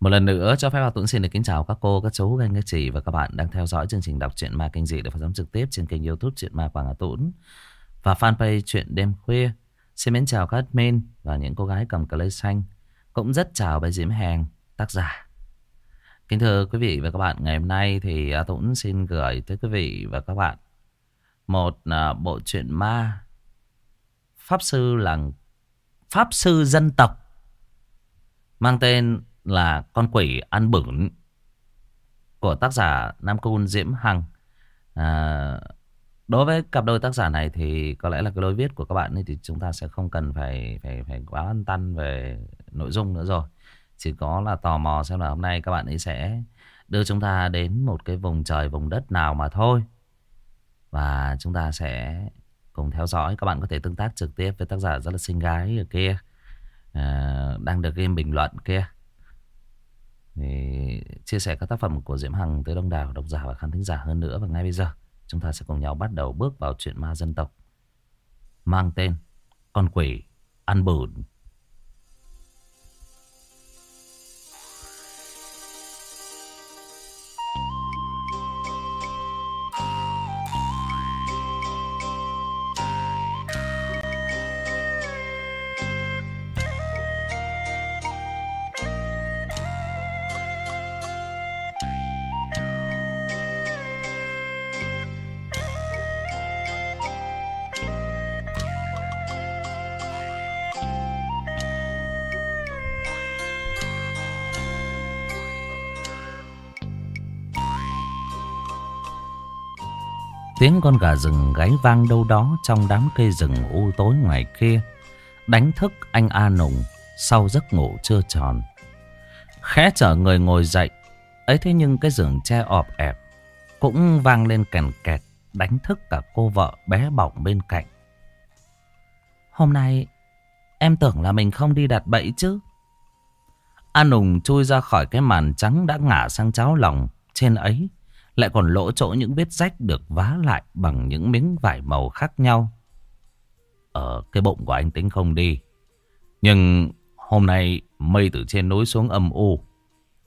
Một lần nữa cho phép Hà Tuấn xin được kính chào các cô, các chú, các anh, các chị và các bạn đang theo dõi chương trình đọc truyện ma kinh dị được phát sóng trực tiếp trên kênh youtube truyện ma Quảng Hà Tuấn và fanpage truyện đêm khuya. Xin mến chào các admin và những cô gái cầm cờ lê xanh. Cũng rất chào bé Diễm Hèn, tác giả. Kính thưa quý vị và các bạn, ngày hôm nay thì Hà Tuấn xin gửi tới quý vị và các bạn một à, bộ truyện ma Pháp Sư làng Pháp Sư dân tộc mang tên là Con quỷ ăn bửng của tác giả Nam Côn Diễm Hằng. À, đối với cặp đôi tác giả này thì có lẽ là cái lối viết của các bạn ấy thì chúng ta sẽ không cần phải phải phải quá ăn tăn về nội dung nữa rồi. Chỉ có là tò mò xem là hôm nay các bạn ấy sẽ đưa chúng ta đến một cái vùng trời vùng đất nào mà thôi. Và chúng ta sẽ cùng theo dõi. Các bạn có thể tương tác trực tiếp với tác giả rất là xinh gái ở kia. À, đang được game bình luận kia chia sẻ các tác phẩm của Diễm Hằng tới đông đảo độc giả và khán thính giả hơn nữa và ngay bây giờ, chúng ta sẽ cùng nhau bắt đầu bước vào chuyện ma dân tộc. Mang tên con quỷ ăn bùn. Tiếng con gà rừng gáy vang đâu đó trong đám cây rừng u tối ngoài kia. Đánh thức anh A Nùng, sau giấc ngủ chưa tròn. Khẽ chở người ngồi dậy. Ấy thế nhưng cái giường tre ọp ẹp, cũng vang lên kèn kẹt, đánh thức cả cô vợ bé bỏng bên cạnh. Hôm nay, em tưởng là mình không đi đặt bẫy chứ. A Nùng chui ra khỏi cái màn trắng đã ngả sang cháo lòng trên ấy lại còn lỗ chỗ những vết rách được vá lại bằng những miếng vải màu khác nhau. Ở cái bụng của anh tính không đi. Nhưng hôm nay mây từ trên núi xuống âm u.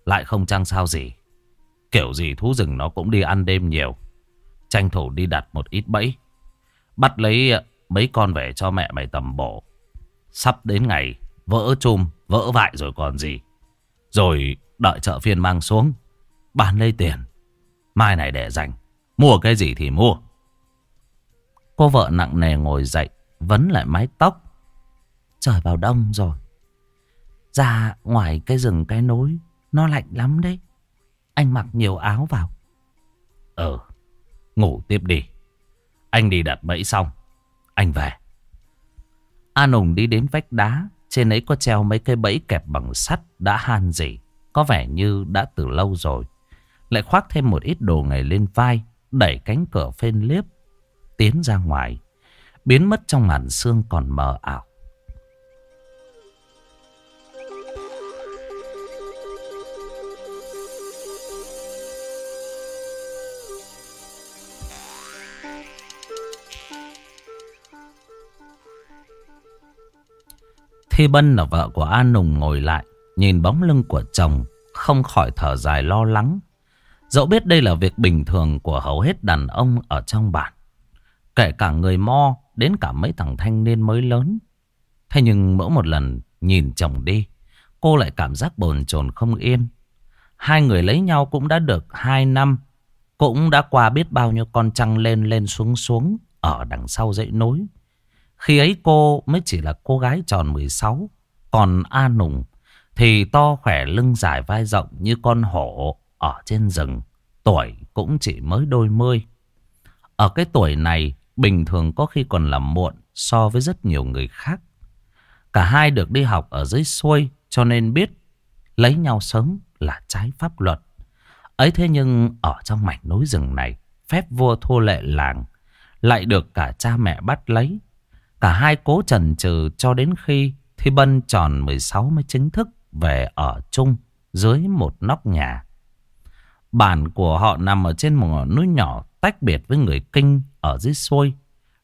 Lại không trăng sao gì. Kiểu gì thú rừng nó cũng đi ăn đêm nhiều. Tranh thủ đi đặt một ít bẫy. Bắt lấy mấy con về cho mẹ mày tầm bổ. Sắp đến ngày vỡ chum, vỡ vại rồi còn gì. Rồi đợi chợ phiên mang xuống. Bán lấy tiền Mai này để dành. Mua cái gì thì mua. Cô vợ nặng nề ngồi dậy, Vấn lại mái tóc. Trời, vào đông rồi. Ra ngoài cái rừng, cái nối Nó lạnh lắm đấy. Anh mặc nhiều áo vào. Ừ Ngủ tiếp đi. Anh đi đặt bẫy xong, Anh về. An Hùng đi đến vách đá, Trên ấy có treo mấy cây bẫy kẹp bằng sắt Đã han gì Có vẻ như đã từ lâu rồi lại khoác thêm một ít đồ nghề lên vai, Đẩy cánh cửa phên liếp, Tiến ra ngoài. Biến mất trong màn sương còn mờ ảo. Thi Bân là vợ của An Nùng ngồi lại, Nhìn bóng lưng của chồng, Không khỏi thở dài lo lắng. Dẫu biết đây là việc bình thường của hầu hết đàn ông ở trong bản. Kể cả người mo đến cả mấy thằng thanh niên mới lớn. Thế nhưng mỗi một lần nhìn chồng đi, cô lại cảm giác bồn chồn không yên. Hai người lấy nhau cũng đã được hai năm. Cũng đã qua biết bao nhiêu con trăng lên lên xuống xuống ở đằng sau dãy núi. Khi ấy cô mới chỉ là cô gái tròn 16. Còn A Nùng thì to khỏe lưng dài vai rộng như con hổ ở trên rừng. Tuổi cũng chỉ mới đôi mươi. Ở cái tuổi này bình thường có khi còn là muộn so với rất nhiều người khác. Cả hai được đi học ở dưới xuôi cho nên biết lấy nhau sớm là trái pháp luật. Ấy thế nhưng ở trong mảnh núi rừng này, phép vua thua lệ làng lại được cả cha mẹ bắt lấy. Cả hai cố trần trừ cho đến khi Thi Bân tròn 16 mới chính thức về ở chung dưới một nóc nhà. Bản của họ nằm ở trên một ngọn núi nhỏ tách biệt với người kinh ở dưới xuôi.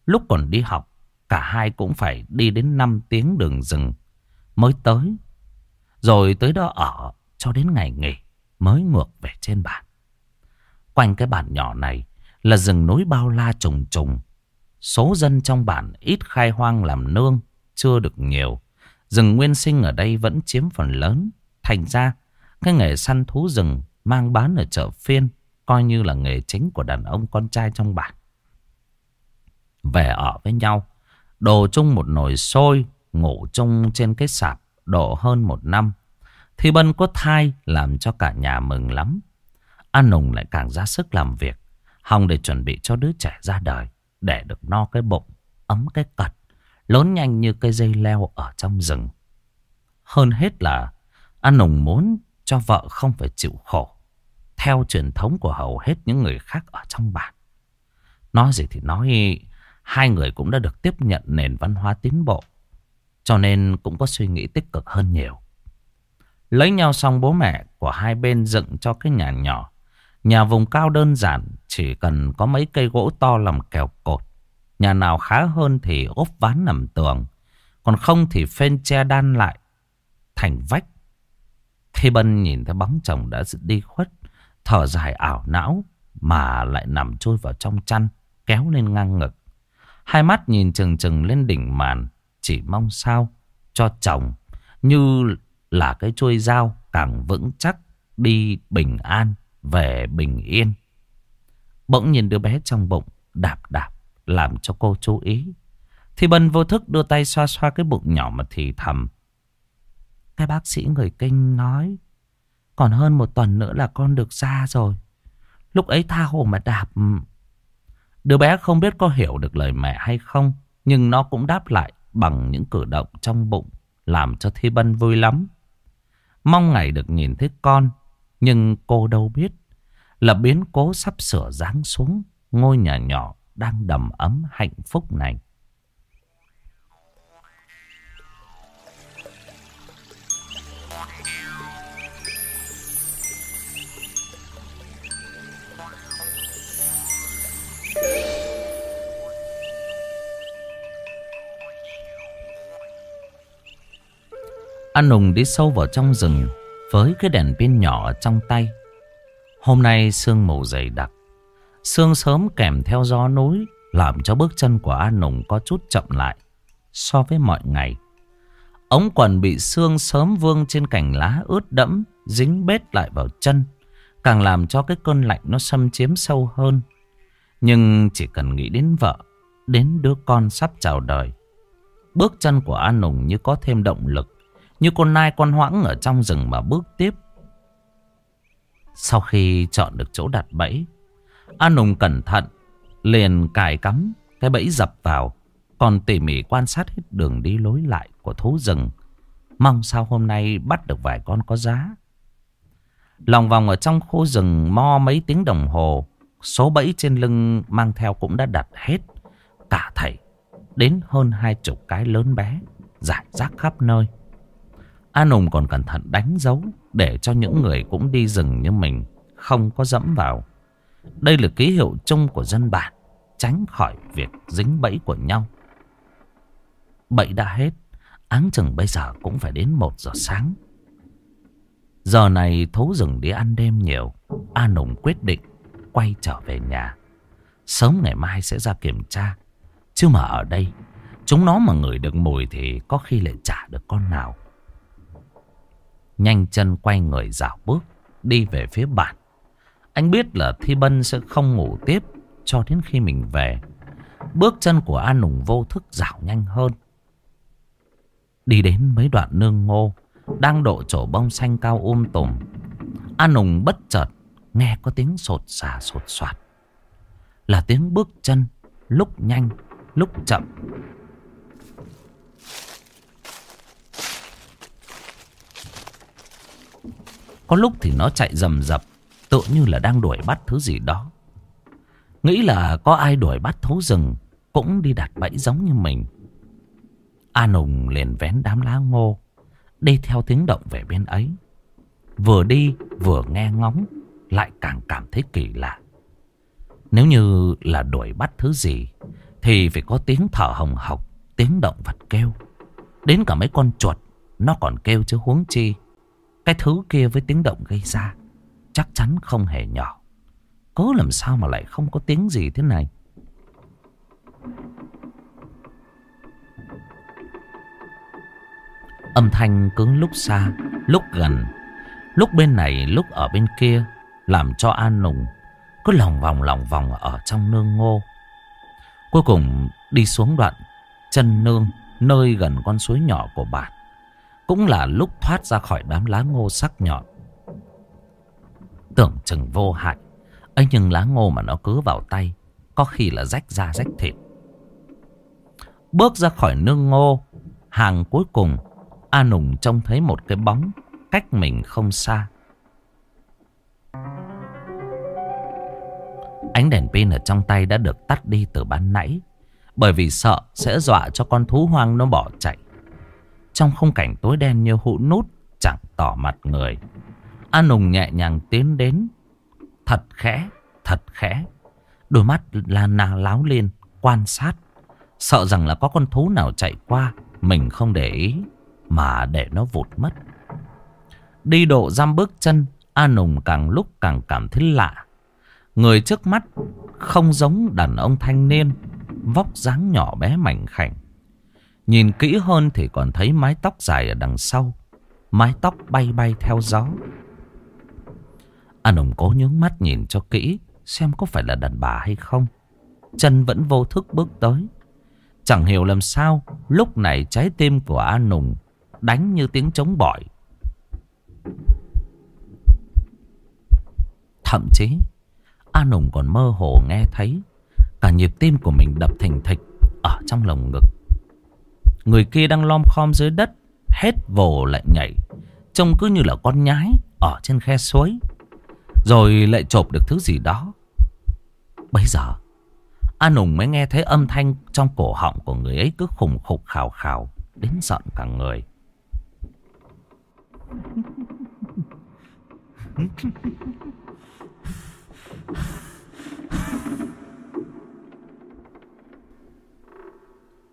Lúc còn đi học, cả hai cũng phải đi đến 5 tiếng đường rừng mới tới. Rồi tới đó ở, cho đến ngày nghỉ mới ngược về trên bản. Quanh cái bản nhỏ này là rừng núi bao la trùng trùng. Số dân trong bản ít khai hoang làm nương, chưa được nhiều. Rừng nguyên sinh ở đây vẫn chiếm phần lớn. Thành ra, cái nghề săn thú rừng mang bán ở chợ phiên coi như là nghề chính của đàn ông con trai trong bản. Về ở với nhau, đồ chung một nồi sôi, ngủ chung trên cái sạp độ hơn một năm. Thì Bân có thai làm cho cả nhà mừng lắm. An Nùng lại càng ra sức làm việc. Hòng để chuẩn bị cho đứa trẻ ra đời. Để được no cái bụng, ấm cái cật. Lớn nhanh như cây dây leo ở trong rừng. Hơn hết là An Nùng muốn cho vợ không phải chịu khổ. Theo truyền thống của hầu hết những người khác ở trong bản. Nói gì thì nói, hai người cũng đã được tiếp nhận nền văn hóa tiến bộ. Cho nên cũng có suy nghĩ tích cực hơn nhiều. Lấy nhau xong bố mẹ của hai bên dựng cho cái nhà nhỏ. Nhà vùng cao đơn giản, chỉ cần có mấy cây gỗ to làm kèo cột. Nhà nào khá hơn thì ốp ván nằm tường. Còn không thì phên che đan lại thành vách. Khi Bân nhìn thấy bóng chồng đã đi khuất, thở dài ảo não mà lại nằm trôi vào trong chăn, kéo lên ngang ngực. Hai mắt nhìn chừng chừng lên đỉnh màn, chỉ mong sao cho chồng như là cái chuôi dao càng vững chắc đi bình an về bình yên. Bỗng nhìn đứa bé trong bụng đạp đạp làm cho cô chú ý. Thì Bân vô thức đưa tay xoa xoa cái bụng nhỏ mà thì thầm. Cái bác sĩ người kinh nói, còn hơn một tuần nữa là con được ra rồi. Lúc ấy tha hồ mà đạp. Đứa bé không biết có hiểu được lời mẹ hay không. Nhưng nó cũng đáp lại bằng những cử động trong bụng. Làm cho Thi Bân vui lắm. Mong ngày được nhìn thấy con. Nhưng cô đâu biết, là biến cố sắp sửa giáng xuống, ngôi nhà nhỏ đang đầm ấm hạnh phúc này. An Nùng đi sâu vào trong rừng với cái đèn pin nhỏ trong tay. Hôm nay sương mù dày đặc. Sương sớm kèm theo gió núi làm cho bước chân của An Nùng có chút chậm lại so với mọi ngày. Ống quần bị sương sớm vương trên cành lá ướt đẫm, dính bết lại vào chân. Càng làm cho cái cơn lạnh nó xâm chiếm sâu hơn. Nhưng chỉ cần nghĩ đến vợ, đến đứa con sắp chào đời. Bước chân của An Nùng như có thêm động lực như con nai con hoãng ở trong rừng mà bước tiếp. Sau khi chọn được chỗ đặt bẫy, An Nùng cẩn thận, liền cài cắm cái bẫy dập vào, còn tỉ mỉ quan sát hết đường đi lối lại của thú rừng. Mong sao hôm nay bắt được vài con có giá. Lòng vòng ở trong khu rừng mo mấy tiếng đồng hồ, số bẫy trên lưng mang theo cũng đã đặt hết. Cả thảy, đến hơn hai chục cái lớn bé, rải rác khắp nơi. An Nùng còn cẩn thận đánh dấu để cho những người cũng đi rừng như mình không có dẫm vào. Đây là ký hiệu chung của dân bản, tránh khỏi việc dính bẫy của nhau. Bẫy đã hết, áng chừng bây giờ cũng phải đến một giờ sáng. Giờ này thú rừng đi ăn đêm nhiều, An Nùng quyết định quay trở về nhà. Sớm ngày mai sẽ ra kiểm tra. Chứ mà ở đây, chúng nó mà ngửi được mùi thì có khi lại trả được con nào. Nhanh chân quay người dạo bước, Đi về phía bản Anh biết là Thi Bân sẽ không ngủ tiếp Cho đến khi mình về. Bước chân của An Nùng vô thức dạo nhanh hơn. Đi đến mấy đoạn nương ngô, Đang độ trổ bông xanh cao um tùm. An Nùng bất chợt Nghe có tiếng sột xà sột soạt. Là tiếng bước chân, Lúc nhanh, lúc chậm. Có lúc thì nó chạy rầm rập, Tựa như là đang đuổi bắt thứ gì đó. Nghĩ là có ai đuổi bắt thú rừng, Cũng đi đặt bẫy giống như mình. A Nùng liền vén đám lá ngô, Đi theo tiếng động về bên ấy. Vừa đi, vừa nghe ngóng, Lại càng cảm thấy kỳ lạ. Nếu như là đuổi bắt thứ gì, Thì phải có tiếng thở hồng hộc, Tiếng động vật kêu. Đến cả mấy con chuột, Nó còn kêu chứ huống chi. Cái thứ kia với tiếng động gây ra, Chắc chắn không hề nhỏ. Cố làm sao mà lại không có tiếng gì thế này? Âm thanh cứng lúc xa, Lúc gần. Lúc bên này, lúc ở bên kia, Làm cho An Nùng Cứ lòng vòng lòng vòng ở trong nương ngô. Cuối cùng đi xuống đoạn chân nương, Nơi gần con suối nhỏ của bạn. Cũng là lúc thoát ra khỏi đám lá ngô sắc nhọn. Tưởng chừng vô hại, ấy nhưng lá ngô mà nó cứ vào tay, Có khi là rách da rách thịt. Bước ra khỏi nương ngô, Hàng cuối cùng, A Nùng trông thấy một cái bóng Cách mình không xa. Ánh đèn pin ở trong tay đã được tắt đi từ ban nãy, Bởi vì sợ sẽ dọa cho con thú hoang nó bỏ chạy. Trong khung cảnh tối đen như hũ nút Chẳng tỏ mặt người. An Nùng nhẹ nhàng tiến đến. Thật khẽ, thật khẽ. Đôi mắt là nàng láo lên Quan sát. Sợ rằng là có con thú nào chạy qua Mình không để ý Mà để nó vụt mất. Đi độ giam bước chân A Nùng càng lúc càng cảm thấy lạ. Người trước mắt Không giống đàn ông thanh niên Vóc dáng nhỏ bé mảnh khảnh. Nhìn kỹ hơn thì còn thấy mái tóc dài ở đằng sau. Mái tóc bay bay theo gió. An Nùng cố nhướng mắt nhìn cho kỹ, Xem có phải là đàn bà hay không. Chân vẫn vô thức bước tới. Chẳng hiểu làm sao, Lúc này trái tim của A Nùng Đánh như tiếng trống bỏi Thậm chí A Nùng còn mơ hồ nghe thấy Cả nhịp tim của mình đập thình thịch Ở trong lồng ngực. Người kia đang lom khom dưới đất, Hết vồ lại nhảy. Trông cứ như là con nhái Ở trên khe suối. Rồi lại chộp được thứ gì đó. Bây giờ, An Hùng mới nghe thấy âm thanh Trong cổ họng của người ấy cứ khủng khục khào khào, Đến giận cả người.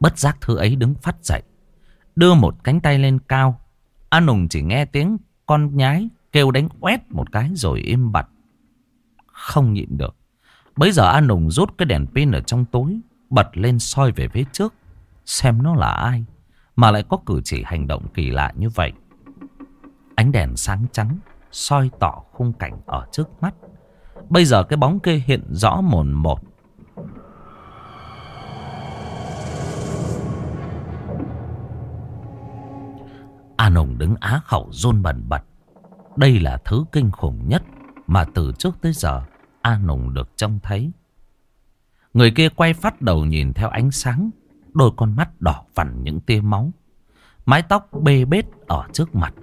Bất giác thứ ấy đứng phát dậy. Đưa một cánh tay lên cao. An Nùng chỉ nghe tiếng con nhái kêu đánh quét một cái rồi im bặt. Không nhịn được. Bây giờ An Nùng rút cái đèn pin ở trong túi. Bật lên soi về phía trước. Xem nó là ai. Mà lại có cử chỉ hành động kỳ lạ như vậy. Ánh đèn sáng trắng. soi tỏ khung cảnh ở trước mắt. Bây giờ cái bóng kia hiện rõ mồn một. A nồng đứng á khẩu run bần bật. Đây là thứ kinh khủng nhất mà từ trước tới giờ A nồng được trông thấy. Người kia quay phát đầu nhìn theo ánh sáng, đôi con mắt đỏ vằn những tia máu. Mái tóc bê bết ở trước mặt,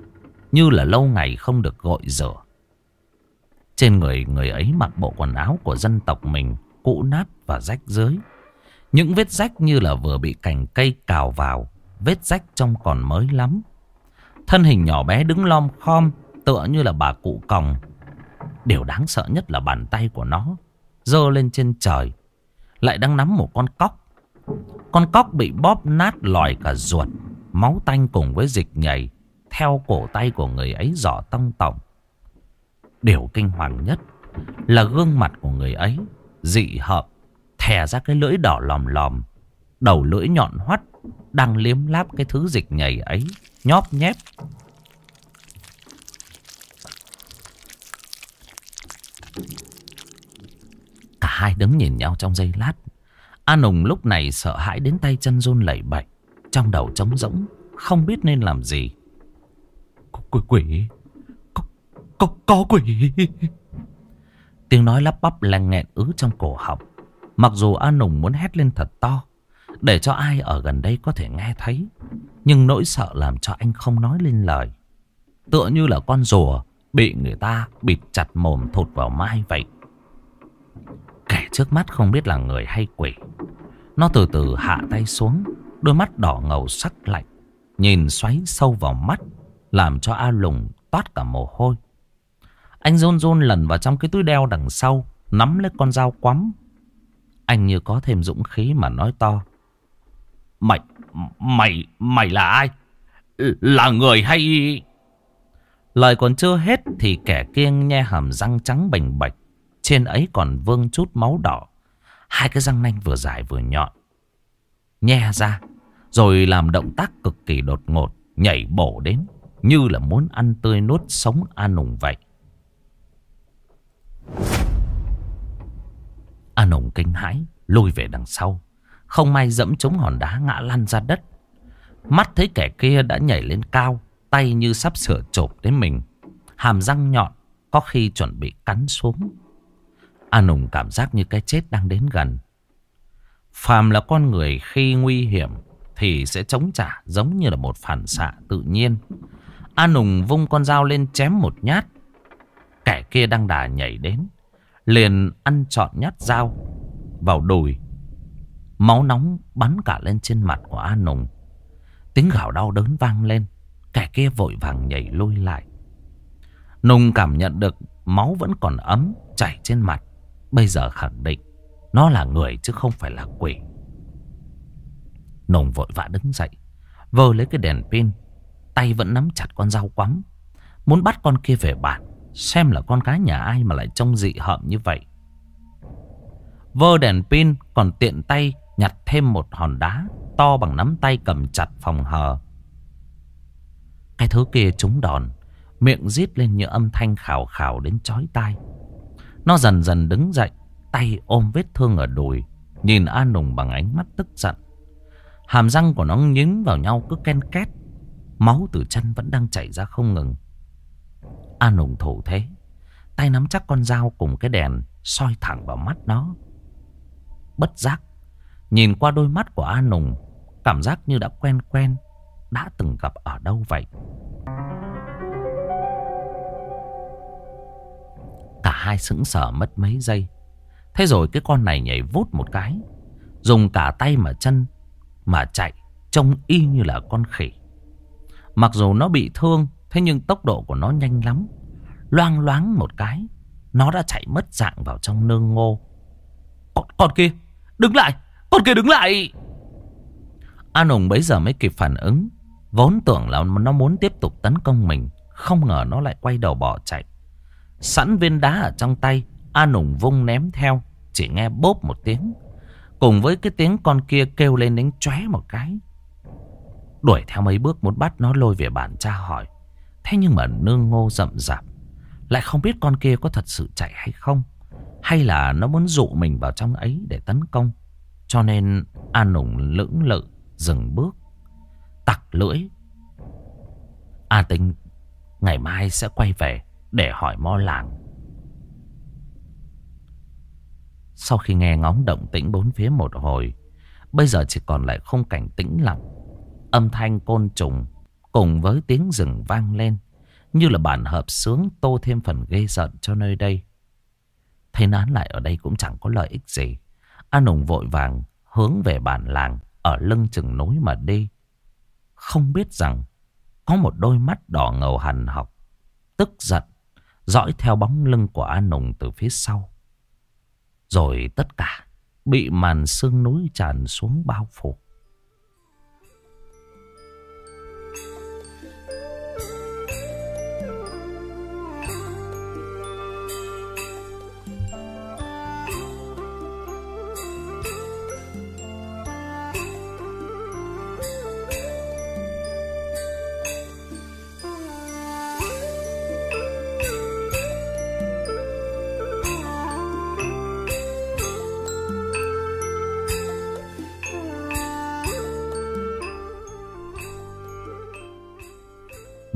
như là lâu ngày không được gội rửa. Trên người người ấy mặc bộ quần áo của dân tộc mình, cũ nát và rách rưới. Những vết rách như là vừa bị cành cây cào vào, vết rách trông còn mới lắm. Thân hình nhỏ bé đứng lom khom, Tựa như là bà cụ còng. Điều đáng sợ nhất là bàn tay của nó Dơ lên trên trời, Lại đang nắm một con cóc. Con cóc bị bóp nát lòi cả ruột, Máu tanh cùng với dịch nhảy Theo cổ tay của người ấy giỏ tông tổng Điều kinh hoàng nhất Là gương mặt của người ấy Dị hợp Thè ra cái lưỡi đỏ lòm lòm, Đầu lưỡi nhọn hoắt, Đang liếm láp cái thứ dịch nhảy ấy nhóp nhép. Cả hai đứng nhìn nhau trong giây lát. An Nùng lúc này sợ hãi đến tay chân run lẩy bẩy. Trong đầu trống rỗng, không biết nên làm gì. Có quỷ quỷ, có, có, có quỷ. Tiếng nói lắp bắp leng nghẹn ứ trong cổ họng. Mặc dù An Nùng muốn hét lên thật to. Để cho ai ở gần đây có thể nghe thấy. Nhưng nỗi sợ làm cho anh không nói lên lời. Tựa như là con rùa Bị người ta bịt chặt mồm thụt vào mai vậy. Kẻ trước mắt không biết là người hay quỷ. Nó từ từ hạ tay xuống, Đôi mắt đỏ ngầu sắc lạnh, Nhìn xoáy sâu vào mắt, Làm cho A Lùng toát cả mồ hôi. Anh run run lần vào trong cái túi đeo đằng sau, Nắm lấy con dao quắm. Anh như có thêm dũng khí mà nói to. Mày, mày, mày là ai? Là người hay... Lời còn chưa hết thì kẻ kia nhe hàm răng trắng bềnh bạch. Trên ấy còn vương chút máu đỏ. Hai cái răng nanh vừa dài vừa nhọn. Nhe ra. Rồi làm động tác cực kỳ đột ngột. Nhảy bổ đến. Như là muốn ăn tươi nuốt sống An Nùng vậy. An Nùng kinh hãi. Lùi về đằng sau. Không may dẫm trúng hòn đá ngã lăn ra đất. Mắt thấy kẻ kia đã nhảy lên cao. Tay như sắp sửa chộp đến mình. Hàm răng nhọn. Có khi chuẩn bị cắn xuống. An Nùng cảm giác như cái chết đang đến gần. Phàm là con người khi nguy hiểm thì sẽ chống trả giống như là một phản xạ tự nhiên. An Nùng vung con dao lên chém một nhát. Kẻ kia đang đà nhảy đến. Liền ăn trọn nhát dao vào đùi. Máu nóng bắn cả lên trên mặt của An Nùng. Tiếng gào đau đớn vang lên. Kẻ kia vội vàng nhảy lôi lại. Nùng cảm nhận được máu vẫn còn ấm chảy trên mặt. Bây giờ khẳng định nó là người chứ không phải là quỷ. Nùng vội vã đứng dậy. Vơ lấy cái đèn pin. Tay vẫn nắm chặt con dao quắm. Muốn bắt con kia về bản. Xem là con cái nhà ai mà lại trông dị hợm như vậy. Vơ đèn pin còn tiện tay nhặt thêm một hòn đá to bằng nắm tay cầm chặt phòng hờ. Cái thứ kia trúng đòn, miệng rít lên những âm thanh khảo khảo đến chói tai. Nó dần dần đứng dậy, tay ôm vết thương ở đùi, nhìn A Nùng bằng ánh mắt tức giận. Hàm răng của nó nhính vào nhau cứ ken két, máu từ chân vẫn đang chảy ra không ngừng. A Nùng thủ thế, tay nắm chắc con dao cùng cái đèn soi thẳng vào mắt nó. Bất giác, nhìn qua đôi mắt của An Nùng, cảm giác như đã quen quen, đã từng gặp ở đâu vậy. Cả hai sững sờ mất mấy giây. Thế rồi cái con này nhảy vút một cái. Dùng cả tay mà chân mà chạy. Trông y như là con khỉ. Mặc dù nó bị thương. Thế nhưng tốc độ của nó nhanh lắm. Loang loáng một cái. Nó đã chạy mất dạng vào trong nương ngô. Con, con kia. Đứng lại. Con kia đứng lại. An Hùng bấy giờ mới kịp phản ứng. Vốn tưởng là nó muốn tiếp tục tấn công mình. Không ngờ nó lại quay đầu bỏ chạy. Sẵn viên đá ở trong tay, An Hùng vung ném theo, Chỉ nghe bốp một tiếng Cùng với cái tiếng con kia kêu lên đánh chóe một cái Đuổi theo mấy bước muốn bắt nó lôi về bản tra hỏi Thế nhưng mà nương ngô rậm rạp, Lại không biết con kia có thật sự chạy hay không, Hay là nó muốn dụ mình vào trong ấy để tấn công cho nên A Nùng lưỡng lự dừng bước Tặc lưỡi A Tinh ngày mai sẽ quay về để hỏi mo làng. Sau khi nghe ngóng động tĩnh bốn phía một hồi, bây giờ chỉ còn lại không cảnh tĩnh lặng. Âm thanh côn trùng cùng với tiếng rừng vang lên, như là bản hợp sướng tô thêm phần ghê giận cho nơi đây. Thấy nán lại ở đây cũng chẳng có lợi ích gì. An Hùng vội vàng hướng về bản làng ở lưng chừng núi mà đi. Không biết rằng có một đôi mắt đỏ ngầu hằn học, tức giận dõi theo bóng lưng của An Nùng từ phía sau. Rồi tất cả bị màn sương núi tràn xuống bao phủ.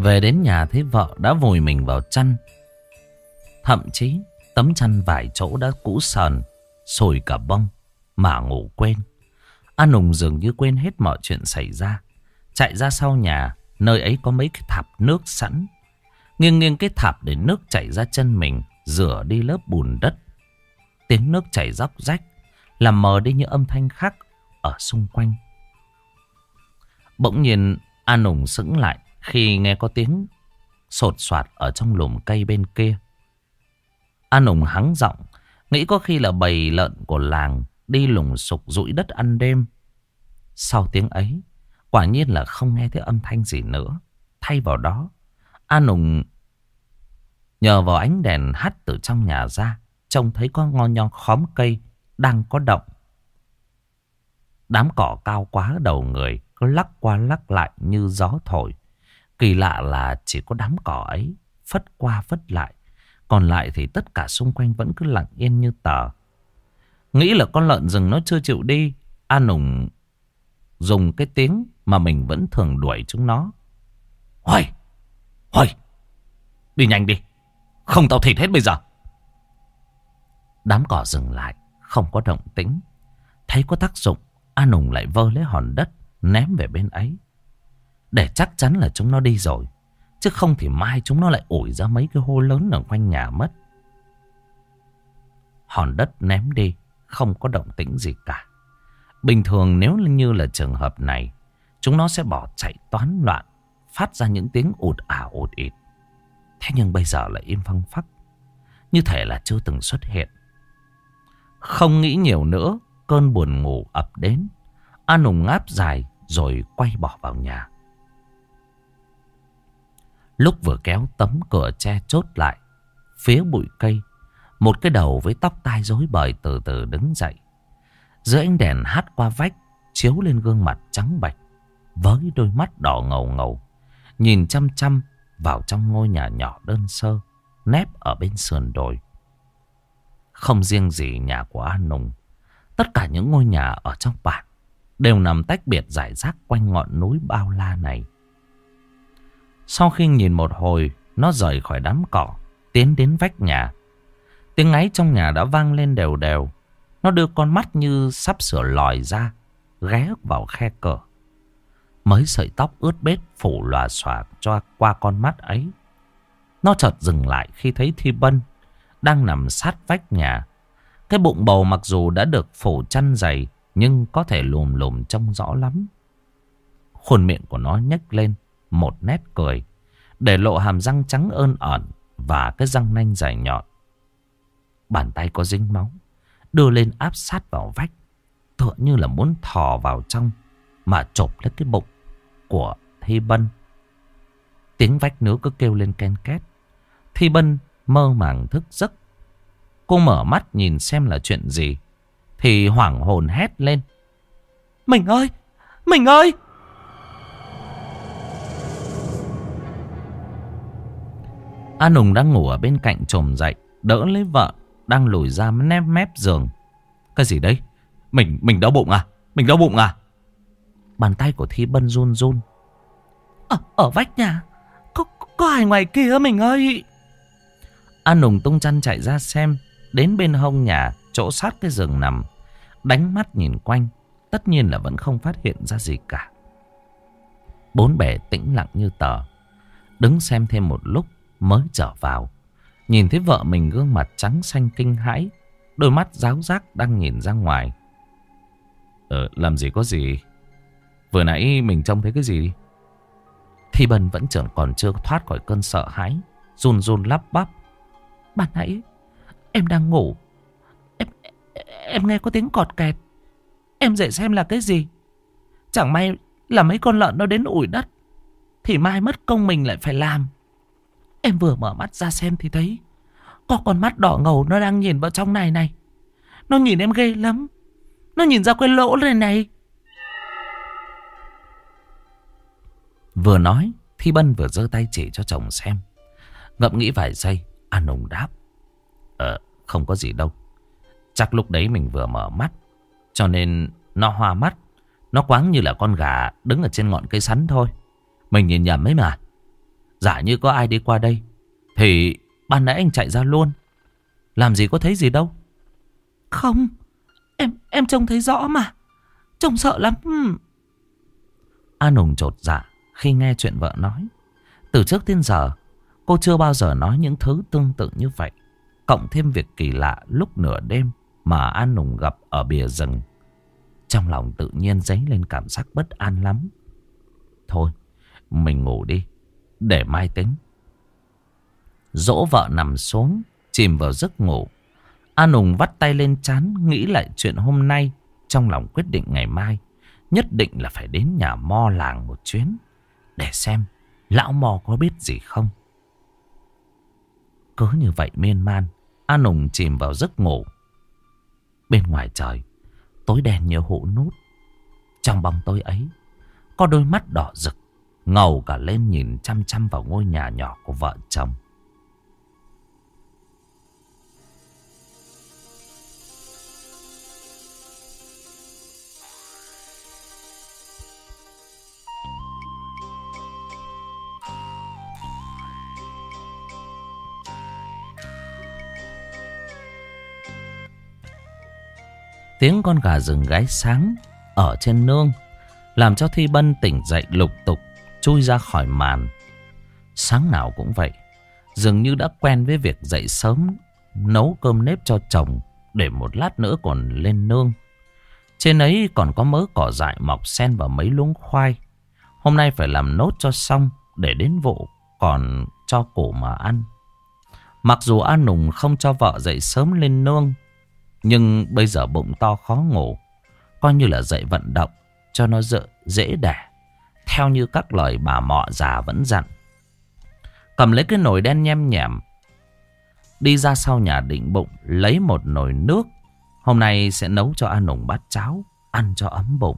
Về đến nhà thấy vợ đã vùi mình vào chăn. Thậm chí tấm chăn vài chỗ đã cũ sờn, sồi cả bông, mà ngủ quên. An Hùng dường như quên hết mọi chuyện xảy ra. Chạy ra sau nhà, nơi ấy có mấy cái thạp nước sẵn. Nghiêng nghiêng cái thạp để nước chảy ra chân mình, rửa đi lớp bùn đất. Tiếng nước chảy róc rách, làm mờ đi những âm thanh khác ở xung quanh. Bỗng nhiên An Hùng sững lại khi nghe có tiếng sột soạt ở trong lùm cây bên kia. An Hùng hắng giọng, nghĩ có khi là bầy lợn của làng đi lùng sục rũi đất ăn đêm. Sau tiếng ấy, quả nhiên là không nghe thấy âm thanh gì nữa. Thay vào đó, An Hùng Nhờ vào ánh đèn hắt từ trong nhà ra, trông thấy có ngon nhon khóm cây đang có động. Đám cỏ cao quá đầu người, cứ lắc qua lắc lại như gió thổi. Kỳ lạ là chỉ có đám cỏ ấy, phất qua phất lại. Còn lại thì tất cả xung quanh vẫn cứ lặng yên như tờ. Nghĩ là con lợn rừng nó chưa chịu đi, An Nùng dùng cái tiếng mà mình vẫn thường đuổi chúng nó. Hoài! Hoài! Đi nhanh đi! Không tao thịt hết bây giờ! Đám cỏ dừng lại, không có động tĩnh. Thấy có tác dụng, An Nùng lại vơ lấy hòn đất, ném về bên ấy. Để chắc chắn là chúng nó đi rồi. Chứ không thì mai chúng nó lại ủi ra mấy cái hô lớn ở quanh nhà mất. Hòn đất ném đi, không có động tĩnh gì cả. Bình thường nếu như là trường hợp này, chúng nó sẽ bỏ chạy toán loạn, phát ra những tiếng ụt ả ụt ịt. Thế nhưng bây giờ lại im phăng phắc, như thể là chưa từng xuất hiện. Không nghĩ nhiều nữa, cơn buồn ngủ ập đến. An ủng ngáp dài rồi quay bỏ vào nhà. Lúc vừa kéo tấm cửa che chốt lại, phía bụi cây, một cái đầu với tóc tai rối bời từ từ đứng dậy. Giữa ánh đèn hát qua vách, chiếu lên gương mặt trắng bạch, với đôi mắt đỏ ngầu ngầu, nhìn chăm chăm vào trong ngôi nhà nhỏ đơn sơ, nép ở bên sườn đồi. Không riêng gì nhà của An Nùng, tất cả những ngôi nhà ở trong bản đều nằm tách biệt giải rác quanh ngọn núi bao la này. Sau khi nhìn một hồi, nó rời khỏi đám cỏ, tiến đến vách nhà. Tiếng ngáy trong nhà đã vang lên đều đều. Nó đưa con mắt như sắp sửa lòi ra, ghé vào khe cửa. Mấy sợi tóc ướt bết phủ lòa xòa cho qua con mắt ấy. Nó chợt dừng lại khi thấy Thi Bân đang nằm sát vách nhà. Cái bụng bầu mặc dù đã được phủ chăn dày nhưng có thể lùm lùm trông rõ lắm. Khuôn miệng của nó nhếch lên một nét cười, để lộ hàm răng trắng ơn ẩn và cái răng nanh dài nhọn. Bàn tay có dính máu, đưa lên áp sát vào vách, tựa như là muốn thò vào trong mà chộp lấy cái bụng của Thi Bân. Tiếng vách nữa cứ kêu lên ken két. Thi Bân mơ màng thức giấc. Cô mở mắt nhìn xem là chuyện gì. Thì hoảng hồn hét lên. Mình ơi! Mình ơi! An Hùng đang ngủ ở bên cạnh trồm dậy. Đỡ lấy vợ. Đang lùi ra nép mép giường. Cái gì đấy? Mình mình đau bụng à? Mình đau bụng à? Bàn tay của Thi Bân run run. Ở, ở vách nhà. Có, có ai ngoài kia mình ơi? An Hùng tung chăn chạy ra xem. Đến bên hông nhà. Chỗ sát cái giường nằm. Đánh mắt nhìn quanh. Tất nhiên là vẫn không phát hiện ra gì cả. Bốn bề tĩnh lặng như tờ. Đứng xem thêm một lúc mới trở vào. Nhìn thấy vợ mình gương mặt trắng xanh kinh hãi. Đôi mắt giáo giác đang nhìn ra ngoài. Ờ, làm gì có gì. Vừa nãy mình trông thấy cái gì Thi Bân vẫn chẳng còn chưa thoát khỏi cơn sợ hãi. Run run lắp bắp. bạn nãy em đang ngủ. Em, em nghe có tiếng cọt kẹt. Em dậy xem là cái gì. Chẳng may là mấy con lợn nó đến ủi đất. Thì mai mất công mình lại phải làm. Em vừa mở mắt ra xem thì thấy Có con mắt đỏ ngầu nó đang nhìn vào trong này này. Nó nhìn em ghê lắm. Nó nhìn ra cái lỗ này này. Vừa nói, Thi Bân vừa giơ tay chỉ cho chồng xem. Ngậm nghĩ vài giây, An ông đáp. Ờ không có gì đâu. Chắc lúc đấy mình vừa mở mắt, Cho nên nó hoa mắt. Nó quáng như là con gà đứng ở trên ngọn cây sắn thôi. Mình nhìn nhầm ấy mà. Giả như có ai đi qua đây Thì ban nãy anh chạy ra luôn. Làm gì có thấy gì đâu. Không Em em trông thấy rõ mà. Trông sợ lắm. An Hùng trột dạ Khi nghe chuyện vợ nói. Từ trước đến giờ Cô chưa bao giờ nói những thứ tương tự như vậy Cộng thêm việc kỳ lạ lúc nửa đêm Mà An Hùng gặp ở bìa rừng. Trong lòng tự nhiên dấy lên cảm giác bất an lắm. Thôi Mình ngủ đi để mai tính. Dỗ vợ nằm xuống, chìm vào giấc ngủ. An Hùng vắt tay lên chán, nghĩ lại chuyện hôm nay. Trong lòng quyết định ngày mai, nhất định là phải đến nhà mo làng một chuyến. Để xem, lão mo có biết gì không. Cứ như vậy miên man An hùng chìm vào giấc ngủ Bên ngoài trời Tối đen như hũ nút Trong bóng tối ấy Có đôi mắt đỏ rực Ngầu cả lên nhìn chăm chăm vào ngôi nhà nhỏ của vợ chồng. Tiếng con gà rừng gáy sáng ở trên nương làm cho Thi Bân tỉnh dậy lục tục chui ra khỏi màn. Sáng nào cũng vậy, dường như đã quen với việc dậy sớm nấu cơm nếp cho chồng để một lát nữa còn lên nương. Trên ấy còn có mớ cỏ dại mọc sen vào mấy luống khoai. Hôm nay phải làm nốt cho xong để đến vụ còn cho cổ mà ăn. Mặc dù An Nùng không cho vợ dậy sớm lên nương nhưng bây giờ bụng to khó ngủ Coi như là dậy vận động Cho nó dễ, dễ đẻ theo như các lời bà mọ già vẫn dặn Cầm lấy cái nồi đen nhem nhẹm Đi ra sau nhà định bụng, Lấy một nồi nước Hôm nay sẽ nấu cho An Nùng bát cháo, Ăn cho ấm bụng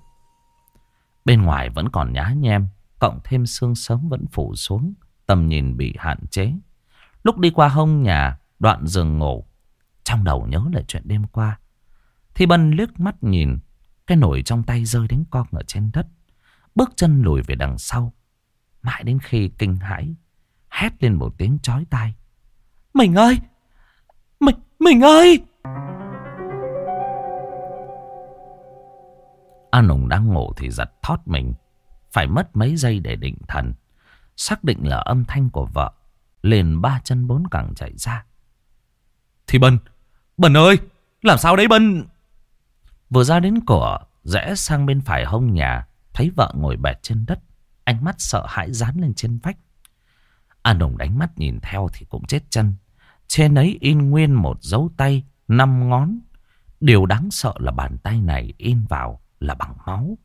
Bên ngoài vẫn còn nhá nhem, Cộng thêm sương sớm vẫn phủ xuống, Tầm nhìn bị hạn chế Lúc đi qua hông nhà, Đoạn giường ngủ, trong đầu nhớ lại chuyện đêm qua. thì Bân liếc mắt nhìn. Cái nồi trong tay rơi đến con ở trên đất. Bước chân lùi về đằng sau. Mãi đến khi kinh hãi. Hét lên một tiếng chói tai. Mình ơi! Mình, mình ơi! An Nùng đang ngủ thì giật thót mình. Phải mất mấy giây để định thần. Xác định là âm thanh của vợ. Liền ba chân bốn cẳng chạy ra. Thì Bân! Bần ơi, làm sao đấy Bần? Vừa ra đến cửa, rẽ sang bên phải hông nhà, thấy vợ ngồi bệt trên đất, ánh mắt sợ hãi dán lên trên vách. An Đồng đánh mắt nhìn theo thì cũng chết chân. Trên ấy in nguyên một dấu tay, năm ngón. Điều đáng sợ là bàn tay này in vào là bằng máu.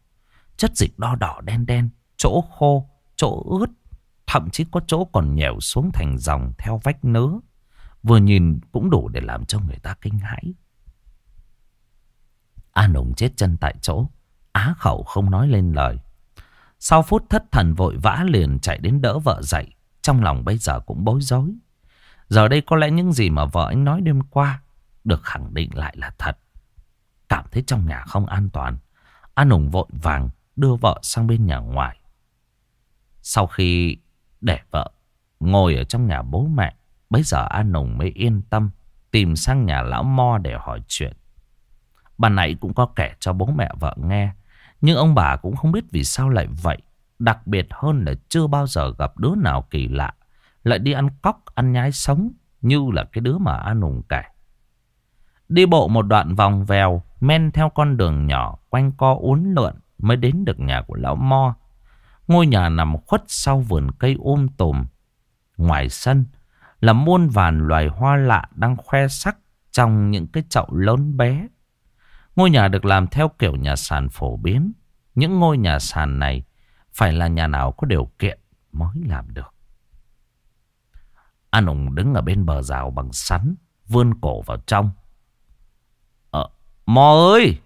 Chất dịch đo đỏ đen đen, chỗ khô, chỗ ướt. Thậm chí có chỗ còn nhèo xuống thành dòng theo vách nứa. Vừa nhìn cũng đủ để làm cho người ta kinh hãi. An Nùng chết chân tại chỗ. Á khẩu không nói lên lời. Sau phút thất thần vội vã liền chạy đến đỡ vợ dậy. Trong lòng bây giờ cũng bối rối. Giờ đây có lẽ những gì mà vợ anh nói đêm qua được khẳng định lại là thật. Cảm thấy trong nhà không an toàn. An Nùng vội vàng đưa vợ sang bên nhà ngoài. Sau khi để vợ ngồi ở trong nhà bố mẹ, Bây giờ An Nùng mới yên tâm tìm sang nhà lão Mo để hỏi chuyện. Bà nãy cũng có kể cho bố mẹ vợ nghe. Nhưng ông bà cũng không biết vì sao lại vậy. Đặc biệt hơn là chưa bao giờ gặp đứa nào kỳ lạ. Lại đi ăn cóc, ăn nhái sống như là cái đứa mà An Nùng kể. Đi bộ một đoạn vòng vèo, men theo con đường nhỏ, quanh co uốn lượn mới đến được nhà của lão Mo. Ngôi nhà nằm khuất sau vườn cây ôm tùm. Ngoài sân, là muôn vàn loài hoa lạ đang khoe sắc trong những cái chậu lớn bé. Ngôi nhà được làm theo kiểu nhà sàn phổ biến. Những ngôi nhà sàn này phải là nhà nào có điều kiện mới làm được. An ủng đứng ở bên bờ rào bằng sắn, vươn cổ vào trong. Ờ, Mò ơi!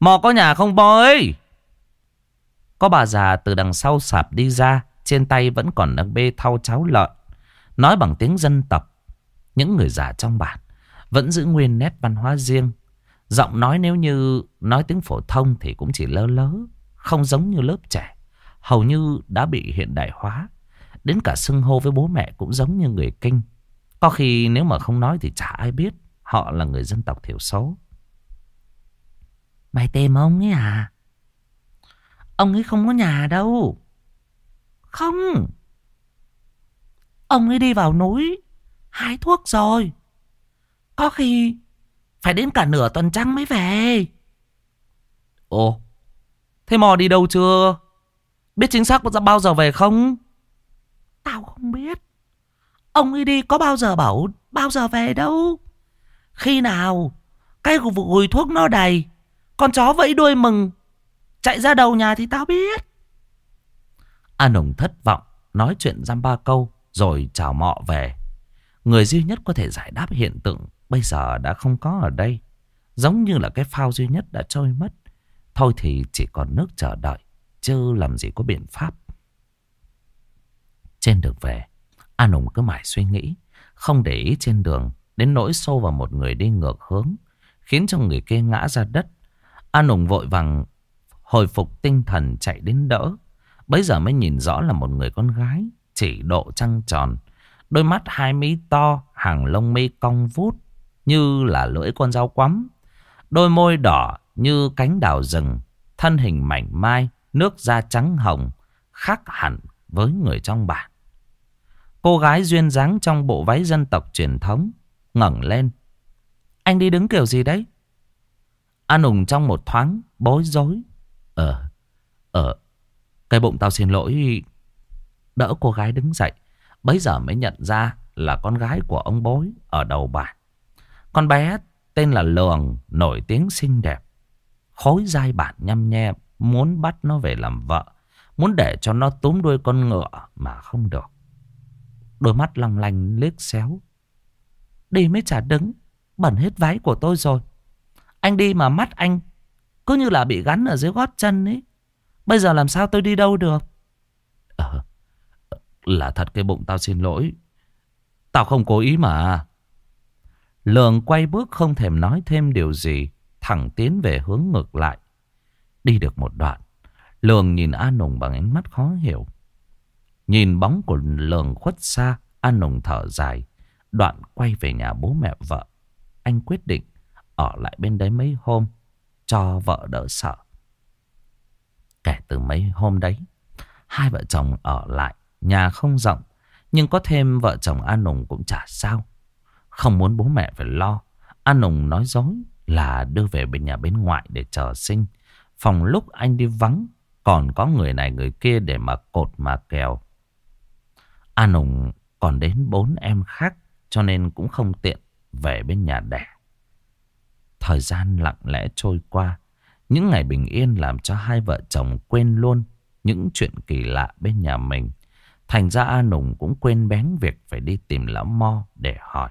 Mò có nhà không Mò ơi? Có bà già từ đằng sau sạp đi ra, trên tay vẫn còn đang bê thau cháo lợn. Nói bằng tiếng dân tộc Những người già trong bản Vẫn giữ nguyên nét văn hóa riêng Giọng nói nếu như nói tiếng phổ thông Thì cũng chỉ lơ lớ Không giống như lớp trẻ. Hầu như đã bị hiện đại hóa. Đến cả xưng hô với bố mẹ cũng giống như người kinh. Có khi nếu mà không nói thì chả ai biết Họ là người dân tộc thiểu số. Mày tìm ông ấy à? Ông ấy không có nhà đâu. Không. Ông ấy đi vào núi Hái thuốc rồi. Có khi Phải đến cả nửa tuần trăng mới về. Ồ Thế mò đi đâu chưa? Biết chính xác bao giờ về không? Tao không biết. Ông ấy đi có bao giờ bảo Bao giờ về đâu. Khi nào Cái gùi thuốc nó đầy Con chó vẫy đuôi mừng Chạy ra đầu nhà thì tao biết. An Hồng thất vọng Nói chuyện giam ba câu rồi chào mọ về. Người duy nhất có thể giải đáp hiện tượng bây giờ đã không có ở đây. Giống như là cái phao duy nhất đã trôi mất. Thôi thì chỉ còn nước chờ đợi, chứ làm gì có biện pháp. Trên đường về, An Hùng cứ mãi suy nghĩ, không để ý trên đường, đến nỗi xô vào một người đi ngược hướng, khiến cho người kia ngã ra đất. An Hùng vội vàng hồi phục tinh thần chạy đến đỡ. Bấy giờ mới nhìn rõ là một người con gái, chỉ độ trăng tròn. Đôi mắt hai mí to, hàng lông mi cong vút, như là lưỡi con dao quắm. Đôi môi đỏ như cánh đào rừng, thân hình mảnh mai, nước da trắng hồng, khác hẳn với người trong bản. Cô gái duyên dáng trong bộ váy dân tộc truyền thống, ngẩng lên. Anh đi đứng kiểu gì đấy? An Hùng trong một thoáng, bối rối. Ờ, ờ, cái bụng tao xin lỗi. Đỡ cô gái đứng dậy, bấy giờ mới nhận ra là con gái của ông bối ở đầu bản. Con bé tên là Lường, nổi tiếng xinh đẹp. Khối dai bản nhăm nhe, muốn bắt nó về làm vợ. Muốn để cho nó túm đuôi con ngựa mà không được. Đôi mắt long lanh liếc xéo. Đi mới chả đứng, bẩn hết váy của tôi rồi. Anh đi mà mắt anh cứ như là bị gắn ở dưới gót chân ấy. Bây giờ làm sao tôi đi đâu được? Ờ, là thật cái bụng tao xin lỗi. Tao không cố ý mà. Lường quay bước không thèm nói thêm điều gì. Thẳng tiến về hướng ngược lại. Đi được một đoạn. Lường nhìn An Nùng bằng ánh mắt khó hiểu. Nhìn bóng của Lường khuất xa. An Nùng thở dài. Đoạn quay về nhà bố mẹ vợ. Anh quyết định ở lại bên đấy mấy hôm. Cho vợ đỡ sợ. Kể từ mấy hôm đấy. Hai vợ chồng ở lại. Nhà không rộng. Nhưng có thêm vợ chồng An Nùng cũng chả sao. Không muốn bố mẹ phải lo. An Nùng nói dối là đưa về bên nhà bên ngoại để chờ sinh. Phòng lúc anh đi vắng, còn có người này người kia để mà cột mà kèo. An Nùng còn đến bốn em khác, cho nên cũng không tiện về bên nhà đẻ. Thời gian lặng lẽ trôi qua. Những ngày bình yên làm cho hai vợ chồng quên luôn những chuyện kỳ lạ bên nhà mình. Thành ra A Nùng cũng quên bén việc phải đi tìm lão Mo để hỏi.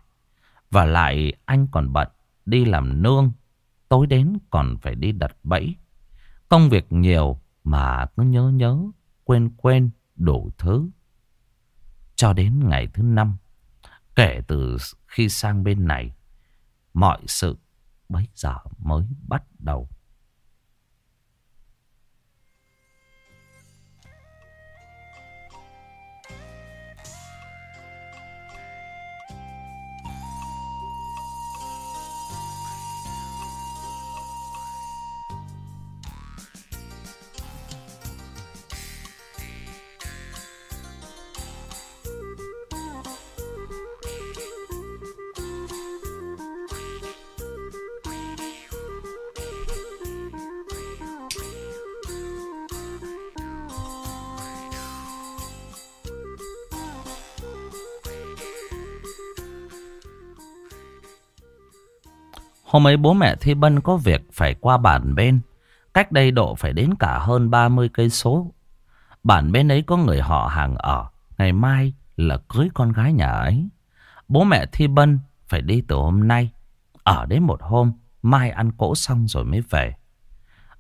Và lại anh còn bận đi làm nương. Tối đến còn phải đi đặt bẫy. Công việc nhiều mà cứ nhớ nhớ, quên quên đủ thứ. Cho đến ngày thứ năm, kể từ khi sang bên này, mọi sự bấy giờ mới bắt đầu. Hôm ấy bố mẹ Thi Bân có việc phải qua bản bên. Cách đây độ phải đến cả hơn 30 cây số. Bản bên ấy có người họ hàng ở. Ngày mai là cưới con gái nhà ấy. Bố mẹ Thi Bân phải đi từ hôm nay. Ở đến một hôm, mai ăn cỗ xong rồi mới về.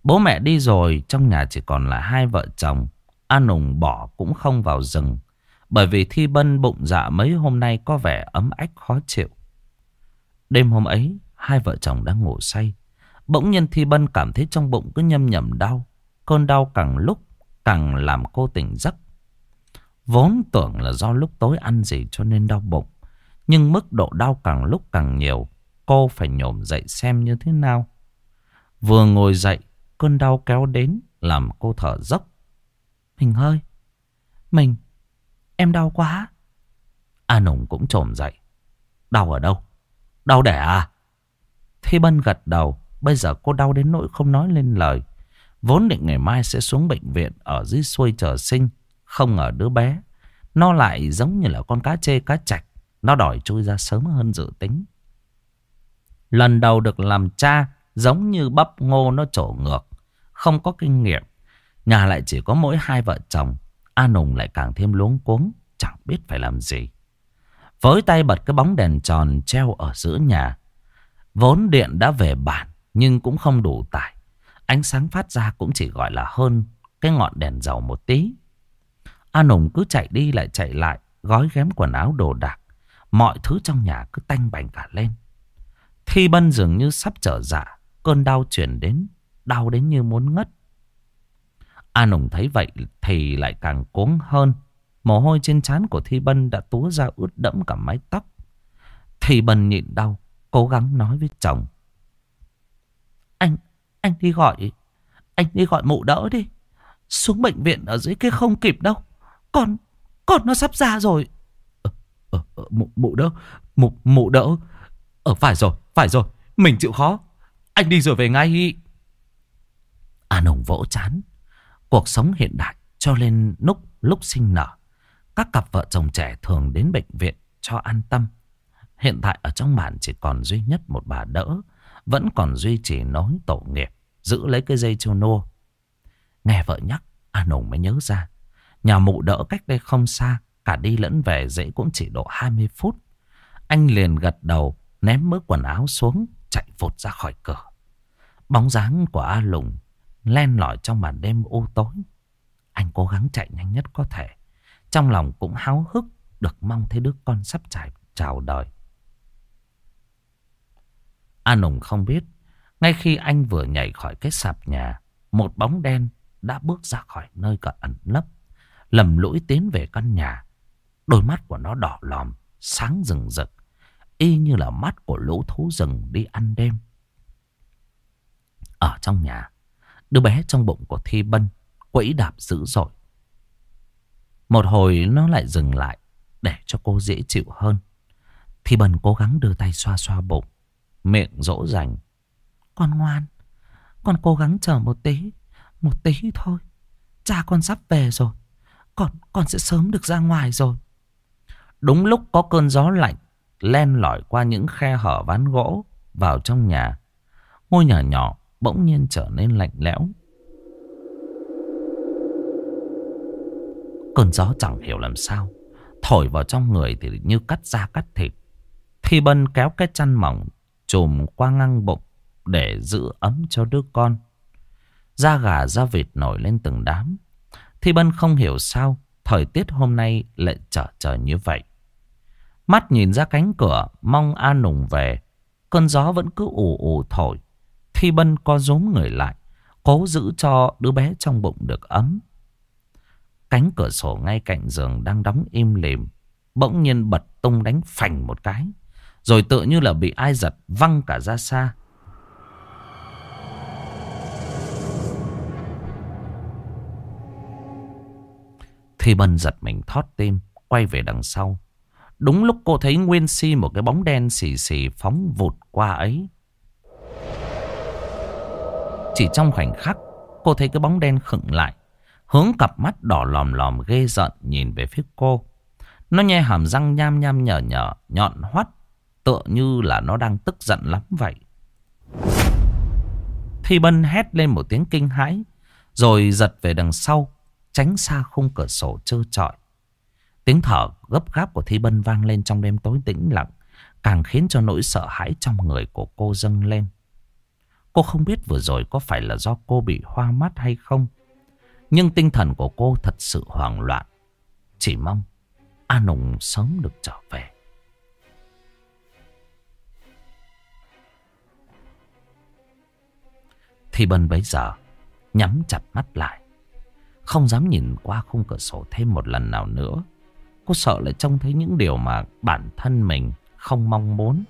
Bố mẹ đi rồi, trong nhà chỉ còn là hai vợ chồng. An Nùng bỏ cũng không vào rừng. Bởi vì Thi Bân bụng dạ mấy hôm nay có vẻ ấm ách khó chịu. Đêm hôm ấy, Hai vợ chồng đang ngủ say. Bỗng nhiên Thi Bân cảm thấy trong bụng cứ nhâm nhầm đau. Cơn đau càng lúc càng làm cô tỉnh giấc. Vốn tưởng là do lúc tối ăn gì cho nên đau bụng. Nhưng mức độ đau càng lúc càng nhiều. Cô phải nhổm dậy xem như thế nào. Vừa ngồi dậy, cơn đau kéo đến làm cô thở dốc. Mình ơi, mình, em đau quá. A Nùng cũng trồm dậy. Đau ở đâu? Đau đẻ à? Thi Bân gật đầu. Bây giờ cô đau đến nỗi không nói lên lời. Vốn định ngày mai sẽ xuống bệnh viện ở dưới xuôi chờ sinh. Không ngờ đứa bé. Nó lại giống như là con cá chê cá chạch. Nó đòi trôi ra sớm hơn dự tính. Lần đầu được làm cha, giống như bắp ngô nó trổ ngược. Không có kinh nghiệm. Nhà lại chỉ có mỗi hai vợ chồng. A Nùng lại càng thêm luống cuống. Chẳng biết phải làm gì. Với tay bật cái bóng đèn tròn treo ở giữa nhà. Vốn điện đã về bản nhưng cũng không đủ tải. Ánh sáng phát ra cũng chỉ gọi là hơn cái ngọn đèn dầu một tí. A Nùng cứ chạy đi lại chạy lại, gói ghém quần áo đồ đạc. Mọi thứ trong nhà cứ tanh bành cả lên. Thi Bân dường như sắp trở dạ, cơn đau chuyển đến, đau đến như muốn ngất. A Nùng thấy vậy thì lại càng cuống hơn. Mồ hôi trên trán của Thi Bân đã túa ra ướt đẫm cả mái tóc. Thi Bân nhịn đau, cố gắng nói với chồng. Anh, anh đi gọi, anh đi gọi mụ đỡ đi. Xuống bệnh viện ở dưới kia không kịp đâu. Con, con nó sắp ra rồi. Ờ, ờ, ờ, mụ, mụ đỡ, mụ, mụ đỡ. Ờ, phải rồi, phải rồi, mình chịu khó. Anh đi rồi về ngay. An Hồng vỗ chán. Cuộc sống hiện đại cho lên lúc lúc sinh nở. Các cặp vợ chồng trẻ thường đến bệnh viện cho an tâm. Hiện tại ở trong bản chỉ còn duy nhất một bà đỡ. Vẫn còn duy trì nối tổ nghiệp. Giữ lấy cái dây châu nô. Nghe vợ nhắc, A Nùng mới nhớ ra. Nhà mụ đỡ cách đây không xa. Cả đi lẫn về dễ cũng chỉ độ 20 phút. Anh liền gật đầu, ném mớ quần áo xuống, chạy vụt ra khỏi cửa. Bóng dáng của A Lùng len lỏi trong màn đêm u tối. Anh cố gắng chạy nhanh nhất có thể. Trong lòng cũng háo hức được mong thấy đứa con sắp trải chào đời. A Nùng không biết, ngay khi anh vừa nhảy khỏi cái sạp nhà, một bóng đen đã bước ra khỏi nơi cận ẩn lấp, lầm lũi tiến về căn nhà. Đôi mắt của nó đỏ lòm, sáng rừng rực, y như là mắt của lũ thú rừng đi ăn đêm. Ở trong nhà, Đứa bé trong bụng của Thi Bân quẫy đạp dữ dội. Một hồi nó lại dừng lại để cho cô dễ chịu hơn. Thi Bân cố gắng đưa tay xoa xoa bụng, miệng dỗ dành. Con ngoan, con cố gắng chờ một tí, một tí thôi. Cha con sắp về rồi, con, con sẽ sớm được ra ngoài rồi. Đúng lúc có cơn gió lạnh len lỏi qua những khe hở ván gỗ vào trong nhà. Ngôi nhà nhỏ bỗng nhiên trở nên lạnh lẽo. Cơn gió chẳng hiểu làm sao, thổi vào trong người thì như cắt da cắt thịt. Thi Bân kéo cái chăn mỏng trùm qua ngang bụng để giữ ấm cho đứa con. Da gà da vịt nổi lên từng đám. Thi Bân không hiểu sao thời tiết hôm nay lại trở trời như vậy. Mắt nhìn ra cánh cửa mong A Nùng về. Cơn gió vẫn cứ ù ù thổi. Thi Bân co rúm người lại, cố giữ cho đứa bé trong bụng được ấm. Cánh cửa sổ ngay cạnh giường đang đóng im lìm, bỗng nhiên bật tung đánh phành một cái, rồi tự như là bị ai giật văng cả ra xa. Thi Bân giật mình thót tim, quay về đằng sau. Đúng lúc cô thấy Nguyên Si một cái bóng đen xì xì phóng vụt qua ấy. Chỉ trong khoảnh khắc Cô thấy cái bóng đen khựng lại Hướng cặp mắt đỏ lòm lòm ghê giận Nhìn về phía cô Nó nhe hàm răng nham nham nhở nhở Nhọn hoắt Tựa như là nó đang tức giận lắm vậy Thi Bân hét lên một tiếng kinh hãi, Rồi giật về đằng sau, Tránh xa khung cửa sổ trơ trọi Tiếng thở gấp gáp của Thi Bân vang lên trong đêm tối tĩnh lặng, Càng khiến cho nỗi sợ hãi trong người của cô dâng lên Cô không biết vừa rồi có phải là do cô bị hoa mắt hay không. Nhưng tinh thần của cô thật sự hoảng loạn. Chỉ mong An Nùng sớm được trở về. Thì Bân bấy giờ nhắm chặt mắt lại. Không dám nhìn qua khung cửa sổ thêm một lần nào nữa. Cô sợ lại trông thấy những điều mà bản thân mình không mong muốn.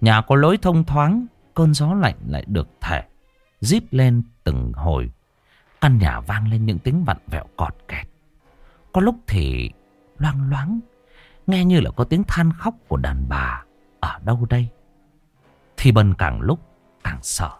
Nhà có lối thông thoáng cơn gió lạnh lại được thể Díp lên từng hồi. Căn nhà vang lên những tiếng vặn vẹo cọt kẹt. Có lúc thì loang loáng, nghe như là có tiếng than khóc của đàn bà ở đâu đây. Thì bần càng lúc càng sợ.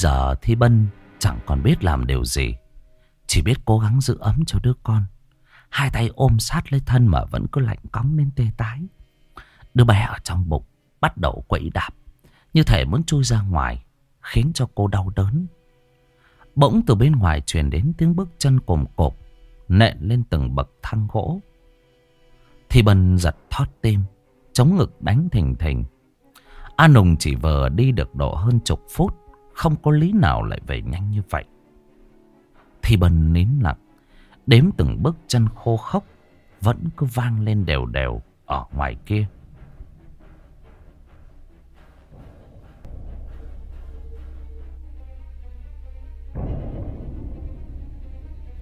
Giờ Thi Bân chẳng còn biết làm điều gì. Chỉ biết cố gắng giữ ấm cho đứa con. Hai tay ôm sát lấy thân mà vẫn cứ lạnh cóng lên tê tái. Đứa bé ở trong bụng bắt đầu quậy đạp. Như thể muốn chui ra ngoài. Khiến cho cô đau đớn. Bỗng từ bên ngoài truyền đến tiếng bước chân cồm cộp. Nện lên từng bậc thang gỗ. Thì bần giật thót tim. Chống ngực đánh thình thình. A Nùng chỉ vừa đi được độ hơn chục phút. Không có lý nào lại về nhanh như vậy. Thì bần nín lặng. Đếm từng bước chân khô khốc. Vẫn cứ vang lên đều đều ở ngoài kia.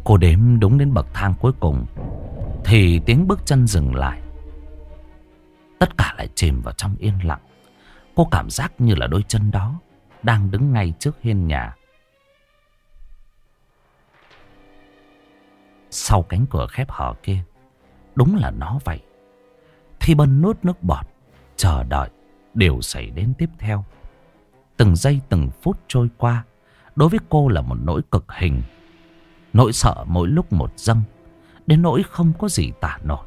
Cô đếm đúng đến bậc thang cuối cùng, Thì tiếng bước chân dừng lại Tất cả lại chìm vào trong yên lặng Cô cảm giác như là đôi chân đó đang đứng ngay trước hiên nhà. Sau cánh cửa khép hở kia, Đúng là nó vậy. Thi Bân nuốt nước bọt, Chờ đợi Điều xảy đến tiếp theo. Từng giây từng phút trôi qua, Đối với cô là một nỗi cực hình. Nỗi sợ mỗi lúc một dâng, Đến nỗi không có gì tả nổi.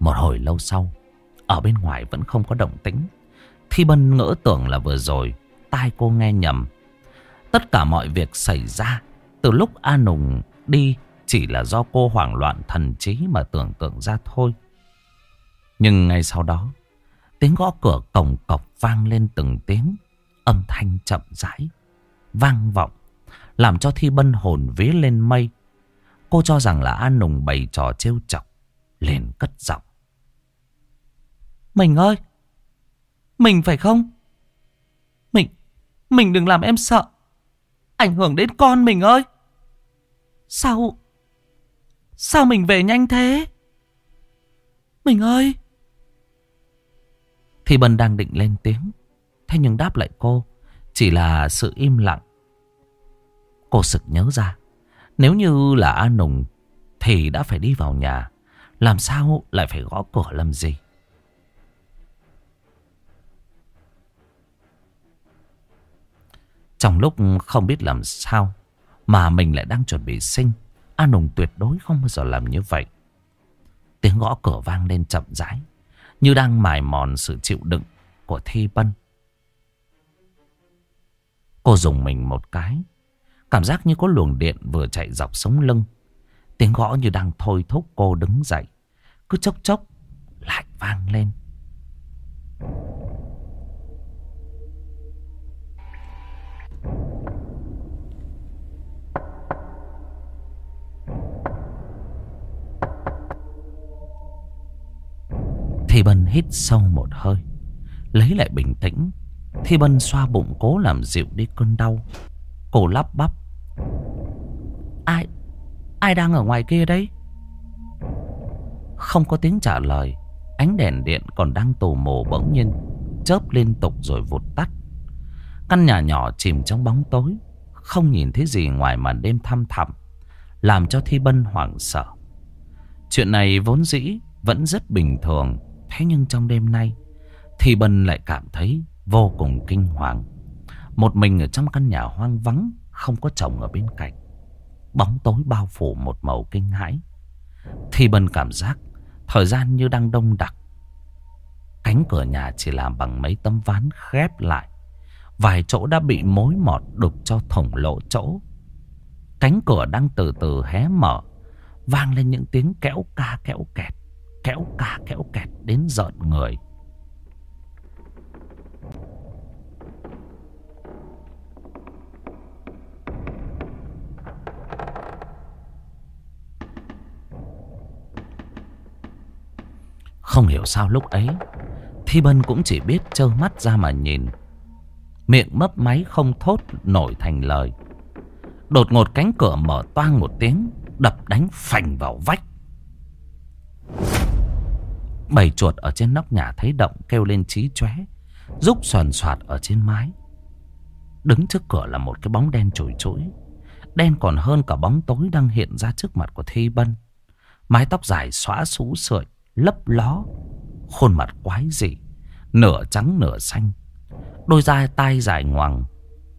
Một hồi lâu sau, Ở bên ngoài vẫn không có động tĩnh. Thi Bân ngỡ tưởng là vừa rồi, Tai cô nghe nhầm Tất cả mọi việc xảy ra Từ lúc A Nùng đi Chỉ là do cô hoảng loạn thần trí Mà tưởng tượng ra thôi Nhưng ngay sau đó, Tiếng gõ cửa cổng cọc vang lên từng tiếng, Âm thanh chậm rãi, Vang vọng, làm cho Thi Bân hồn vía lên mây. Cô cho rằng là An Nùng bày trò trêu chọc. Liền cất giọng. Mình ơi! Mình phải không? Mình, mình đừng làm em sợ. Ảnh hưởng đến con mình ơi! Sao? Sao mình về nhanh thế? Mình ơi! thì Bân đang định lên tiếng. Thế nhưng đáp lại cô chỉ là sự im lặng Cô sực nhớ ra Nếu như là A Nùng Thì đã phải đi vào nhà Làm sao lại phải gõ cửa làm gì Trong lúc không biết làm sao Mà mình lại đang chuẩn bị sinh, An Hùng tuyệt đối không bao giờ làm như vậy Tiếng gõ cửa vang lên chậm rãi, Như đang mài mòn sự chịu đựng Của Thi Bân Cô dùng mình một cái, Cảm giác như có luồng điện vừa chạy dọc sống lưng. Tiếng gõ như đang thôi thúc cô đứng dậy. Cứ chốc chốc lại vang lên. Thi Bân hít sâu một hơi, Lấy lại bình tĩnh. Thi Bân xoa bụng cố làm dịu đi cơn đau. Cô lắp bắp, Ai Ai đang ở ngoài kia đấy? Không có tiếng trả lời, Ánh đèn điện còn đang tù mồ bỗng nhiên Chớp liên tục rồi vụt tắt. Căn nhà nhỏ chìm trong bóng tối, Không nhìn thấy gì ngoài màn đêm thăm thẳm, Làm cho Thi Bân hoảng sợ. Chuyện này vốn dĩ Vẫn rất bình thường Thế nhưng trong đêm nay, thì Bân lại cảm thấy vô cùng kinh hoàng. Một mình ở trong căn nhà hoang vắng, Không có chồng ở bên cạnh. Bóng tối bao phủ một màu kinh hãi. Thì bần cảm giác Thời gian như đang đông đặc. Cánh cửa nhà chỉ làm bằng mấy tấm ván khép lại. Vài chỗ đã bị mối mọt đục cho thủng lộ chỗ. Cánh cửa đang từ từ hé mở, Vang lên những tiếng kéo ca kéo kẹt. Kéo ca, kéo kẹt đến giận người. Không hiểu sao lúc ấy, Thi Bân cũng chỉ biết trơ mắt ra mà nhìn. Miệng mấp máy không thốt nổi thành lời. Đột ngột cánh cửa mở toang một tiếng, Đập đánh phành vào vách. Bầy chuột ở trên nóc nhà thấy động kêu lên trí chóe, Rúc soàn soạt ở trên mái. Đứng trước cửa là một cái bóng đen trồi trỗi Đen còn hơn cả bóng tối đang hiện ra trước mặt của Thi Bân. Mái tóc dài xóa xú sợi, lấp ló, Khuôn mặt quái dị, Nửa trắng nửa xanh. Đôi da tay dài ngoằng,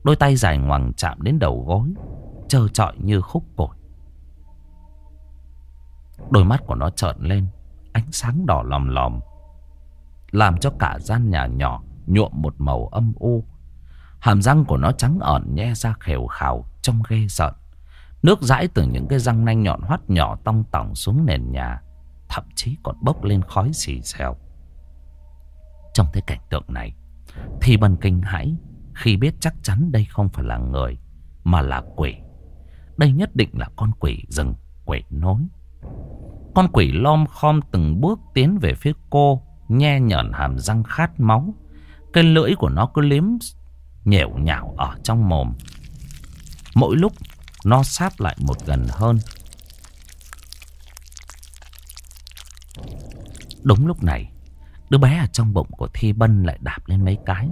Đôi tay dài ngoằng chạm đến đầu gối, Trơ trọi như khúc cổi Đôi mắt của nó trợn lên. Ánh sáng đỏ lòm lòm, Làm cho cả gian nhà nhỏ Nhuộm một màu âm u. Hàm răng của nó trắng ẩn nhe ra khều khào Trông ghê sợ Nước dãi từ những cái răng nanh nhọn hoắt nhỏ tong tỏng xuống nền nhà, Thậm chí còn bốc lên khói xì xèo. Trong cái cảnh tượng này, Thì bần kinh hãi Khi biết chắc chắn đây không phải là người, Mà là quỷ. Đây nhất định là con quỷ rừng, Quỷ nối. Con quỷ lom khom từng bước tiến về phía cô, Nhe nhởn hàm răng khát máu. Cái lưỡi của nó cứ liếm nhẻo nhảo ở trong mồm. Mỗi lúc, nó sát lại một gần hơn. Đúng lúc này, Đứa bé ở trong bụng của Thi Bân lại đạp lên mấy cái,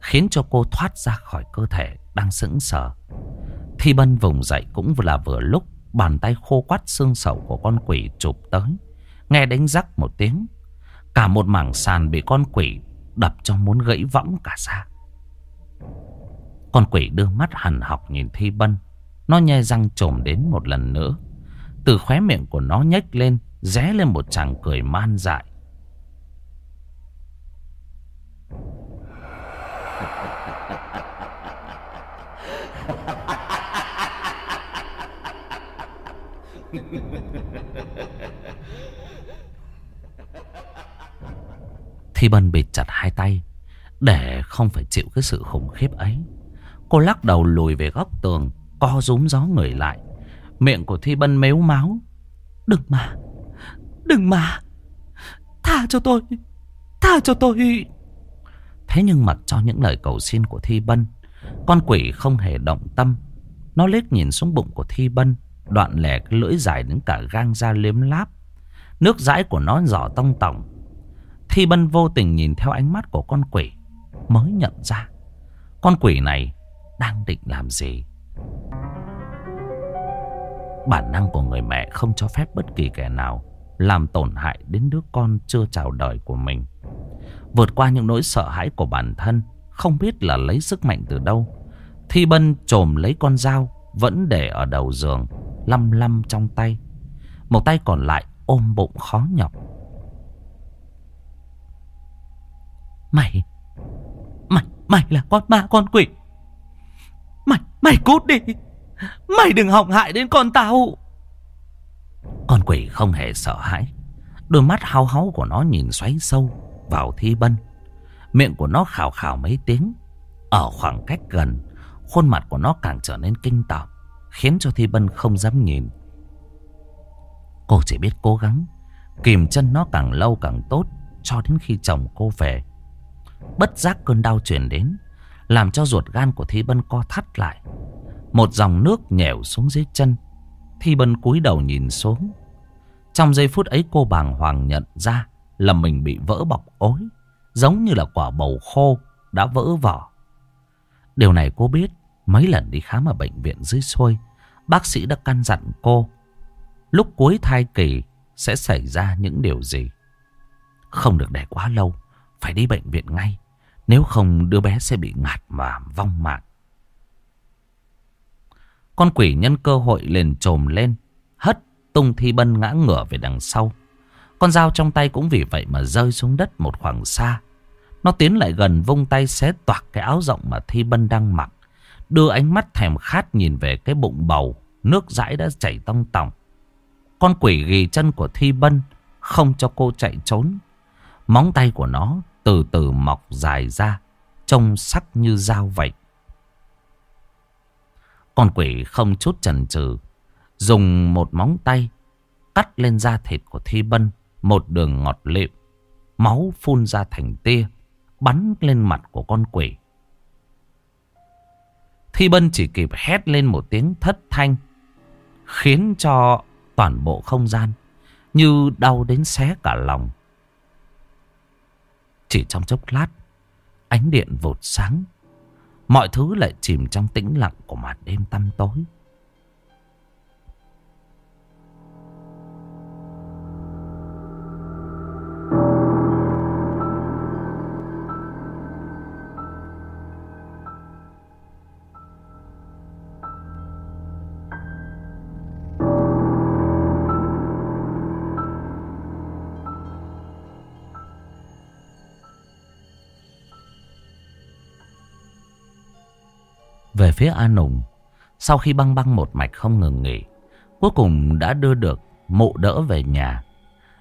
Khiến cho cô thoát ra khỏi cơ thể Đang sững sờ. Thi Bân vùng dậy cũng là vừa lúc Bàn tay khô quắt xương sầu của con quỷ chụp tới. Nghe đánh rắc một tiếng, Cả một mảng sàn bị con quỷ Đập cho muốn gãy võng cả ra. Con quỷ đưa mắt hằn học nhìn Thi Bân. Nó nhe răng trồm đến một lần nữa. Từ khóe miệng của nó nhếch lên, Ré lên một chàng cười man dại. Thi Bân bịt chặt hai tay, Để không phải chịu cái sự khủng khiếp ấy. Cô lắc đầu lùi về góc tường, Co rúm gió người lại. Miệng của Thi Bân mếu máu. Đừng mà Đừng mà, Tha cho tôi, Tha cho tôi. Thế nhưng mặc cho những lời cầu xin của Thi Bân, Con quỷ không hề động tâm. Nó liếc nhìn xuống bụng của Thi Bân Đoạn lẻ cái lưỡi dài đến cả gang ra liếm láp. Nước dãi của nó giỏ tông tổng Thi Bân vô tình nhìn theo ánh mắt của con quỷ, Mới nhận ra Con quỷ này đang định làm gì. Bản năng của người mẹ không cho phép bất kỳ kẻ nào Làm tổn hại đến đứa con chưa chào đời của mình. Vượt qua những nỗi sợ hãi của bản thân, Không biết là lấy sức mạnh từ đâu, Thi Bân trồm lấy con dao Vẫn để ở đầu giường. Lăm lăm trong tay. Một tay còn lại ôm bụng khó nhọc. Mày Mày Mày là con ma, con quỷ. Mày Mày cút đi. Mày đừng hỏng hại đến con tao. Con quỷ không hề sợ hãi. Đôi mắt hao háu của nó nhìn xoáy sâu Vào thi bân. Miệng của nó khào khào mấy tiếng. Ở khoảng cách gần, Khuôn mặt của nó càng trở nên kinh tởm. Khiến cho Thi Bân không dám nhìn. Cô chỉ biết cố gắng, Kìm chân nó càng lâu càng tốt Cho đến khi chồng cô về. Bất giác cơn đau truyền đến, Làm cho ruột gan của Thi Bân co thắt lại. Một dòng nước nhèo xuống dưới chân, Thi Bân cúi đầu nhìn xuống. Trong giây phút ấy cô bàng hoàng nhận ra Là mình bị vỡ bọc ối, Giống như là quả bầu khô Đã vỡ vỏ. Điều này cô biết Mấy lần đi khám ở bệnh viện dưới xuôi Bác sĩ đã căn dặn cô, Lúc cuối thai kỳ Sẽ xảy ra những điều gì? Không được để quá lâu, Phải đi bệnh viện ngay. Nếu không, đứa bé sẽ bị ngạt và vong mạng. Con quỷ nhân cơ hội liền trồm lên, Hất tung thi bân ngã ngửa về đằng sau. Con dao trong tay cũng vì vậy mà rơi xuống đất một khoảng xa. Nó tiến lại gần vung tay xé toạc cái áo rộng mà thi bân đang mặc. Đưa ánh mắt thèm khát nhìn về cái bụng bầu, Nước dãi đã chảy tông tòng. Con quỷ ghi chân của Thi Bân Không cho cô chạy trốn. Móng tay của nó từ từ mọc dài ra, Trông sắc như dao vậy Con quỷ không chút chần chừ, Dùng một móng tay Cắt lên da thịt của Thi Bân Một đường ngọt lịm, Máu phun ra thành tia, Bắn lên mặt của con quỷ. Thi Bân chỉ kịp hét lên một tiếng thất thanh. Khiến cho toàn bộ không gian như đau đến xé cả lòng. Chỉ trong chốc lát, ánh điện vụt sáng. Mọi thứ lại chìm trong tĩnh lặng của màn đêm tăm tối. Phía A Nùng. Sau khi băng băng một mạch không ngừng nghỉ, Cuối cùng đã đưa được mụ đỡ về nhà.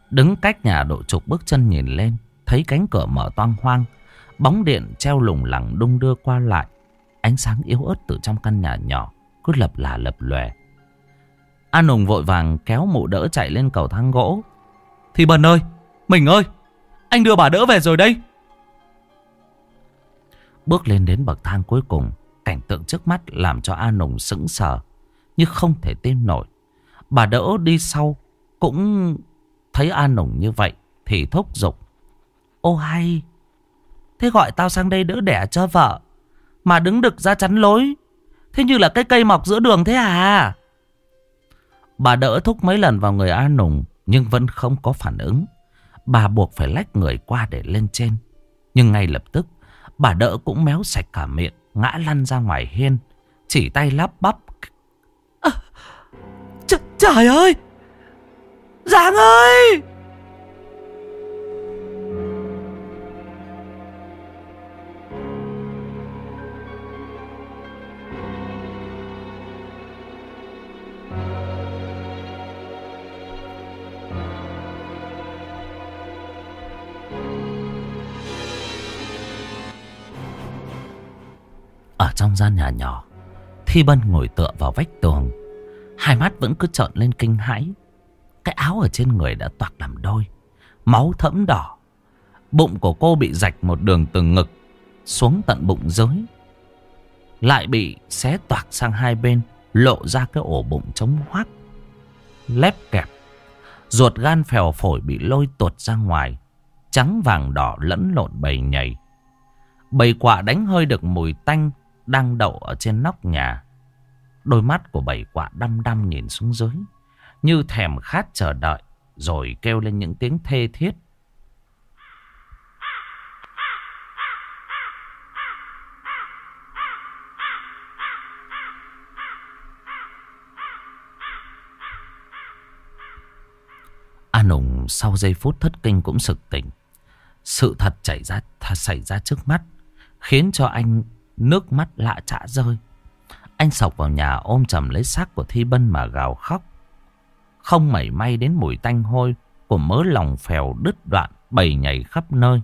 Đứng cách nhà độ chục bước chân nhìn lên, Thấy cánh cửa mở toang hoang, Bóng điện treo lủng lẳng đung đưa qua lại. Ánh sáng yếu ớt từ trong căn nhà nhỏ Cứ lập là lập lòe. A Nùng vội vàng kéo mụ đỡ chạy lên cầu thang gỗ. Thì bần ơi, Mình ơi, Anh đưa bà đỡ về rồi đây. Bước lên đến bậc thang cuối cùng Cảnh tượng trước mắt làm cho a Nùng sững sờ, Nhưng không thể tin nổi. Bà đỡ đi sau Cũng thấy a Nùng như vậy Thì thúc giục. Ô hay, Thế gọi tao sang đây đỡ đẻ cho vợ, Mà đứng đực ra chắn lối. Thế như là cái cây mọc giữa đường thế à? Bà đỡ thúc mấy lần vào người A Nùng, Nhưng vẫn không có phản ứng. Bà buộc phải lách người qua để lên trên. Nhưng ngay lập tức, Bà đỡ cũng méo sạch cả miệng. Ngã lăn ra ngoài hiên Chỉ tay lắp bắp. À, Trời ơi! Giang ơi! Trong gian nhà nhỏ. Thi Bân ngồi tựa vào vách tường. Hai mắt vẫn cứ trợn lên kinh hãi. Cái áo ở trên người đã toạc làm đôi, Máu thẫm đỏ. Bụng của cô bị rạch một đường từ ngực, Xuống tận bụng dưới. Lại bị xé toạc sang hai bên, Lộ ra cái ổ bụng trống hoác, Lép kẹp. Ruột gan phèo phổi bị lôi tuột ra ngoài, Trắng vàng đỏ lẫn lộn bầy nhảy Bầy quạ đánh hơi được mùi tanh đang đậu ở trên nóc nhà. Đôi mắt của bảy quạ đăm đăm nhìn xuống dưới, như thèm khát chờ đợi, rồi kêu lên những tiếng thê thiết. An hùng sau giây phút thất kinh cũng sực tỉnh. Sự thật chảy ra xảy ra trước mắt khiến cho anh Nước mắt lạ chả rơi. Anh sọc vào nhà ôm chầm lấy xác của Thi Bân mà gào khóc. Không mảy may đến mùi tanh hôi Của mớ lòng phèo đứt đoạn bầy nhảy khắp nơi.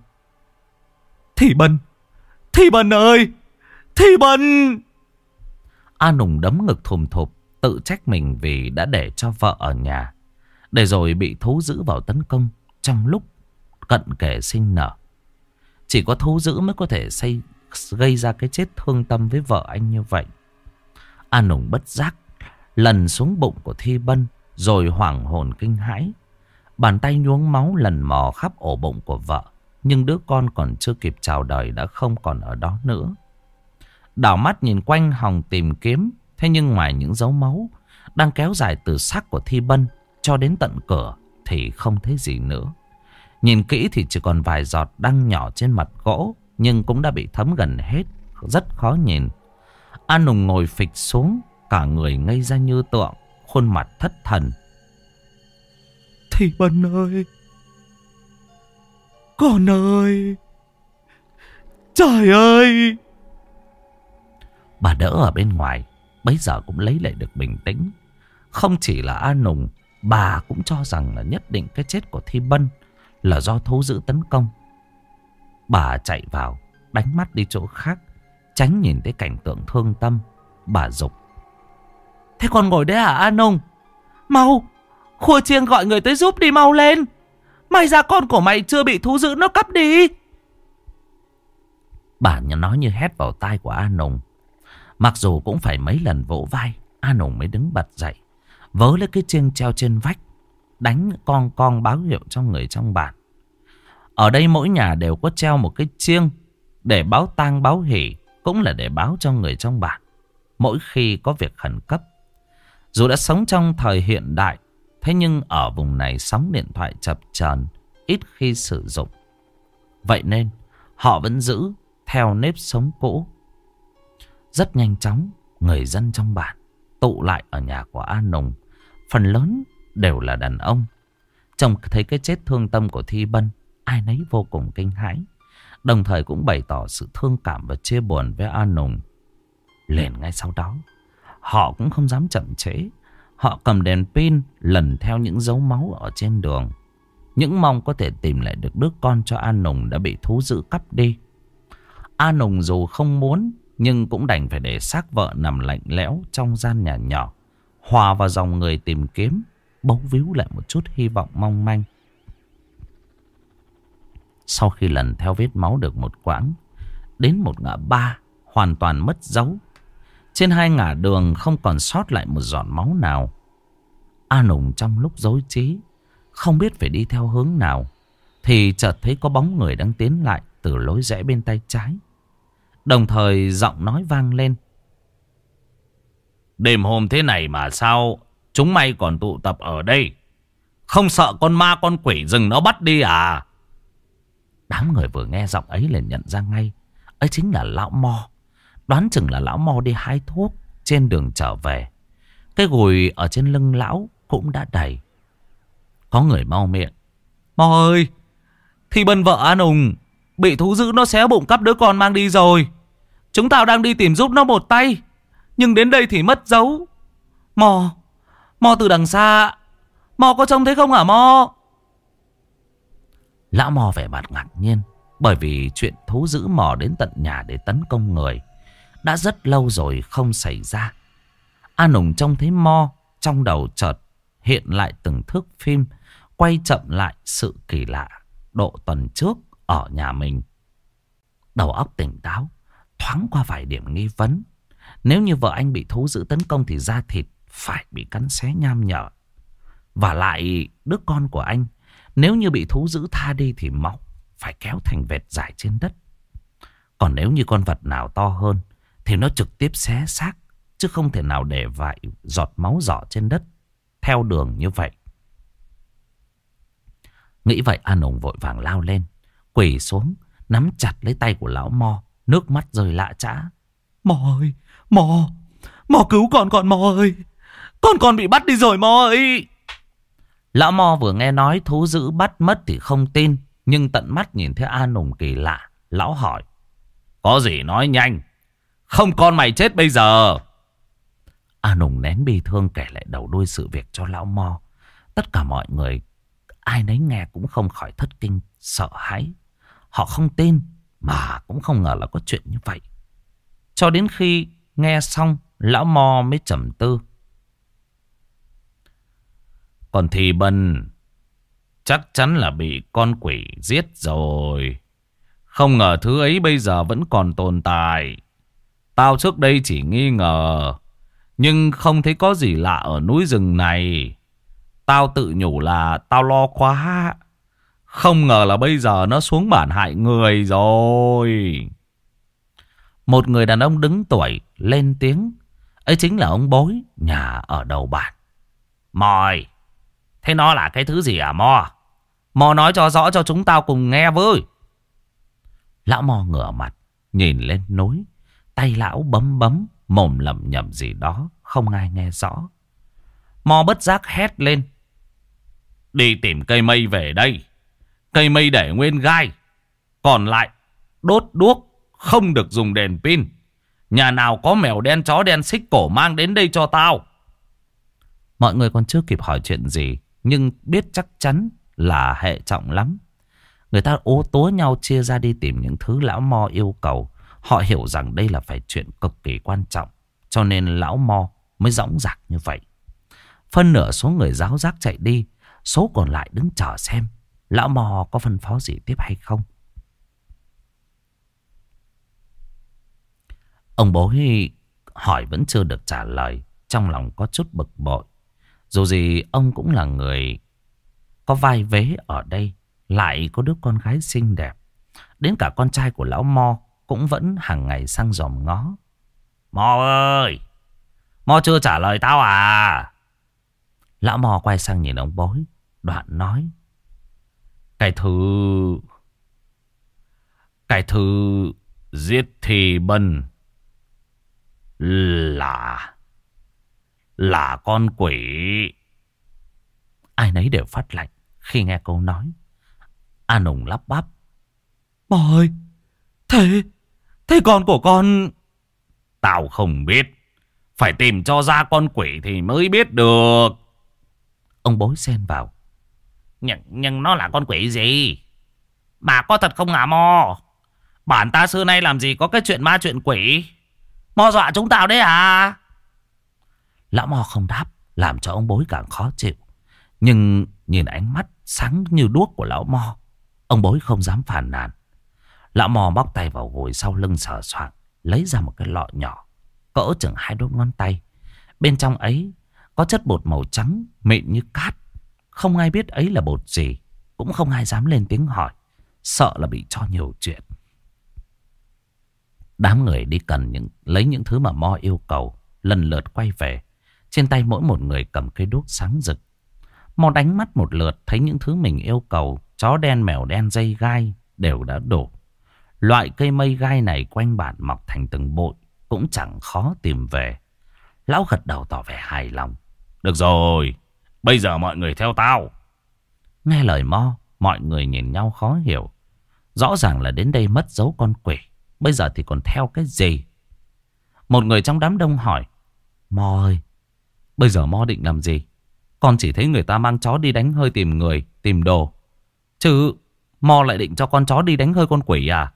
Thi Bân! Thi Bân ơi! Thi Bân! A Nùng đấm ngực thùm thụp, Tự trách mình vì đã để cho vợ ở nhà, Để rồi bị thú giữ vào tấn công Trong lúc cận kề sinh nở. Chỉ có thú giữ mới có thể xây gây ra cái chết thương tâm với vợ anh như vậy. An Hùng bất giác, lần xuống bụng của Thi Bân, rồi hoảng hồn kinh hãi. Bàn tay nhuốm máu lần mò khắp ổ bụng của vợ, nhưng đứa con còn chưa kịp chào đời đã không còn ở đó nữa. Đảo mắt nhìn quanh hòng tìm kiếm, thế nhưng ngoài những dấu máu đang kéo dài từ xác của Thi Bân cho đến tận cửa thì không thấy gì nữa. Nhìn kỹ thì chỉ còn vài giọt đang nhỏ trên mặt gỗ nhưng cũng đã bị thấm gần hết, rất khó nhìn. An Nùng ngồi phịch xuống, cả người ngây ra như tượng, khuôn mặt thất thần. Thì Bân ơi! Con ơi! Trời ơi! Bà đỡ ở bên ngoài, bấy giờ cũng lấy lại được bình tĩnh. Không chỉ là An Nùng, bà cũng cho rằng là nhất định cái chết của Thi Bân là do thú dữ tấn công. Bà chạy vào, đánh mắt đi chỗ khác, tránh nhìn thấy cảnh tượng thương tâm. Bà dục Thế còn ngồi đấy hả An Nông? Mau, khua chiêng gọi người tới giúp đi mau lên. May ra con của mày chưa bị thú dữ nó cắp đi. Bà nói như hét vào tai của An Nùng. Mặc dù cũng phải mấy lần vỗ vai, An Nùng mới đứng bật dậy. Vớ lấy cái chiêng treo trên vách, đánh con con báo hiệu cho người trong bản. Ở đây mỗi nhà đều có treo một cái chiêng để báo tang báo hỷ cũng là để báo cho người trong bản. Mỗi khi có việc khẩn cấp. Dù đã sống trong thời hiện đại, thế nhưng ở vùng này sóng điện thoại chập chờn ít khi sử dụng. Vậy nên họ vẫn giữ theo nếp sống cũ. Rất nhanh chóng, người dân trong bản tụ lại ở nhà của A Nùng. Phần lớn đều là đàn ông. Trông thấy cái chết thương tâm của Thi Bân, ai nấy vô cùng kinh hãi. Đồng thời cũng bày tỏ sự thương cảm và chia buồn với An Nùng. Liền ngay sau đó Họ cũng không dám chậm trễ Họ cầm đèn pin lần theo những dấu máu ở trên đường Những mong có thể tìm lại được đứa con cho An Nùng đã bị thú dữ cắp đi A Nùng dù không muốn nhưng cũng đành phải để xác vợ nằm lạnh lẽo trong gian nhà nhỏ. Hòa vào dòng người tìm kiếm, bấu víu lại một chút hy vọng mong manh. Sau khi lần theo vết máu được một quãng, đến một ngã ba hoàn toàn mất dấu. Trên hai ngã đường không còn sót lại một giọt máu nào. A Nùng trong lúc dối trí, không biết phải đi theo hướng nào, thì chợt thấy có bóng người đang tiến lại từ lối rẽ bên tay trái. Đồng thời giọng nói vang lên. Đêm hôm thế này mà sao chúng mày còn tụ tập ở đây? Không sợ con ma con quỷ rừng nó bắt đi à? Đám người vừa nghe giọng ấy liền nhận ra ngay. Ấy chính là lão mo. Đoán chừng là lão mo đi hái thuốc trên đường trở về. Cái gùi ở trên lưng lão cũng đã đầy. Có người mau miệng. Mo ơi! Thì bần vợ An Hùng, Bị thú dữ nó xé bụng cắp đứa con mang đi rồi Chúng tao đang đi tìm giúp nó một tay, Nhưng đến đây thì mất dấu Mò Mò từ đằng xa Mò có trông thấy không hả Mò Lão Mò vẻ mặt ngạc nhiên Bởi vì chuyện thú dữ mò đến tận nhà để tấn công người Đã rất lâu rồi không xảy ra An Hùng trông thấy mò Trong đầu chợt hiện lại từng thước phim Quay chậm lại sự kỳ lạ Độ tuần trước ở nhà mình. Đầu óc tỉnh táo, thoáng qua vài điểm nghi vấn. Nếu như vợ anh bị thú dữ tấn công thì da thịt phải bị cắn xé nham nhở. Và lại đứa con của anh, nếu như bị thú giữ tha đi thì máu phải kéo thành vệt dài trên đất. Còn nếu như con vật nào to hơn thì nó trực tiếp xé xác, chứ không thể nào để vại giọt máu giỏ trên đất theo đường như vậy. Nghĩ vậy, An hùng vội vàng lao lên, Quỳ xuống, Nắm chặt lấy tay của lão Mo, Nước mắt rơi lạ chã Mo ơi, Mo Mo cứu con con, Mo ơi Con con bị bắt đi rồi, Mo ơi Lão Mo vừa nghe nói thú dữ bắt mất thì không tin, Nhưng tận mắt nhìn thấy A Nùng kỳ lạ, Lão hỏi. Có gì nói nhanh? Không con mày chết bây giờ. A Nùng nén bi thương kể lại đầu đuôi sự việc cho lão Mo. Tất cả mọi người, Ai nấy nghe cũng không khỏi thất kinh, Sợ hãi. Họ không tin, mà cũng không ngờ là có chuyện như vậy. Cho đến khi nghe xong, lão mò mới trầm tư. Còn thì bần chắc chắn là bị con quỷ giết rồi. Không ngờ thứ ấy bây giờ vẫn còn tồn tại. Tao trước đây chỉ nghi ngờ. Nhưng không thấy có gì lạ ở núi rừng này. Tao tự nhủ là tao lo quá. Không ngờ là bây giờ nó xuống bản hại người rồi. Một người đàn ông đứng tuổi lên tiếng. Ấy chính là ông bối nhà ở đầu bản. Mòi. Thế nó là cái thứ gì à Mò? Mò nói cho rõ cho chúng tao cùng nghe với. Lão Mò ngửa mặt. Nhìn lên núi. Tay lão bấm bấm. Mồm lầm nhầm gì đó. Không ai nghe rõ. Mò bất giác hét lên. Đi tìm cây mây về đây. Cây mây để nguyên gai. Còn lại, đốt đuốc, không được dùng đèn pin. Nhà nào có mèo đen, chó đen, xích cổ mang đến đây cho tao. Mọi người còn chưa kịp hỏi chuyện gì. Nhưng biết chắc chắn là hệ trọng lắm. Người ta ố tố nhau chia ra đi tìm những thứ lão mo yêu cầu. Họ hiểu rằng đây là phải chuyện cực kỳ quan trọng. Cho nên lão mo mới dõng dạc như vậy. Phân nửa số người giáo giác chạy đi. Số còn lại đứng chờ xem Lão mò có phân phó gì tiếp hay không? Ông bố hỏi vẫn chưa được trả lời. Trong lòng có chút bực bội. Dù gì, ông cũng là người có vai vế ở đây. Lại có đứa con gái xinh đẹp. Đến cả con trai của lão Mo cũng vẫn hàng ngày sang dòm ngó. Mo ơi! Mo chưa trả lời tao à? Lão Mo quay sang nhìn ông bối. Đoạn nói. Cái thứ... Cái thứ giết thì bần là... Là con quỷ. Ai nấy đều phát lạnh khi nghe câu nói. An ủng lắp bắp. Bà ơi! Thế... Thế con của con... Tao không biết. Phải tìm cho ra con quỷ thì mới biết được. Ông bối xen vào. Nhưng, nhưng nó là con quỷ gì? Bà có thật không hả Mo? Bản ta xưa nay làm gì có cái chuyện ma chuyện quỷ? Mo dọa chúng tao đấy à? Lão Mo không đáp, làm cho ông bối càng khó chịu. Nhưng nhìn ánh mắt sáng như đuốc của lão Mo, ông bối không dám phản nàn. Lão Mo bóc tay vào gối sau lưng sờ soạn, lấy ra một cái lọ nhỏ, cỡ chừng hai đốt ngón tay. Bên trong ấy có chất bột màu trắng, mịn như cát. Không ai biết ấy là bột gì, cũng không ai dám lên tiếng hỏi, sợ là bị cho nhiều chuyện. Đám người đi cần những lấy những thứ mà Mo yêu cầu, lần lượt quay về. Trên tay mỗi một người cầm cây đuốc sáng rực. Mo đánh mắt một lượt thấy những thứ mình yêu cầu, chó đen, mèo đen, dây gai đều đã đổ. Loại cây mây gai này quanh bản mọc thành từng bụi, cũng chẳng khó tìm về. Lão gật đầu tỏ vẻ hài lòng. Được rồi, bây giờ mọi người theo tao. Nghe lời Mo, mọi người nhìn nhau khó hiểu. Rõ ràng là đến đây mất dấu con quỷ. Bây giờ thì còn theo cái gì? Một người trong đám đông hỏi. Mo ơi, bây giờ Mo định làm gì? Con chỉ thấy người ta mang chó đi đánh hơi tìm người, tìm đồ. Chứ Mo lại định cho con chó đi đánh hơi con quỷ à?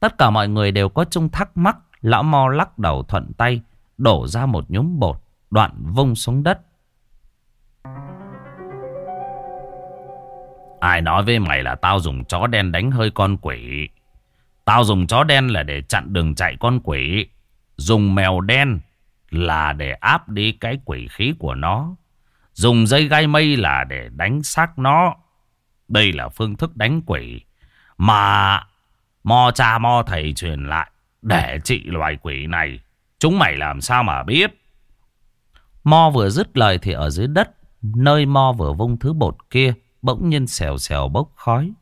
Tất cả mọi người đều có chung thắc mắc. Lão Mo lắc đầu thuận tay, đổ ra một nhúm bột, đoạn vung xuống đất. Ai nói với mày là tao dùng chó đen đánh hơi con quỷ? Tao dùng chó đen là để chặn đường chạy con quỷ. Dùng mèo đen là để áp đi cái quỷ khí của nó. Dùng dây gai mây là để đánh xác nó. Đây là phương thức đánh quỷ. Mà mò cha mò thầy truyền lại để trị loài quỷ này. Chúng mày làm sao mà biết? Mo vừa dứt lời thì ở dưới đất, nơi Mo vừa vung thứ bột kia, bỗng nhiên xèo xèo bốc khói.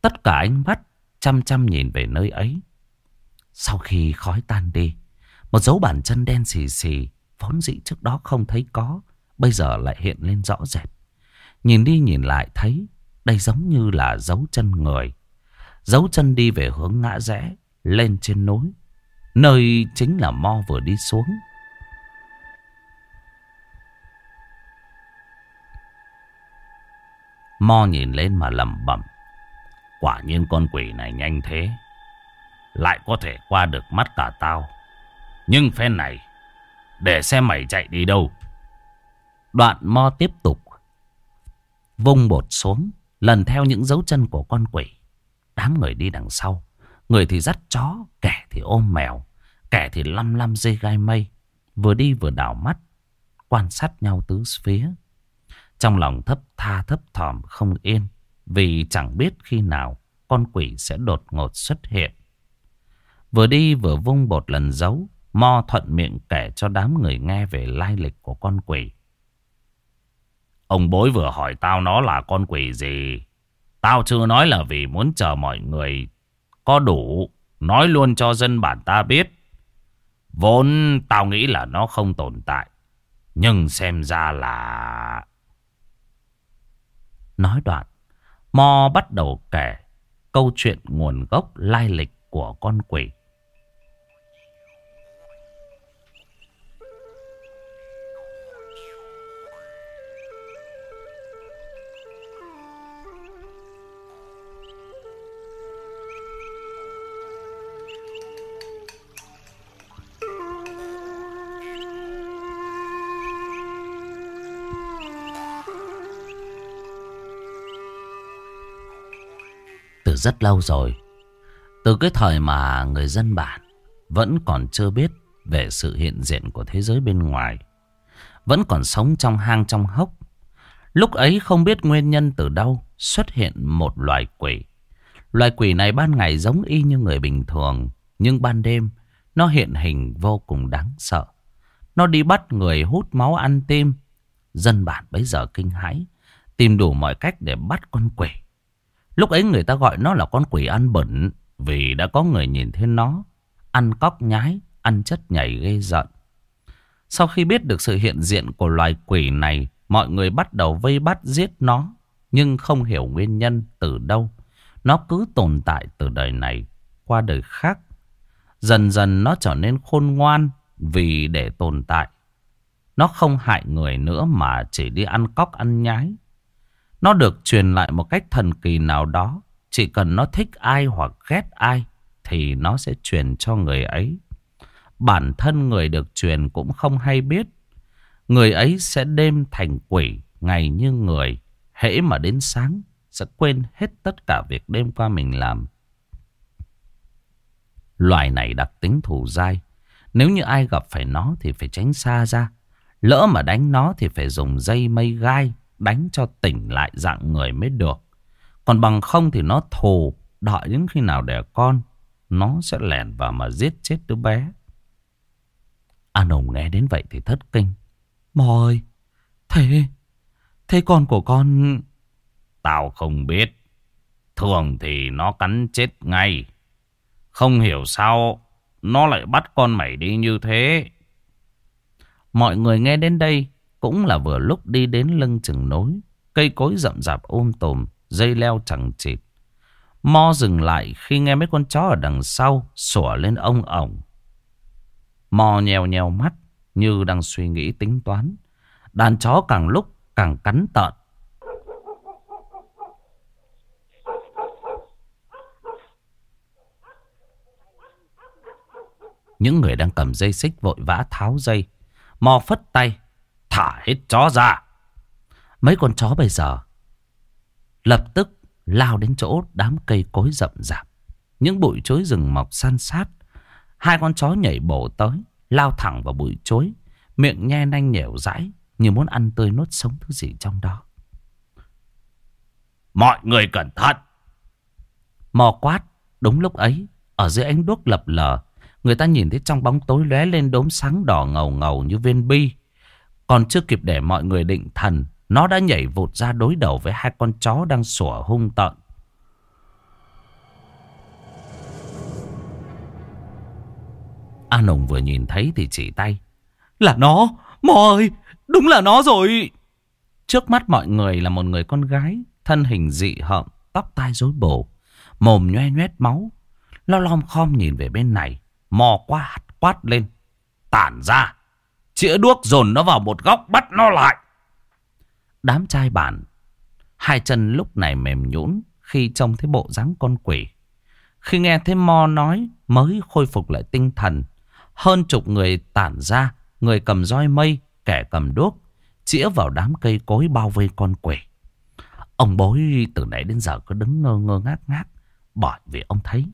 Tất cả ánh mắt chăm chăm nhìn về nơi ấy. Sau khi khói tan đi, một dấu bàn chân đen xì xì, vốn dĩ trước đó không thấy có, bây giờ lại hiện lên rõ rệt. Nhìn đi nhìn lại thấy, đây giống như là dấu chân người. Dấu chân đi về hướng ngã rẽ, lên trên núi, nơi chính là Mo vừa đi xuống. Mo nhìn lên mà lẩm bẩm. Quả nhiên con quỷ này nhanh thế. Lại có thể qua được mắt cả tao. Nhưng phen này, để xem mày chạy đi đâu. Đoạn Mo tiếp tục vung bột xuống, lần theo những dấu chân của con quỷ. Đám người đi đằng sau, người thì dắt chó, kẻ thì ôm mèo, kẻ thì lăm lăm dây gai mây, vừa đi vừa đảo mắt, quan sát nhau tứ phía. Trong lòng thấp tha thấp thỏm không yên. Vì chẳng biết khi nào con quỷ sẽ đột ngột xuất hiện. Vừa đi vừa vung bột lần giấu. Mo thuận miệng kể cho đám người nghe về lai lịch của con quỷ. Ông bối vừa hỏi tao nó là con quỷ gì. Tao chưa nói là vì muốn chờ mọi người có đủ. Nói luôn cho dân bản ta biết. Vốn tao nghĩ là nó không tồn tại. Nhưng xem ra là... Nói đoạn, Mo bắt đầu kể câu chuyện nguồn gốc lai lịch của con quỷ. Rất lâu rồi. Từ cái thời mà người dân bản vẫn còn chưa biết về sự hiện diện của thế giới bên ngoài. Vẫn còn sống trong hang trong hốc. Lúc ấy không biết nguyên nhân từ đâu xuất hiện một loài quỷ. Loài quỷ này ban ngày giống y như người bình thường. Nhưng ban đêm nó hiện hình vô cùng đáng sợ. Nó đi bắt người hút máu ăn tim. Dân bản bấy giờ kinh hãi. Tìm đủ mọi cách để bắt con quỷ. Lúc ấy người ta gọi nó là con quỷ ăn bẩn vì đã có người nhìn thấy nó ăn cóc nhái, ăn chất nhảy ghê giận. Sau khi biết được sự hiện diện của loài quỷ này, mọi người bắt đầu vây bắt giết nó, nhưng không hiểu nguyên nhân từ đâu. Nó cứ tồn tại từ đời này qua đời khác. Dần dần nó trở nên khôn ngoan vì để tồn tại. Nó không hại người nữa mà chỉ đi ăn cóc ăn nhái. Nó được truyền lại một cách thần kỳ nào đó. Chỉ cần nó thích ai hoặc ghét ai thì nó sẽ truyền cho người ấy. Bản thân người được truyền cũng không hay biết. Người ấy sẽ đêm thành quỷ, ngày như người. Hễ mà đến sáng sẽ quên hết tất cả việc đêm qua mình làm. Loài này đặc tính thù dai. Nếu như ai gặp phải nó thì phải tránh xa ra. Lỡ mà đánh nó thì phải dùng dây mây gai đánh cho tỉnh lại dạng người mới được. Còn bằng không thì nó thù, đợi đến khi nào đẻ con, nó sẽ lẻn vào mà giết chết đứa bé. An Hồng nghe đến vậy thì thất kinh. Mò ơi, thế, thế con của con... Tao không biết. Thường thì nó cắn chết ngay. Không hiểu sao nó lại bắt con mày đi như thế. Mọi người nghe đến đây cũng là vừa lúc đi đến lưng chừng nối. Cây cối rậm rạp ôm tồm, dây leo chẳng chịt. Mo dừng lại khi nghe mấy con chó ở đằng sau sủa lên ông ổng. mo nhèo nhèo mắt, như đang suy nghĩ tính toán. Đàn chó càng lúc càng cắn tợn. Những người đang cầm dây xích vội vã tháo dây. Mò phất tay. Thả hết chó ra. Mấy con chó bây giờ lập tức lao đến chỗ đám cây cối rậm rạp. Những bụi chối rừng mọc san sát. Hai con chó nhảy bổ tới, lao thẳng vào bụi chối. Miệng nhe nanh nhẻo rãi như muốn ăn tươi nốt sống thứ gì trong đó. Mọi người cẩn thận. Mò quát, đúng lúc ấy, ở dưới ánh đuốc lập lờ, người ta nhìn thấy trong bóng tối lóe lên đốm sáng đỏ ngầu ngầu như viên bi. Còn chưa kịp để mọi người định thần, nó đã nhảy vụt ra đối đầu với hai con chó đang sủa hung tợn. An Hùng vừa nhìn thấy thì chỉ tay. Là nó! Mò ơi! Đúng là nó rồi! Trước mắt mọi người là một người con gái, thân hình dị hợm, tóc tai rối bổ, mồm nhoe nhoét máu. Lo lom khom nhìn về bên này, mò qua quát lên. Tản ra! Chĩa đuốc dồn nó vào một góc bắt nó lại. Đám trai bản, hai chân lúc này mềm nhũn khi trông thấy bộ dáng con quỷ. Khi nghe thấy Mo nói mới khôi phục lại tinh thần. Hơn chục người tản ra, người cầm roi mây, kẻ cầm đuốc, chĩa vào đám cây cối bao vây con quỷ. Ông bối từ nãy đến giờ cứ đứng ngơ ngơ ngác ngác, bởi vì ông thấy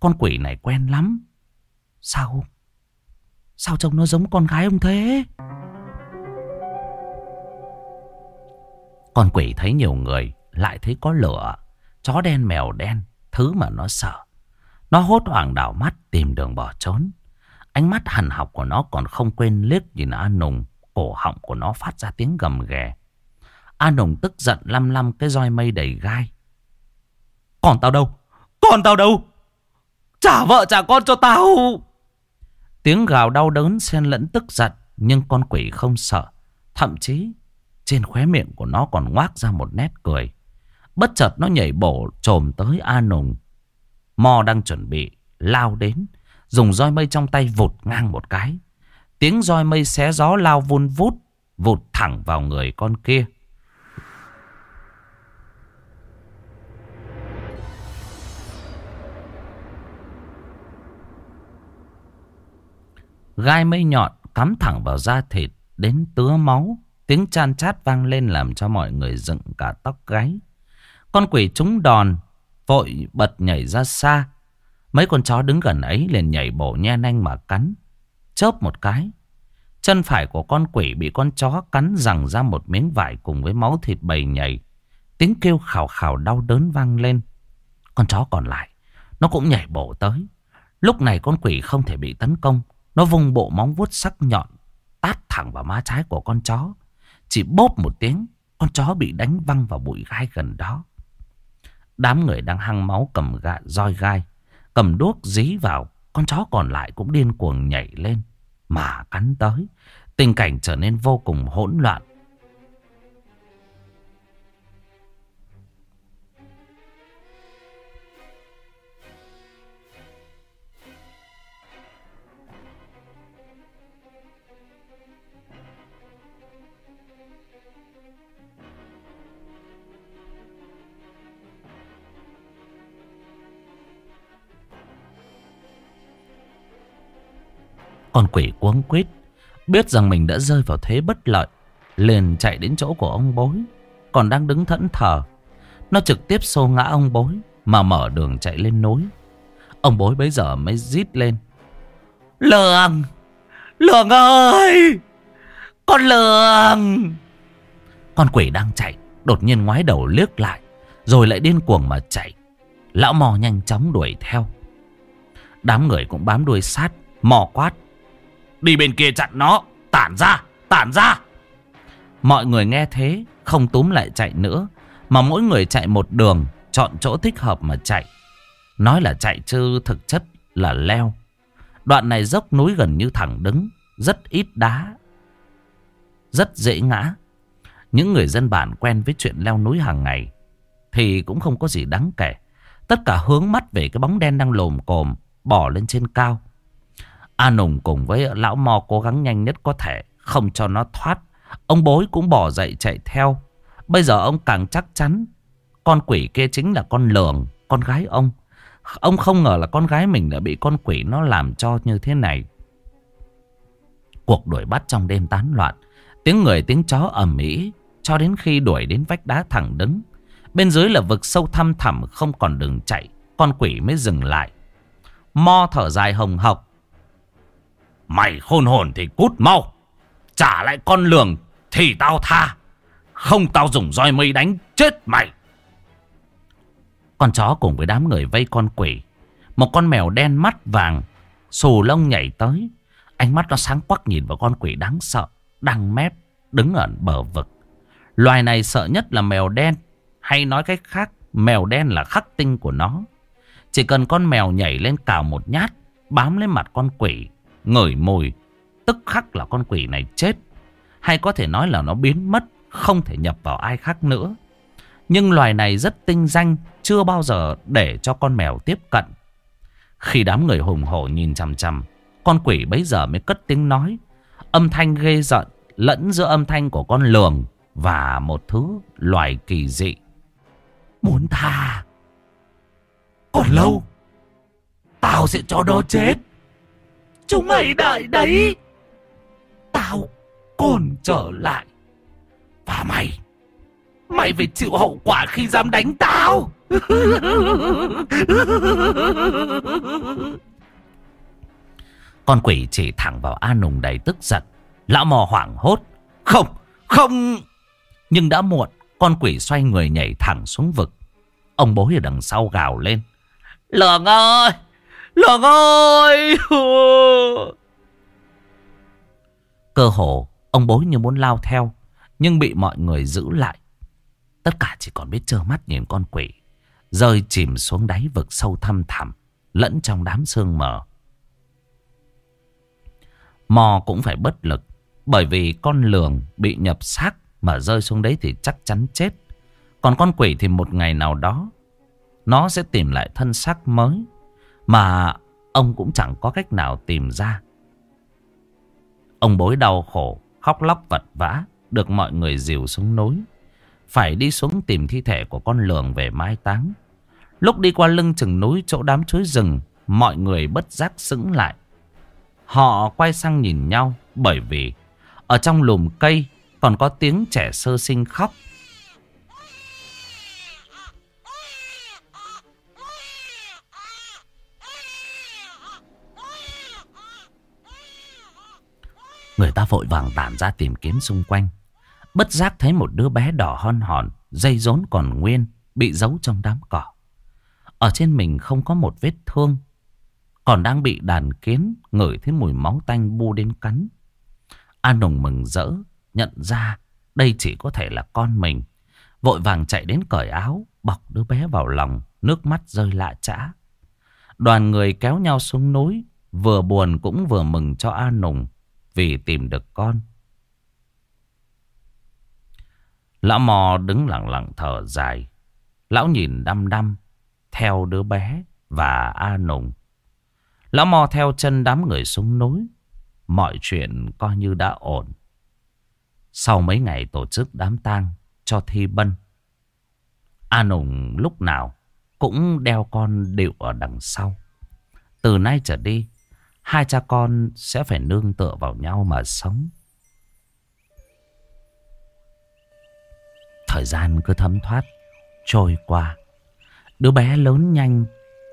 con quỷ này quen lắm. Sao? Sao trông nó giống con gái ông thế? Con quỷ thấy nhiều người, lại thấy có lửa, chó đen mèo đen, thứ mà nó sợ. Nó hốt hoảng đảo mắt tìm đường bỏ trốn. Ánh mắt hằn học của nó còn không quên liếc nhìn A Nùng. Cổ họng của nó phát ra tiếng gầm ghè. A Nùng tức giận lăm lăm cái roi mây đầy gai. Còn tao đâu? Còn tao đâu? Trả vợ trả con cho tao! Tiếng gào đau đớn xen lẫn tức giận. Nhưng con quỷ không sợ. Thậm chí, trên khóe miệng của nó còn ngoác ra một nét cười. Bất chợt nó nhảy bổ trồm tới A Nùng. Mò đang chuẩn bị lao đến. Dùng roi mây trong tay vụt ngang một cái. Tiếng roi mây xé gió lao vun vút. Vụt thẳng vào người con kia. Gai mây nhọn cắm thẳng vào da thịt đến tứa máu. Tiếng chan chát vang lên làm cho mọi người dựng cả tóc gáy. Con quỷ trúng đòn, vội bật nhảy ra xa. Mấy con chó đứng gần ấy liền nhảy bổ nhe nanh mà cắn. Chớp một cái. Chân phải của con quỷ bị con chó cắn rằng ra một miếng vải cùng với máu thịt bầy nhảy. Tiếng kêu khảo khảo đau đớn vang lên. Con chó còn lại, nó cũng nhảy bổ tới. Lúc này con quỷ không thể bị tấn công. Nó vung bộ móng vuốt sắc nhọn, tát thẳng vào má trái của con chó. Chỉ bóp một tiếng, con chó bị đánh văng vào bụi gai gần đó. Đám người đang hăng máu cầm gạ, roi gai, cầm đuốc dí vào, con chó còn lại cũng điên cuồng nhảy lên, mà cắn tới. Tình cảnh trở nên vô cùng hỗn loạn. Con quỷ cuống quýt, Biết rằng mình đã rơi vào thế bất lợi, Liền chạy đến chỗ của ông bối, Còn đang đứng thẫn thờ. Nó trực tiếp xô ngã ông bối Mà mở đường chạy lên núi. Ông bối bấy giờ mới rít lên. Lường! Lường ơi! Con Lường! Con quỷ đang chạy, Đột nhiên ngoái đầu liếc lại, Rồi lại điên cuồng mà chạy. Lão mò nhanh chóng đuổi theo. Đám người cũng bám đuôi sát, Mò quát. Đi bên kia chặn nó. Tản ra Tản ra. Mọi người nghe thế, Không túm lại chạy nữa. Mà mỗi người chạy một đường, Chọn chỗ thích hợp mà chạy. Nói là chạy chứ thực chất là leo. Đoạn này dốc núi gần như thẳng đứng, Rất ít đá. Rất dễ ngã. Những người dân bản quen với chuyện leo núi hàng ngày Thì cũng không có gì đáng kể. Tất cả hướng mắt về cái bóng đen đang lồm cồm Bỏ lên trên cao. A Nùng cùng với lão mò cố gắng nhanh nhất có thể, Không cho nó thoát. Ông bối cũng bỏ dậy chạy theo. Bây giờ ông càng chắc chắn, Con quỷ kia chính là con lường, Con gái ông. Ông không ngờ là con gái mình đã bị con quỷ nó làm cho như thế này. Cuộc đuổi bắt trong đêm tán loạn. Tiếng người, tiếng chó ầm ĩ, Cho đến khi đuổi đến vách đá thẳng đứng. Bên dưới là vực sâu thăm thẳm, Không còn đường chạy. Con quỷ mới dừng lại. Mo thở dài hồng hộc. Mày khôn hồn thì cút mau. Trả lại con lường Thì tao tha. Không tao dùng roi mây đánh chết mày. Con chó cùng với đám người vây con quỷ. Một con mèo đen mắt vàng, Xù lông nhảy tới. Ánh mắt nó sáng quắc nhìn vào con quỷ đáng sợ, Đang mép, Đứng ở bờ vực. Loài này sợ nhất là mèo đen, Hay nói cách khác, Mèo đen là khắc tinh của nó. Chỉ cần con mèo nhảy lên cào một nhát, Bám lên mặt con quỷ ngửi mùi, tức khắc là con quỷ này chết. Hay có thể nói là nó biến mất, không thể nhập vào ai khác nữa. Nhưng loài này rất tinh danh, chưa bao giờ để cho con mèo tiếp cận. Khi đám người hùng hổ nhìn chằm chằm, con quỷ bấy giờ mới cất tiếng nói. Âm thanh ghê giận, lẫn giữa âm thanh của con lường và một thứ loài kỳ dị. Muốn tha, còn lâu, tao sẽ cho nó chết. Chúng mày đợi đấy. Tao còn trở lại. Và mày Mày phải chịu hậu quả khi dám đánh tao. Con quỷ chỉ thẳng vào A Nùng đầy tức giận. Lão mò hoảng hốt. Không, không. Nhưng đã muộn Con quỷ xoay người nhảy thẳng xuống vực. Ông bố ở đằng sau gào lên. Lường ơi! Lương ơi! Cơ hồ, ông bối như muốn lao theo, nhưng bị mọi người giữ lại. Tất cả chỉ còn biết trơ mắt nhìn con quỷ, rơi chìm xuống đáy vực sâu thăm thẳm, lẫn trong đám sương mờ. Mò cũng phải bất lực, bởi vì con lường bị nhập xác mà rơi xuống đấy thì chắc chắn chết. Còn con quỷ thì một ngày nào đó, nó sẽ tìm lại thân xác mới mà ông cũng chẳng có cách nào tìm ra. Ông bối đau khổ, khóc lóc vật vã, được mọi người dìu xuống núi. Phải đi xuống tìm thi thể của con lường về mai táng. Lúc đi qua lưng chừng núi chỗ đám chuối rừng, mọi người bất giác sững lại. Họ quay sang nhìn nhau bởi vì ở trong lùm cây còn có tiếng trẻ sơ sinh khóc. Người ta vội vàng tản ra tìm kiếm xung quanh. Bất giác thấy một đứa bé đỏ hon hòn, dây rốn còn nguyên, bị giấu trong đám cỏ. Ở trên mình không có một vết thương, còn đang bị đàn kiến ngửi thấy mùi máu tanh bu đến cắn. An Nùng mừng rỡ, nhận ra đây chỉ có thể là con mình. Vội vàng chạy đến cởi áo, bọc đứa bé vào lòng, nước mắt rơi lạ chã. Đoàn người kéo nhau xuống núi, vừa buồn cũng vừa mừng cho An Nùng vì tìm được con. Lão mò đứng lặng lặng thở dài. Lão nhìn đăm đăm theo đứa bé và A Nùng. Lão mò theo chân đám người xuống núi. Mọi chuyện coi như đã ổn. Sau mấy ngày tổ chức đám tang cho Thi Bân. A Nùng lúc nào cũng đeo con điệu ở đằng sau. Từ nay trở đi, Hai cha con sẽ phải nương tựa vào nhau mà sống. Thời gian cứ thấm thoát, trôi qua. Đứa bé lớn nhanh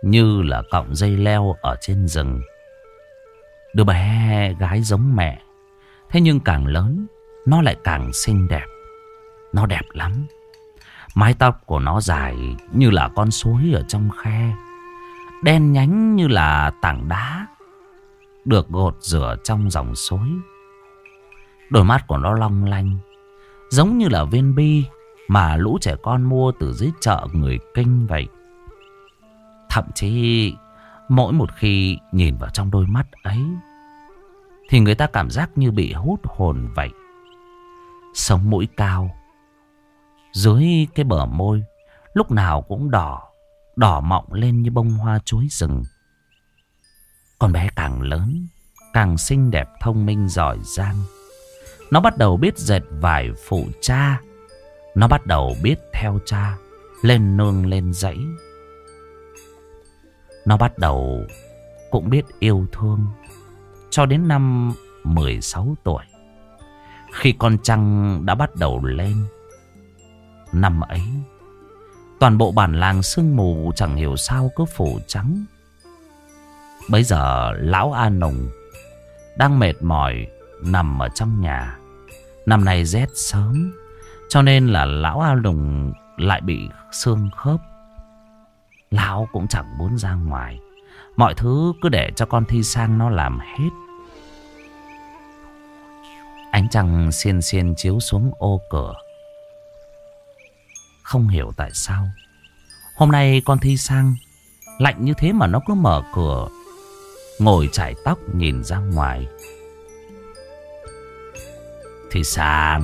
như là cọng dây leo ở trên rừng. Đứa bé gái giống mẹ. Thế nhưng càng lớn, nó lại càng xinh đẹp. Nó đẹp lắm. Mái tóc của nó dài như là con suối ở trong khe. Đen nhánh như là tảng đá. Được gột rửa trong dòng suối. Đôi mắt của nó long lanh. Giống như là viên bi mà lũ trẻ con mua từ dưới chợ người kinh vậy. Thậm chí mỗi một khi nhìn vào trong đôi mắt ấy thì người ta cảm giác như bị hút hồn vậy. Sống mũi cao, dưới cái bờ môi lúc nào cũng đỏ, đỏ mọng lên như bông hoa chuối rừng. Con bé càng lớn, càng xinh đẹp thông minh giỏi giang. Nó bắt đầu biết dệt vải phụ cha. Nó bắt đầu biết theo cha, lên nương lên dãy. Nó bắt đầu cũng biết yêu thương cho đến năm 16 tuổi. Khi con trăng đã bắt đầu lên. Năm ấy, toàn bộ bản làng sương mù chẳng hiểu sao cứ phủ trắng. Bây giờ lão A Nùng đang mệt mỏi nằm ở trong nhà. Năm nay rét sớm, cho nên là lão A Nùng lại bị xương khớp. Lão cũng chẳng muốn ra ngoài. Mọi thứ cứ để cho con thi sang nó làm hết. Ánh trăng xiên xiên chiếu xuống ô cửa. Không hiểu tại sao. Hôm nay con thi sang lạnh như thế mà nó cứ mở cửa. Ngồi chải tóc nhìn ra ngoài. Thi sang.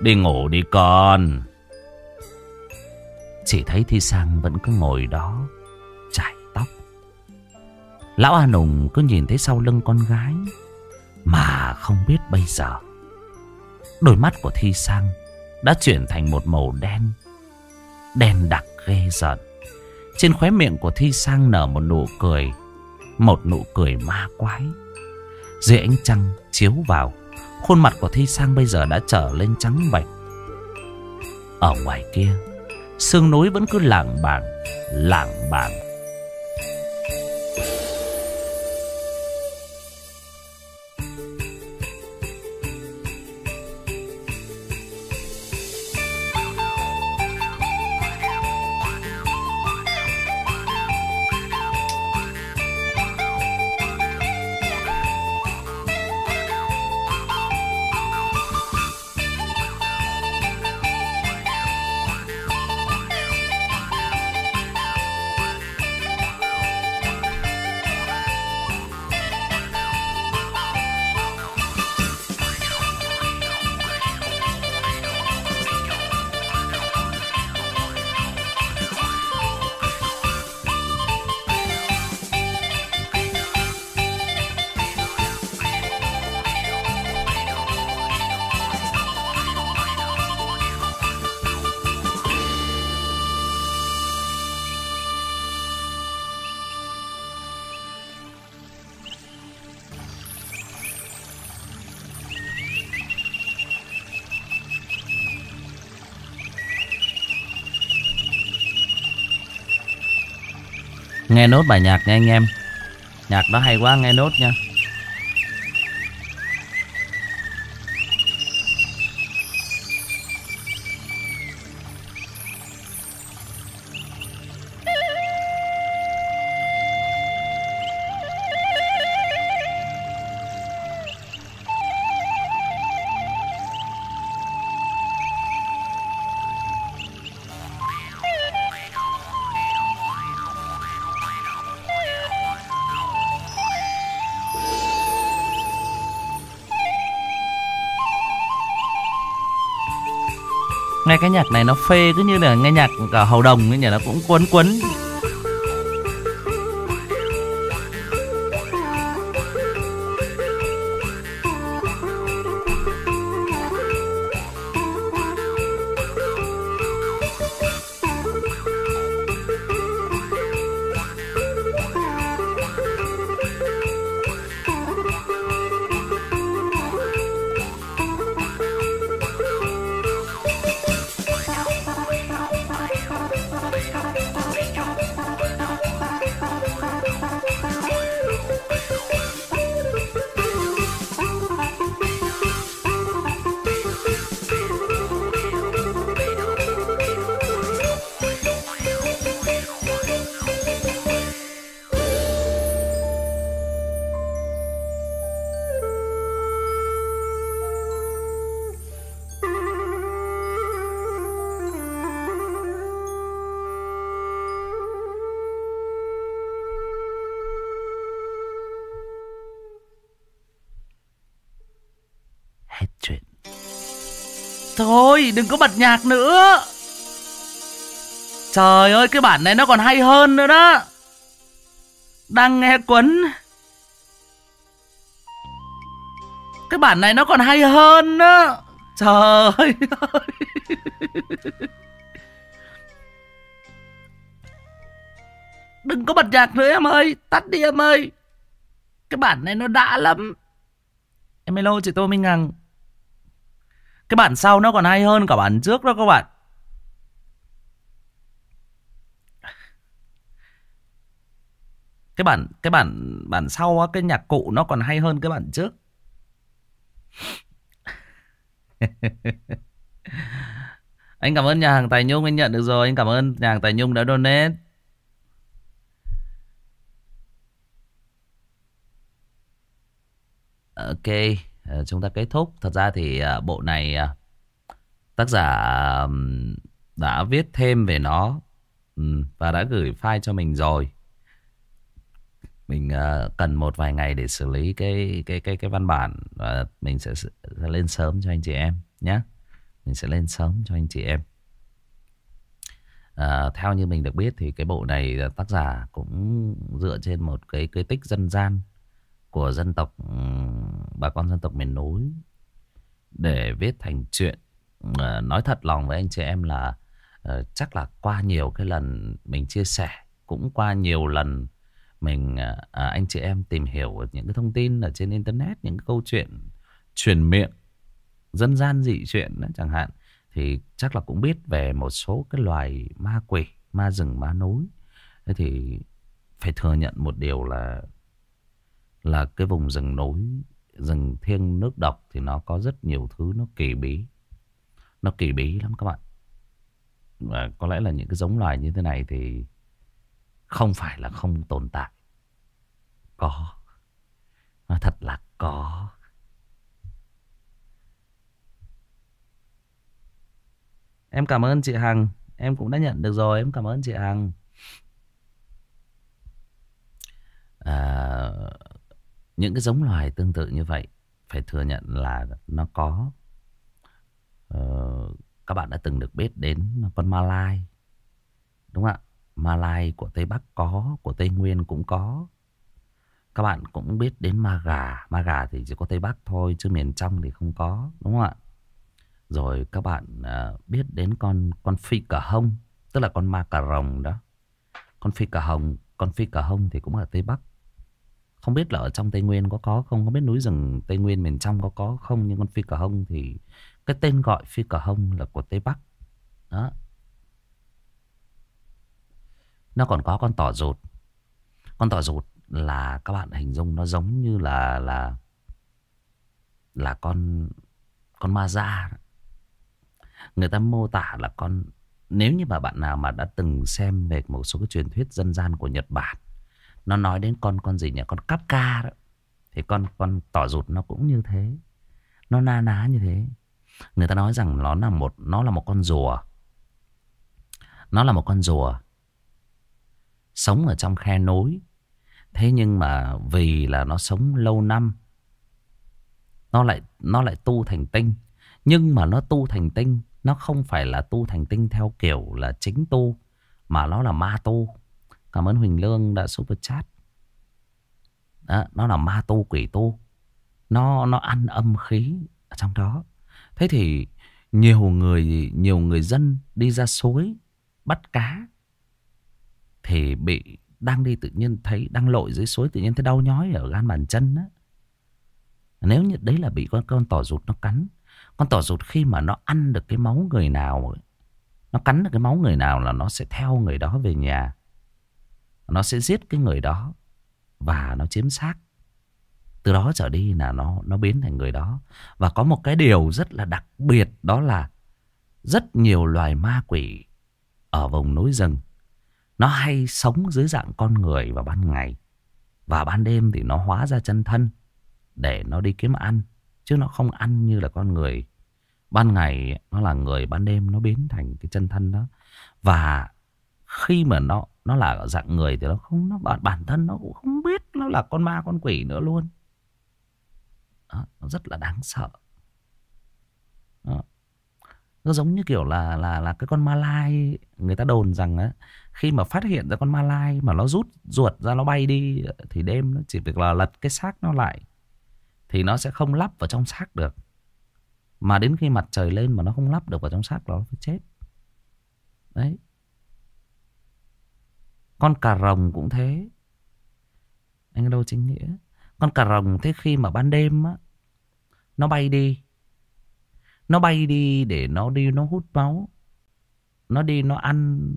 Đi ngủ đi con. Chỉ thấy Thi Sang vẫn cứ ngồi đó, Chải tóc Lão A Nùng cứ nhìn thấy sau lưng con gái, Mà không biết bây giờ Đôi mắt của Thi Sang Đã chuyển thành một màu đen Đen đặc ghê giận Trên khóe miệng của Thi Sang nở một nụ cười một nụ cười ma quái. Dưới ánh trăng chiếu vào, Khuôn mặt của Thi Sang bây giờ đã trở lên trắng bệch. Ở ngoài kia Sương núi vẫn cứ lảng bảng Lảng bảng. Nghe nốt bài nhạc nha anh em. Nhạc đó hay quá nghe nốt nha. Nghe cái nhạc này nó phê cứ như là nghe nhạc cả hầu đồng ấy nhỉ, Nó cũng quấn quấn đừng có bật nhạc nữa. Trời ơi, cái bản này nó còn hay hơn nữa đó. Đang nghe quấn. Cái bản này nó còn hay hơn đó. Trời ơi. Đừng có bật nhạc nữa em ơi. Tắt đi em ơi. Cái bản này nó đã lắm. Em hello chị Tô Minh Hằng. Cái bản sau nó còn hay hơn cả bản trước đó các bạn. Cái bản cái bản bản sau á, cái nhạc cụ nó còn hay hơn cái bản trước. Anh cảm ơn nhà hàng Tài Nhung anh nhận được rồi. Anh cảm ơn nhà hàng Tài Nhung đã donate. Ok, Ờ, chúng ta kết thúc. Thật ra thì ờ, bộ này ờ, tác giả đã viết thêm về nó và đã gửi file cho mình rồi. Mình cần một vài ngày để xử lý cái cái cái cái văn bản và mình sẽ, sẽ lên sớm cho anh chị em nhé. Mình sẽ lên sớm cho anh chị em. À, theo như mình được biết thì cái bộ này tác giả cũng dựa trên một cái cái tích dân gian của dân tộc ừ, bà con dân tộc miền núi để viết thành chuyện ừ, nói thật lòng với anh chị em là ờ, chắc là qua nhiều cái lần mình chia sẻ cũng qua nhiều lần mình ờ, à, anh chị em tìm hiểu những cái thông tin ở trên internet những cái câu chuyện truyền miệng dân gian dị chuyện đó, chẳng hạn thì chắc là cũng biết về một số cái loài ma quỷ ma rừng ma núi. Thế thì phải thừa nhận một điều là là cái vùng rừng núi, rừng thiêng nước độc thì nó có rất nhiều thứ nó kỳ bí. Nó kỳ bí lắm các bạn. Và có lẽ là những cái giống loài như thế này thì không phải là không tồn tại. Có. Nó thật là có. Em cảm ơn chị Hằng. Em cũng đã nhận được rồi. Em cảm ơn chị Hằng. À, những cái giống loài tương tự như vậy phải thừa nhận là nó có. Uh, các bạn đã từng được biết đến con Malai. Đúng không ạ? Malai của Tây Bắc có, của Tây Nguyên cũng có. Các bạn cũng biết đến ma gà. Ma gà thì chỉ có Tây Bắc thôi, chứ miền trong thì không có. Đúng không ạ? Rồi các bạn uh, biết đến con con phi cà hông, tức là con ma cà rồng đó. Con phi cà hồng, con phi cà hông thì cũng ở Tây Bắc. Không biết là ở trong Tây Nguyên có có không? Không biết núi rừng Tây Nguyên miền trong có có không? Nhưng con phi cờ hông thì Cái tên gọi phi cờ hông là của Tây Bắc. Đó. Nó còn có con tỏ rụt. Con tỏ rụt là các bạn hình dung nó giống như là là là con con ma da. Người ta mô tả là con, nếu như mà bạn nào mà đã từng xem về một số cái truyền thuyết dân gian của Nhật Bản nó nói đến con con gì nhỉ? Con cáp ca đó. Thì con con tỏ rụt nó cũng như thế. Nó na ná như thế. Người ta nói rằng nó là một, nó là một con rùa. Nó là một con rùa. Sống ở trong khe núi. Thế nhưng mà vì là nó sống lâu năm, nó lại nó lại tu thành tinh. Nhưng mà nó tu thành tinh, nó không phải là tu thành tinh theo kiểu là chính tu, mà nó là ma tu. Cảm ơn Huỳnh Lương đã super chat. Đó, nó là ma tu quỷ tu. Nó nó ăn âm khí ở trong đó. Thế thì nhiều người nhiều người dân đi ra suối bắt cá thì bị đang đi tự nhiên thấy đang lội dưới suối tự nhiên thấy đau nhói ở gan bàn chân á. Nếu như đấy là bị con con tỏ rụt nó cắn. Con tỏ rụt khi mà nó ăn được cái máu người nào nó cắn được cái máu người nào là nó sẽ theo người đó về nhà. Nó sẽ giết cái người đó Và nó chiếm xác. Từ đó trở đi là nó nó biến thành người đó. Và có một cái điều rất là đặc biệt, Đó là Rất nhiều loài ma quỷ Ở vùng núi rừng, Nó hay sống dưới dạng con người vào ban ngày. Và ban đêm thì nó hóa ra chân thân Để nó đi kiếm ăn, Chứ nó không ăn như là con người. Ban ngày, nó là người Ban đêm nó biến thành cái chân thân đó. Và khi mà nó nó là dạng người thì nó không nó bản bản thân nó cũng không biết nó là con ma con quỷ nữa luôn. Đó, nó rất là đáng sợ. Đó. nó giống như kiểu là là là cái con ma lai người ta đồn rằng á khi mà phát hiện ra con ma lai mà nó rút ruột ra nó bay đi thì đêm nó chỉ việc là lật cái xác nó lại thì nó sẽ không lắp vào trong xác được. Mà đến khi mặt trời lên mà nó không lắp được vào trong xác nó phải chết. Đấy con cà rồng cũng thế. Anh đâu chính nghĩa? Con cà rồng thế khi mà ban đêm á nó bay đi. Nó bay đi để nó đi nó hút máu. Nó đi nó ăn.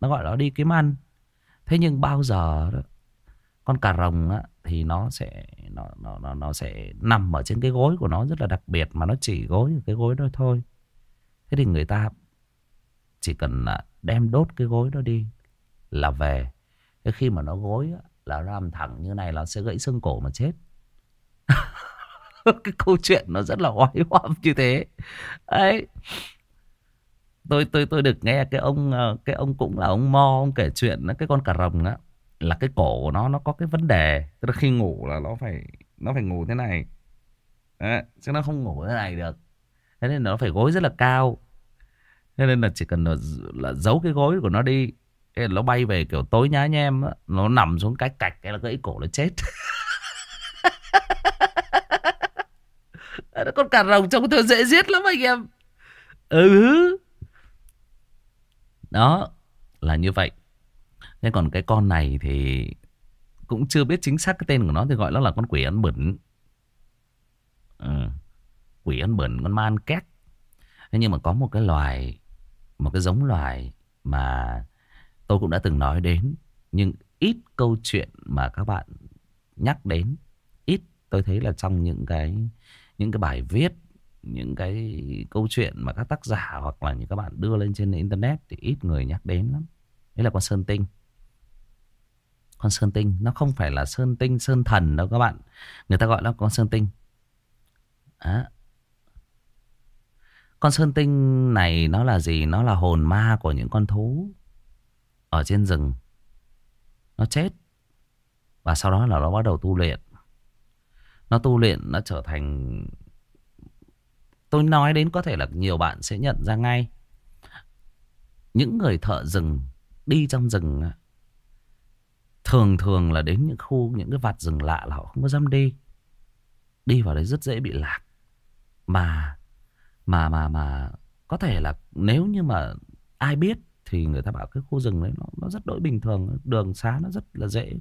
Nó gọi nó đi kiếm ăn. Thế nhưng bao giờ đó, con cà rồng á thì nó sẽ nó nó nó nó sẽ nằm ở trên cái gối của nó rất là đặc biệt mà nó chỉ gối cái gối đó thôi. Thế thì người ta chỉ cần à, đem đốt cái gối đó đi là về. Cái khi mà nó gối á, là nó nằm thẳng như này là sẽ gãy xương cổ mà chết. Cái câu chuyện nó rất là oái oăm như thế. Ấy tôi tôi tôi được nghe cái ông ờ, cái ông cũng là ông mo ông kể chuyện cái con cà rồng á là cái cổ của nó nó có cái vấn đề. Tức là khi ngủ là nó phải nó phải ngủ thế này. Đấy, chứ nó không ngủ thế này được. Thế nên nó phải gối rất là cao. Thế nên là chỉ cần là, là giấu cái gối của nó đi cái nó bay về kiểu tối nhá nhem á, nó nằm xuống cái cạch cái là gãy cổ nó chết. Con cà rồng trông tôi dễ giết lắm anh em. Ừ. Đó là như vậy. Thế còn cái con này thì cũng chưa biết chính xác cái tên của nó thì gọi nó là con quỷ ăn bẩn. Ừ. quỷ ăn bẩn con ma ăn két. Thế nhưng mà có một cái loài một cái giống loài mà tôi cũng đã từng nói đến, nhưng ít câu chuyện mà các bạn nhắc đến. Ít, tôi thấy là trong những cái những cái bài viết, những cái câu chuyện mà các tác giả hoặc là những các bạn đưa lên trên internet thì ít người nhắc đến lắm. Đấy là con sơn tinh. Con sơn tinh, nó không phải là sơn tinh, sơn thần đâu các bạn. Người ta gọi là con sơn tinh. À. con sơn tinh này nó là gì? Nó là hồn ma của những con thú ở trên rừng. Nó chết. Và sau đó là nó bắt đầu tu luyện. Nó tu luyện nó trở thành, tôi nói đến có thể là nhiều bạn sẽ nhận ra ngay. Những người thợ rừng, đi trong rừng thường thường là đến những khu, những cái vạt rừng lạ là họ không có dám đi. Đi vào đấy rất dễ bị lạc. Mà mà mà mà có thể là nếu như mà ai biết thì người ta bảo cái khu rừng đấy nó, nó rất đỗi bình thường đường xá nó rất là dễ.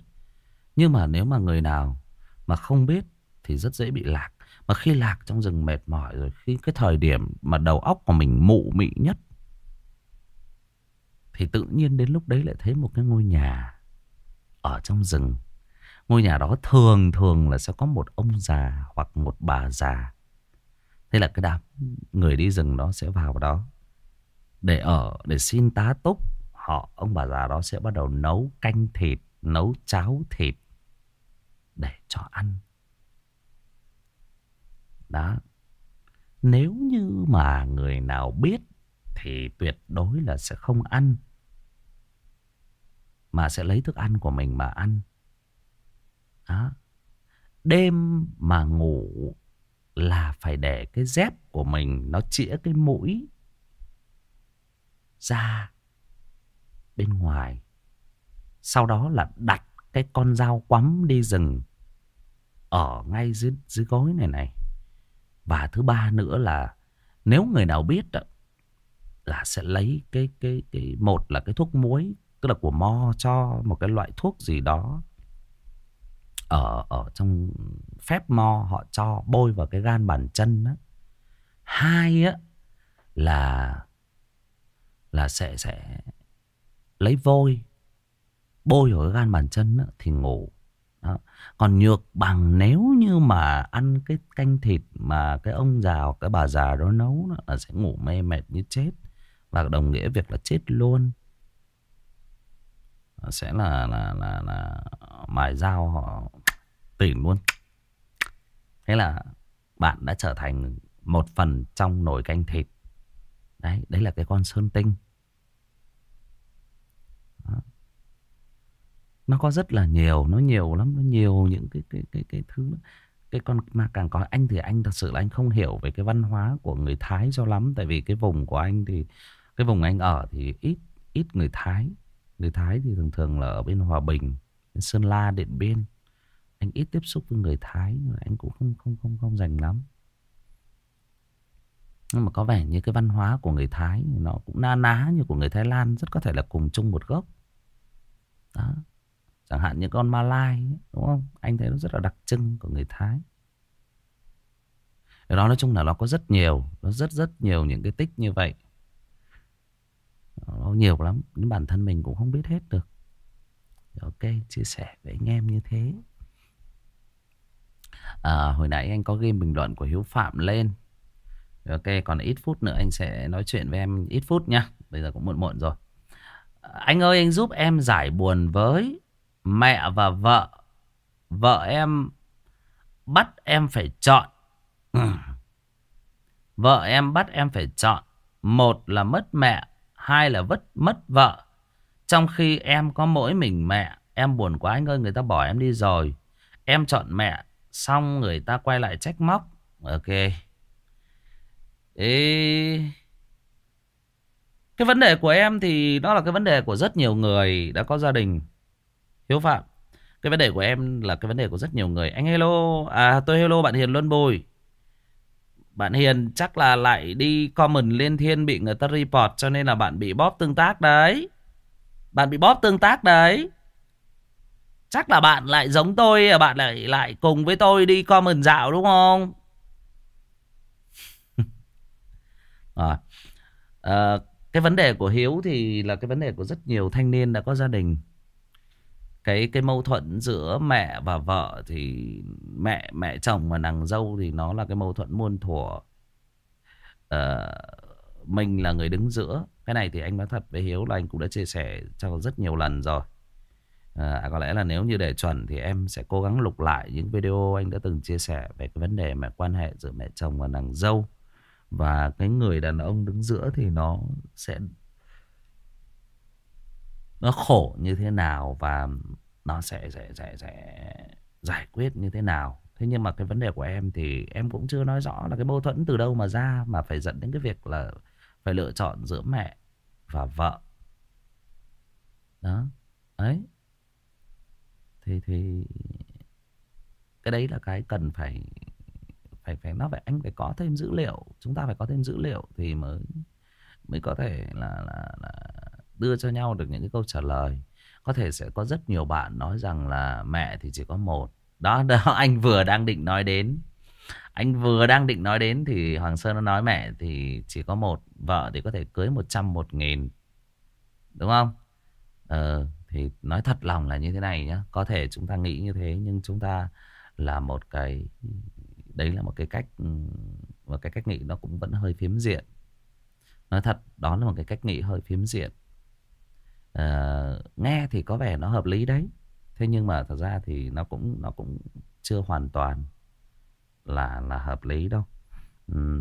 Nhưng mà nếu mà người nào mà không biết thì rất dễ bị lạc. Mà khi lạc trong rừng mệt mỏi rồi khi cái thời điểm mà đầu óc của mình mụ mị nhất thì tự nhiên đến lúc đấy lại thấy một cái ngôi nhà ở trong rừng. Ngôi nhà đó thường thường là sẽ có một ông già hoặc một bà già. Thế là cái đám người đi rừng nó sẽ vào đó để ở, để xin tá túc, họ, ông bà già đó sẽ bắt đầu nấu canh thịt, nấu cháo thịt để cho ăn. Đó. Nếu như mà người nào biết thì tuyệt đối là sẽ không ăn, mà sẽ lấy thức ăn của mình mà ăn. Đó. Đêm mà ngủ là phải để cái dép của mình nó chĩa cái mũi ra bên ngoài. Sau đó là đặt cái con dao quắm đi rừng ở ngay dưới, dưới gối này này. Và thứ ba nữa là nếu người nào biết đó, là sẽ lấy cái cái cái một là cái thuốc muối tức là của mo cho một cái loại thuốc gì đó ở ở trong phép mo họ cho bôi vào cái gan bàn chân đó. Hai á là là sẽ sẽ lấy vôi bôi ở gan bàn chân đó, thì ngủ. Đó. còn nhược bằng nếu như mà ăn cái canh thịt mà cái ông già hoặc cái bà già đó nấu đó, là sẽ ngủ mê mệt như chết. Và đồng nghĩa việc là chết luôn. Sẽ là là là là mài dao họ tỉnh luôn. Thế là bạn đã trở thành một phần trong nồi canh thịt. Đấy đấy là cái con sơn tinh. Nó có rất là nhiều, nó nhiều lắm, nó nhiều những cái cái cái cái thứ cái con ma, càng có anh thì anh thật sự là anh không hiểu về cái văn hóa của người Thái cho lắm. Tại vì cái vùng của anh thì, cái vùng anh ở thì ít ít người Thái. Người Thái thì thường thường là ở bên Hòa Bình Sơn La, Điện Biên. Anh ít tiếp xúc với người Thái anh cũng không không không không dành lắm. Nhưng mà có vẻ như cái văn hóa của người Thái nó cũng na ná như của người Thái Lan, rất có thể là cùng chung một gốc. Đó chẳng hạn như con Malai đúng không? Anh thấy nó rất là đặc trưng của người Thái. Đó nói chung là nó có rất nhiều nó rất rất nhiều những cái tích như vậy. Nó nhiều lắm đến bản thân mình cũng không biết hết được. Ok chia sẻ với anh em như thế. À, hồi nãy anh có ghi bình luận của Hiếu Phạm lên. Ok còn ít phút nữa anh sẽ nói chuyện với em ít phút nha bây giờ cũng muộn muộn rồi. Anh ơi anh giúp em giải buồn với mẹ và vợ. Vợ em bắt em phải chọn. Vợ em bắt em phải chọn. Một là mất mẹ, hai là vất, mất vợ. Trong khi em có mỗi mình mẹ, em buồn quá anh ơi, người ta bỏ em đi rồi. Em chọn mẹ, xong người ta quay lại trách móc. Ok. Ê... cái vấn đề của em thì đó là cái vấn đề của rất nhiều người đã có gia đình hiếu phạm cái vấn đề của em là cái vấn đề của rất nhiều người anh hello à tôi hello bạn hiền luân bùi bạn Hiền chắc là lại đi comment lên thiên bị người ta report cho nên là bạn bị bóp tương tác đấy. Bạn bị bóp tương tác đấy. Chắc là bạn lại giống tôi, à, bạn lại lại cùng với tôi đi comment dạo đúng không? à, à, cái vấn đề của Hiếu thì là cái vấn đề của rất nhiều thanh niên đã có gia đình cái cái mâu thuẫn giữa mẹ và vợ thì mẹ mẹ chồng và nàng dâu thì nó là cái mâu thuẫn muôn thuở. Uh, mình là người đứng giữa. Cái này thì anh nói thật với hiếu là anh cũng đã chia sẻ cho rất nhiều lần rồi. Ờ, à, có lẽ là nếu như để chuẩn thì em sẽ cố gắng lục lại những video anh đã từng chia sẻ về cái vấn đề mà quan hệ giữa mẹ chồng và nàng dâu. Và cái người đàn ông đứng giữa thì nó sẽ nó khổ như thế nào và nó sẽ sẽ sẽ sẽ giải quyết như thế nào. Thế nhưng mà cái vấn đề của em thì em cũng chưa nói rõ là cái mâu thuẫn từ đâu mà ra mà phải dẫn đến cái việc là phải lựa chọn giữa mẹ và vợ. Đó. Ấy thì thì cái đấy là cái cần phải phải phải nó phải anh phải có thêm dữ liệu chúng ta phải có thêm dữ liệu thì mới mới có thể là là, là đưa cho nhau được những cái câu trả lời. Có thể sẽ có rất nhiều bạn nói rằng là mẹ thì chỉ có một. Đó, đó anh vừa đang định nói đến. Anh vừa đang định nói đến thì Hoàng Sơn nó nói mẹ thì chỉ có một vợ thì có thể cưới một trăm một nghìn. Đúng không? Ờ, thì nói thật lòng là như thế này nhá. Có thể chúng ta nghĩ như thế nhưng chúng ta là một cái đấy là một cái cách ừ, một cái cách nghĩ nó cũng vẫn hơi phiếm diện. Nói thật đó là một cái cách nghĩ hơi phiếm diện uh, nghe thì có vẻ nó hợp lý đấy. Thế nhưng mà thật ra thì nó cũng nó cũng chưa hoàn toàn là là hợp lý đâu.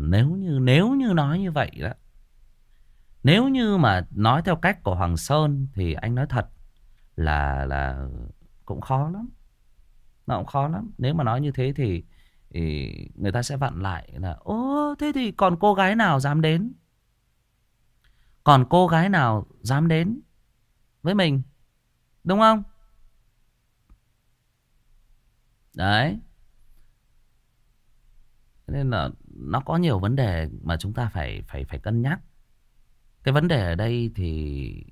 Nếu như nếu như nói như vậy đó nếu như mà nói theo cách của Hoàng Sơn thì anh nói thật là là cũng khó lắm. Nó cũng khó lắm. Nếu mà nói như thế thì, thì người ta sẽ vặn lại là ô thế thì còn cô gái nào dám đến? Còn cô gái nào dám đến? Với mình. Đúng không? Đấy. Nên là nó có nhiều vấn đề mà chúng ta phải phải phải cân nhắc. Cái vấn đề ở đây thì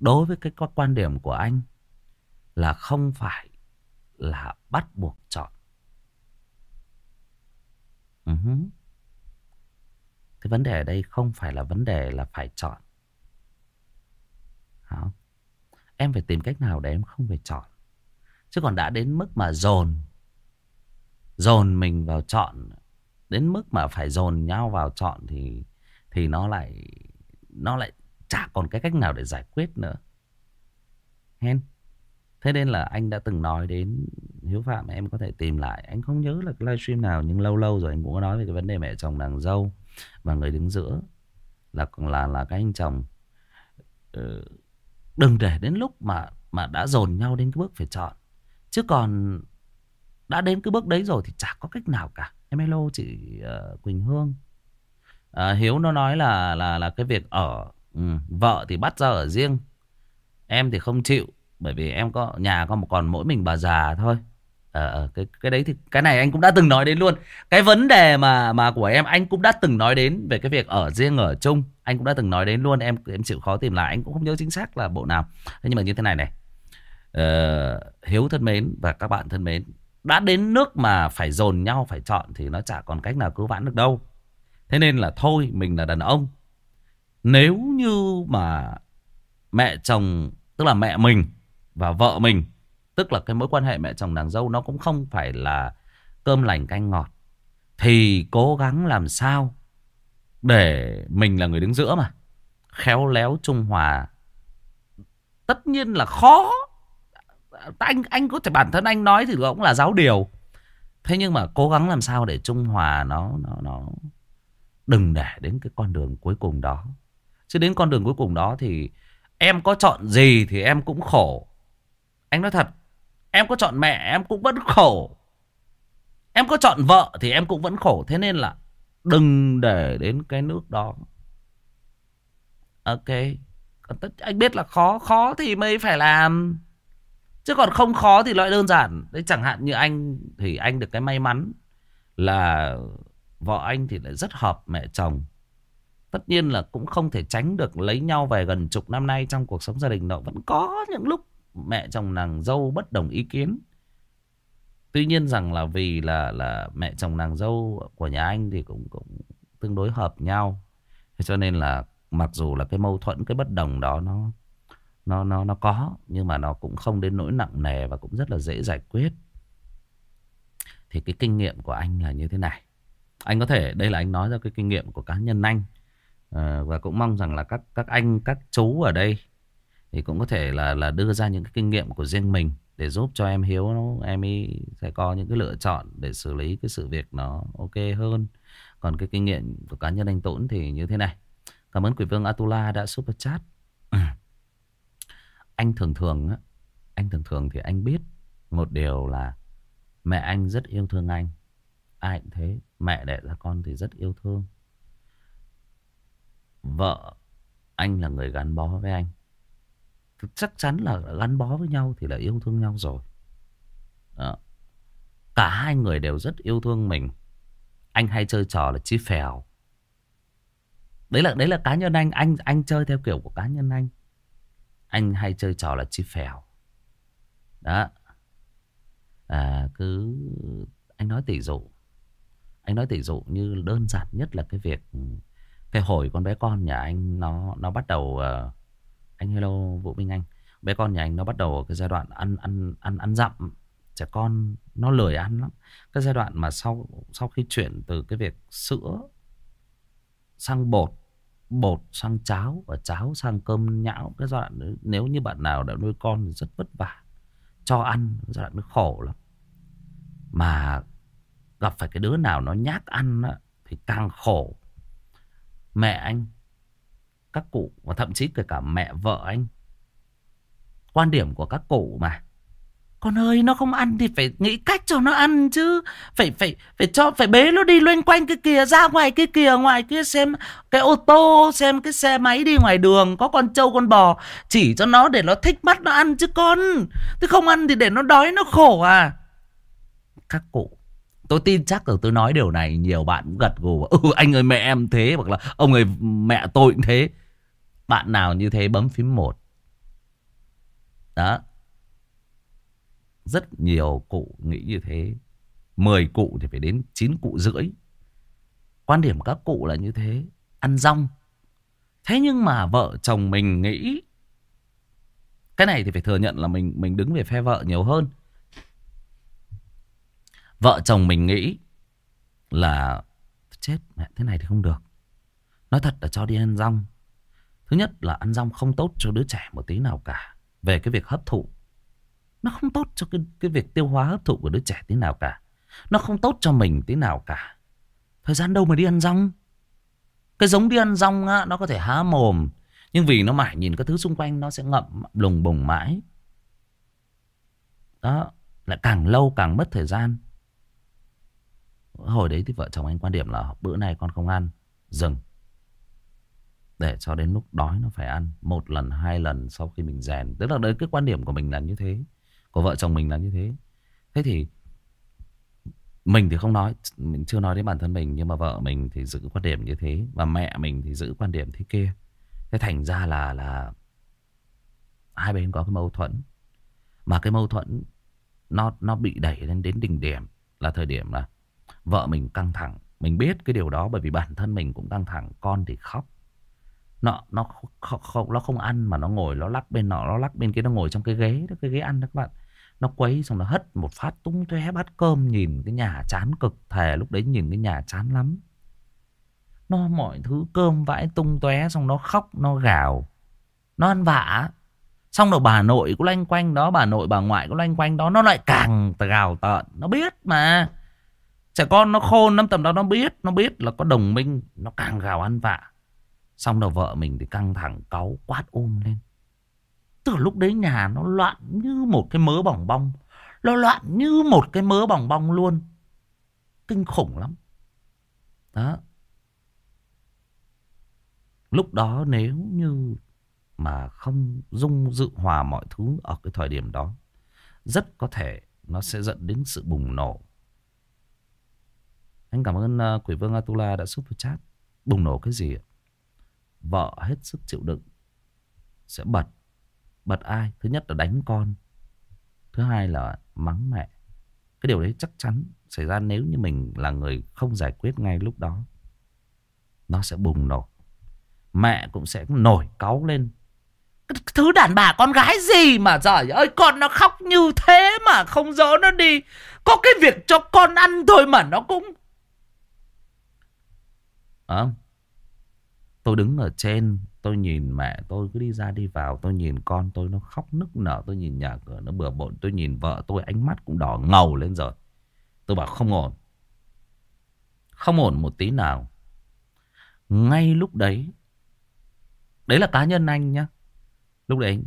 đối với cái quan điểm của anh là không phải là bắt buộc chọn. Ừ uh -huh. Cái vấn đề ở đây không phải là vấn đề là phải chọn hả? Em phải tìm cách nào để em không phải chọn. Chứ còn đã đến mức mà dồn. Dồn mình vào chọn. Đến mức mà phải dồn nhau vào chọn thì thì nó lại nó lại chả còn cái cách nào để giải quyết nữa. Hen. Thế nên là anh đã từng nói đến Hiếu Phạm em có thể tìm lại. Anh không nhớ là cái livestream nào nhưng lâu lâu rồi anh cũng có nói về cái vấn đề mẹ chồng nàng dâu và người đứng giữa là là là cái anh chồng. ừ, Đừng để đến lúc mà mà đã dồn nhau đến cái bước phải chọn. Chứ còn đã đến cái bước đấy rồi thì chả có cách nào cả. Em hello chị uh, Quỳnh Hương. Uh, Hiếu nó nói là là là cái việc ở ừ, vợ thì bắt ra ở riêng. Em thì không chịu bởi vì em có nhà có một còn mỗi mình bà già thôi à, cái cái đấy thì cái này anh cũng đã từng nói đến luôn. Cái vấn đề mà mà của em anh cũng đã từng nói đến về cái việc ở riêng ở chung. Anh cũng đã từng nói đến luôn em em chịu khó tìm lại anh cũng không nhớ chính xác là bộ nào. Thế nhưng mà như thế này này. Ờ, hiếu thân mến và các bạn thân mến đã đến nước mà phải dồn nhau phải chọn thì nó chả còn cách nào cứu vãn được đâu. Thế nên là thôi mình là đàn ông. Nếu như mà mẹ chồng tức là mẹ mình và vợ mình Tức là cái mối quan hệ mẹ chồng nàng dâu nó cũng không phải là cơm lành canh ngọt. Thì cố gắng làm sao để mình là người đứng giữa mà. Khéo léo trung hòa. Tất nhiên là khó. Anh anh có thể bản thân anh nói thì cũng là giáo điều. Thế nhưng mà cố gắng làm sao để trung hòa nó nó nó đừng để đến cái con đường cuối cùng đó. Chứ đến con đường cuối cùng đó thì em có chọn gì thì em cũng khổ. Anh nói thật, Em có chọn mẹ, em cũng vẫn khổ. Em có chọn vợ thì em cũng vẫn khổ. Thế nên là đừng để đến cái nước đó. Ok. Anh biết là khó. Khó thì mới phải làm. Chứ còn không khó thì loại đơn giản. Đấy, chẳng hạn như anh thì anh được cái may mắn là vợ anh thì lại rất hợp mẹ chồng. Tất nhiên là cũng không thể tránh được lấy nhau về gần chục năm nay trong cuộc sống gia đình nó Vẫn có những lúc mẹ chồng nàng dâu bất đồng ý kiến. Tuy nhiên rằng là vì là là mẹ chồng nàng dâu của nhà anh thì cũng cũng tương đối hợp nhau. Thế cho nên là mặc dù là cái mâu thuẫn cái bất đồng đó nó nó nó nó có nhưng mà nó cũng không đến nỗi nặng nề và cũng rất là dễ giải quyết. Thì cái kinh nghiệm của anh là như thế này. Anh có thể đây là anh nói ra cái kinh nghiệm của cá nhân anh. À, và cũng mong rằng là các các anh các chú ở đây thì cũng có thể là là đưa ra những cái kinh nghiệm của riêng mình để giúp cho em Hiếu nó em ấy sẽ có những cái lựa chọn để xử lý cái sự việc nó ok hơn. Còn cái kinh nghiệm của cá nhân anh Tốn thì như thế này. Cảm ơn Quỷ Vương Atula đã super chat. anh thường thường á, anh thường thường thì anh biết một điều là mẹ anh rất yêu thương anh. Ai cũng thế, mẹ đẻ ra con thì rất yêu thương. Vợ anh là người gắn bó với anh chắc chắn là gắn bó với nhau thì là yêu thương nhau rồi. Đó. Cả hai người đều rất yêu thương mình. Anh hay chơi trò là chí phèo. Đấy là đấy là cá nhân anh, anh anh chơi theo kiểu của cá nhân anh. Anh hay chơi trò là chí phèo. Đó. À cứ anh nói tỷ dụ. Anh nói tỷ dụ như đơn giản nhất là cái việc ừ, cái hồi con bé con nhà anh nó nó bắt đầu uh, anh hello Vũ Minh Anh. Bé con nhà anh nó bắt đầu ở cái giai đoạn ăn ăn ăn ăn dặm. Trẻ con nó lười ăn lắm. Cái giai đoạn mà sau sau khi chuyển từ cái việc sữa sang bột bột sang cháo và cháo sang cơm nhão cái giai đoạn nếu như bạn nào đã nuôi con thì rất vất vả cho ăn giai đoạn nó khổ lắm. Mà gặp phải cái đứa nào nó nhát ăn á, thì càng khổ. Mẹ anh các cụ và thậm chí kể cả mẹ, vợ anh. Quan điểm của các cụ mà. Con ơi, nó không ăn thì phải nghĩ cách cho nó ăn chứ. Phải phải phải cho, phải bế nó đi loanh quanh cái kia, ra ngoài cái kia, ngoài kia xem cái ô tô, xem cái xe máy đi ngoài đường, có con trâu, con bò chỉ cho nó để nó thích mắt nó ăn chứ con. Thế không ăn thì để nó đói, nó khổ à. Các cụ, Tôi tin chắc là tôi nói điều này, nhiều bạn cũng gật gù. Ừ anh ơi, mẹ em thế hoặc là, ông ơi, mẹ tôi cũng thế. Bạn nào như thế bấm phím 1. Đó. Rất nhiều cụ nghĩ như thế. 10 cụ thì phải đến 9 cụ rưỡi. Quan điểm các cụ là như thế. Ăn rong. Thế nhưng mà vợ chồng mình nghĩ. Cái này thì phải thừa nhận là mình mình đứng về phe vợ nhiều hơn. Vợ chồng mình nghĩ là, chết, mẹ, thế này thì không được. Nói thật là cho đi ăn rong Thứ nhất là ăn rong không tốt cho đứa trẻ một tí nào cả. Về cái việc hấp thụ. Nó không tốt cho cái, cái việc tiêu hóa hấp thụ của đứa trẻ tí nào cả. Nó không tốt cho mình tí nào cả. Thời gian đâu mà đi ăn rong. Cái giống đi ăn rong á, nó có thể há mồm. Nhưng vì nó mãi nhìn các thứ xung quanh nó sẽ ngậm lùng bùng mãi. Đó. Lại càng lâu càng mất thời gian Hồi đấy thì vợ chồng anh quan điểm là Bữa nay con không ăn Dừng để cho đến lúc đói nó phải ăn, Một lần, hai lần sau khi mình rèn. Tức là đấy, cái quan điểm của mình là như thế, Của vợ chồng mình là như thế. Thế thì mình thì không nói, mình chưa nói đến bản thân mình, nhưng mà vợ mình thì giữ quan điểm như thế, và mẹ mình thì giữ quan điểm thế kia. Thế thành ra là là hai bên có cái mâu thuẫn. Mà cái mâu thuẫn nó nó bị đẩy lên đến đỉnh điểm là thời điểm là vợ mình căng thẳng. Mình biết cái điều đó bởi vì bản thân mình cũng căng thẳng, con thì khóc nó nó không, không nó không ăn mà nó ngồi nó lắc bên nọ nó lắc bên kia nó ngồi trong cái ghế đó cái ghế ăn đó các bạn. Nó quấy xong nó hất một phát tung tóe bát cơm nhìn cái nhà chán cực thề lúc đấy nhìn cái nhà chán lắm. Nó mọi thứ cơm vãi tung tóe xong nó khóc nó gào. Nó ăn vạ. Xong rồi bà nội cũng loanh quanh đó bà nội bà ngoại cũng loanh quanh đó nó lại càng gào tợn. Nó biết mà. Trẻ con nó khôn lắm tầm đó nó biết nó biết là có đồng minh nó càng gào ăn vạ xong rồi vợ mình thì căng thẳng cáu quát ôm lên từ lúc đấy nhà nó loạn như một cái mớ bỏng bong. Nó loạn như một cái mớ bỏng bong luôn. Kinh khủng lắm. Đó. Lúc đó nếu như mà không dung dự hòa mọi thứ ở cái thời điểm đó. Rất có thể nó sẽ dẫn đến sự bùng nổ. Anh cảm ơn uh, Quỷ Vương Atula đã super chat. Bùng nổ cái gì ạ? Vợ hết sức chịu đựng. Sẽ bật Bật ai? Thứ nhất là đánh con. Thứ hai là mắng mẹ. Cái điều đấy chắc chắn xảy ra nếu như mình là người không giải quyết ngay lúc đó. Nó sẽ bùng nổ. Mẹ cũng sẽ nổi cáu lên. Cái thứ đàn bà con gái gì mà giời ơi con nó khóc như thế mà không dỡ nó đi. Có cái việc cho con ăn thôi mà nó cũng... À, tôi đứng ở trên, Tôi nhìn mẹ tôi cứ đi ra đi vào, Tôi nhìn con tôi nó khóc nức nở, Tôi nhìn nhà cửa nó bừa bộn, Tôi nhìn vợ tôi ánh mắt cũng đỏ ngầu lên rồi. Tôi bảo không ổn. Không ổn một tí nào. Ngay lúc đấy Đấy là cá nhân anh nhá. Lúc đấy,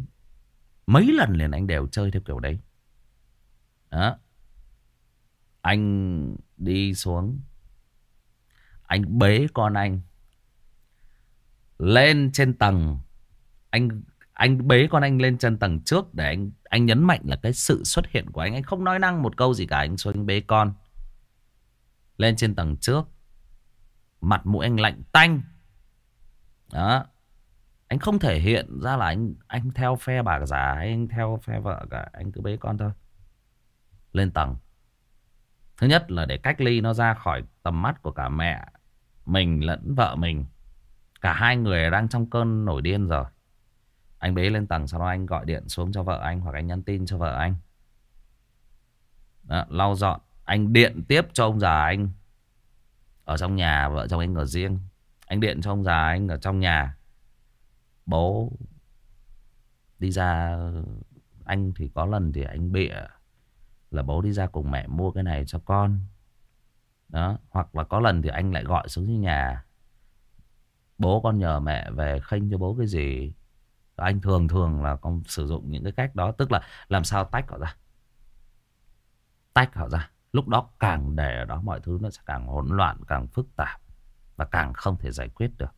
Mấy lần liền anh đều chơi theo kiểu đấy. Đó. Anh đi xuống. Anh bế con anh lên trên tầng. Anh anh bế con anh lên trên tầng trước để anh anh nhấn mạnh là cái sự xuất hiện của anh. Anh không nói năng một câu gì cả, anh xuống anh bế con. Lên trên tầng trước. Mặt mũi anh lạnh tanh. Đó. Anh không thể hiện ra là anh anh theo phe bà già hay anh theo phe vợ cả, anh cứ bế con thôi. Lên tầng. Thứ nhất là để cách ly nó ra khỏi tầm mắt của cả mẹ mình lẫn vợ mình. Cả hai người đang trong cơn nổi điên rồi. Anh bế lên tầng sau đó anh gọi điện xuống cho vợ anh hoặc anh nhắn tin cho vợ anh. Đó, lau dọn. Anh điện tiếp cho ông già anh. Ở trong nhà, vợ chồng anh ở riêng. Anh điện cho ông già anh ở trong nhà. Bố đi ra anh thì có lần thì anh bịa là bố đi ra cùng mẹ mua cái này cho con. Đó, hoặc là có lần thì anh lại gọi xuống nhà bố con nhờ mẹ về khênh cho bố cái gì. Anh thường thường là con sử dụng những cái cách đó, tức là làm sao tách họ ra. Tách họ ra. Lúc đó càng để ở đó mọi thứ nó sẽ càng hỗn loạn, càng phức tạp và càng không thể giải quyết được.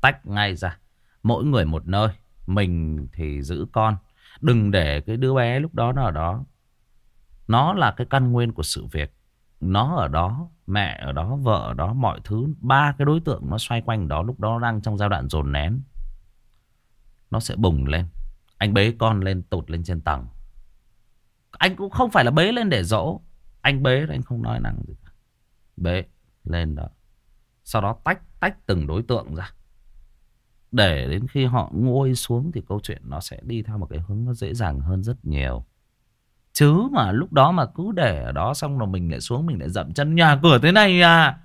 Tách ngay ra. Mỗi người một nơi. Mình thì giữ con. Đừng để cái đứa bé lúc đó nó ở đó. Nó là cái căn nguyên của sự việc nó ở đó, mẹ ở đó, vợ ở đó, mọi thứ, ba cái đối tượng nó xoay quanh đó lúc đó đang trong giai đoạn dồn nén. Nó sẽ bùng lên. Anh bế con lên, tụt lên trên tầng. Anh cũng không phải là bế lên để dỗ. Anh bế anh không nói năng gì. Cả. bế lên đó. Sau đó tách tách từng đối tượng ra. Để đến khi họ nguôi xuống thì câu chuyện nó sẽ đi theo một cái hướng nó dễ dàng hơn rất nhiều. Chứ mà lúc đó mà cứ để ở đó xong rồi mình lại xuống mình lại dậm chân nhà cửa thế này à.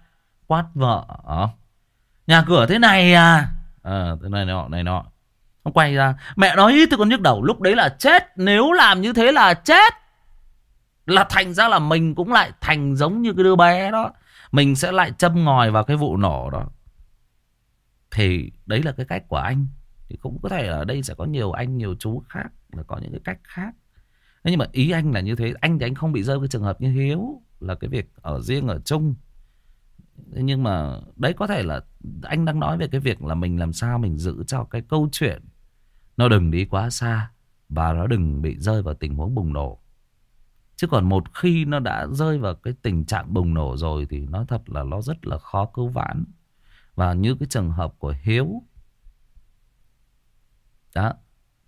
Quát vợ. Ờ. Nhà cửa thế này à. Ờ, thế này nọ, này nọ. Nó quay ra. Mẹ nói tôi con nhức đầu. Lúc đấy là chết. Nếu làm như thế là chết. Là thành ra là mình cũng lại thành giống như cái đứa bé đó. Mình sẽ lại châm ngòi vào cái vụ nổ đó. Thì đấy là cái cách của anh. Thì cũng có thể ở đây sẽ có nhiều anh, nhiều chú khác. Là có những cái cách khác Thế nhưng mà ý anh là như thế, Anh thì anh không bị rơi cái trường hợp như Hiếu, Là cái việc ở riêng, ở chung. Thế nhưng mà đấy có thể là Anh đang nói về cái việc là mình làm sao Mình giữ cho cái câu chuyện Nó đừng đi quá xa Và nó đừng bị rơi vào tình huống bùng nổ. Chứ còn một khi nó đã rơi vào cái tình trạng bùng nổ rồi Thì nó thật là nó rất là khó cứu vãn. Và như cái trường hợp của Hiếu, Đó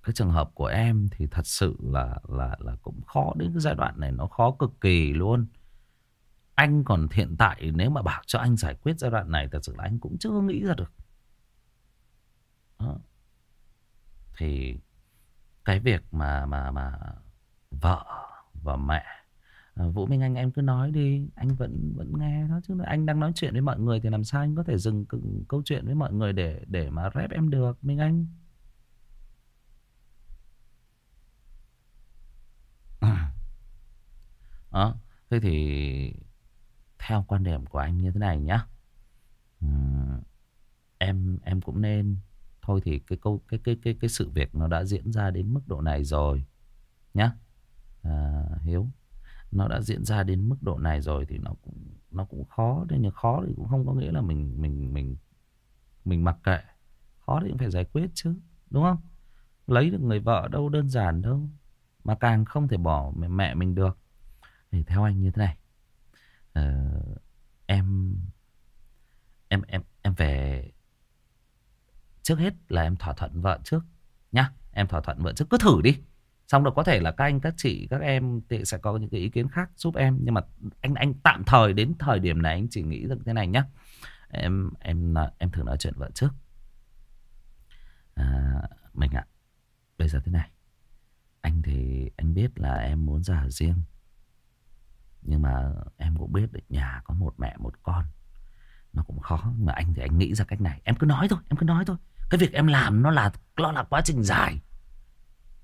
cái trường hợp của em thì thật sự là là là cũng khó đến cái giai đoạn này nó khó cực kỳ luôn. Anh còn hiện tại nếu mà bảo cho anh giải quyết giai đoạn này, thật sự là anh cũng chưa nghĩ ra được. Đó. Thì cái việc mà mà mà vợ và mẹ à, Vũ Minh Anh, em cứ nói đi, Anh vẫn vẫn nghe đó Chứ anh đang nói chuyện với mọi người Thì làm sao anh có thể dừng câu chuyện với mọi người Để để mà rep em được, Minh Anh Đó. Thế thì theo quan điểm của anh như thế này nhá. Uhm, em em cũng nên thôi thì cái câu cái cái cái cái sự việc nó đã diễn ra đến mức độ này rồi nhá. À, Hiếu nó đã diễn ra đến mức độ này rồi thì nó cũng nó cũng khó thế nhưng khó thì cũng không có nghĩa là mình mình mình mình mặc kệ khó thì cũng phải giải quyết chứ đúng không lấy được người vợ đâu đơn giản đâu mà càng không thể bỏ mẹ mình được. Thì theo anh như thế này. Uh, em em em em về trước hết là em thỏa thuận vợ trước nhá. Em thỏa thuận vợ trước. Cứ thử đi. Xong rồi có thể là các anh các chị các em thì sẽ có những cái ý kiến khác giúp em. Nhưng mà anh anh tạm thời đến thời điểm này anh chỉ nghĩ được thế này nhá. Em em em thử nói chuyện vợ trước. À, mình ạ. Bây giờ thế này anh thì anh biết là em muốn ra riêng. Nhưng mà em cũng biết được nhà có một mẹ, một con. Nó cũng khó, Mà anh thì anh nghĩ ra cách này. Em cứ nói thôi, Em cứ nói thôi. Cái việc em làm nó là nó là quá trình dài.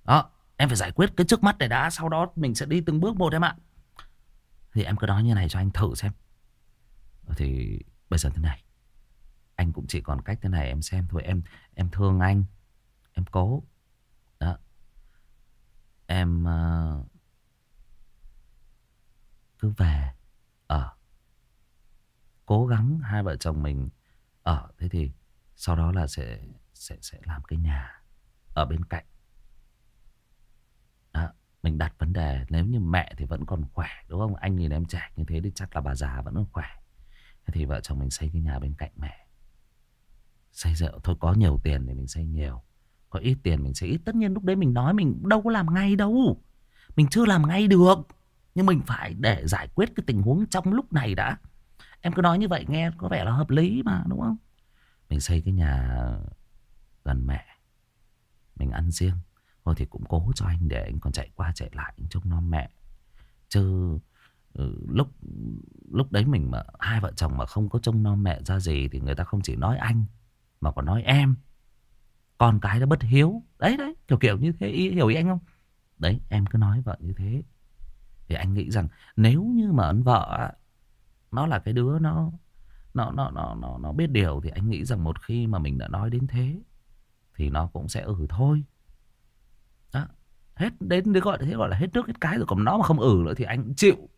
Đó, Em phải giải quyết cái trước mắt này đã, Sau đó mình sẽ đi từng bước một em ạ. Thì em cứ nói như này cho anh thử xem. Thì bây giờ thế này. Anh cũng chỉ còn cách thế này, em xem thôi. Em em thương anh, Em cố. Em uh, cứ về. Ở cố gắng hai vợ chồng mình ở thế thì sau đó là sẽ sẽ sẽ làm cái nhà ở bên cạnh. Đó, mình đặt vấn đề nếu như mẹ thì vẫn còn khỏe đúng không? Anh nhìn em trẻ như thế thì chắc là bà già vẫn còn khỏe. Thế thì vợ chồng mình xây cái nhà bên cạnh mẹ. Xây dựng thôi có nhiều tiền thì mình xây nhiều có ít tiền mình sẽ ít. Tất nhiên lúc đấy mình nói mình đâu có làm ngay đâu. Mình chưa làm ngay được. Nhưng mình phải để giải quyết cái tình huống trong lúc này đã. Em cứ nói như vậy nghe có vẻ là hợp lý mà đúng không? Mình xây cái nhà gần mẹ. Mình ăn riêng. Thôi thì cũng cố cho anh để anh còn chạy qua chạy lại anh trông nom mẹ. Chứ ừ, lúc lúc đấy mình mà hai vợ chồng mà không có trông nom mẹ ra gì Thì người ta không chỉ nói anh Mà còn nói em. Con cái nó bất hiếu Đấy đấy kiểu kiểu như thế hiểu ý anh không Đấy em cứ nói vợ như thế thì anh nghĩ rằng nếu như mà ấn vợ nó là cái đứa nó nó nó nó nó nó biết điều thì anh nghĩ rằng một khi mà mình đã nói đến thế thì nó cũng sẽ ừ thôi. Đó. Hết đến đấy gọi thế gọi là hết nước hết cái rồi còn nó mà không ừ nữa thì anh cũng chịu.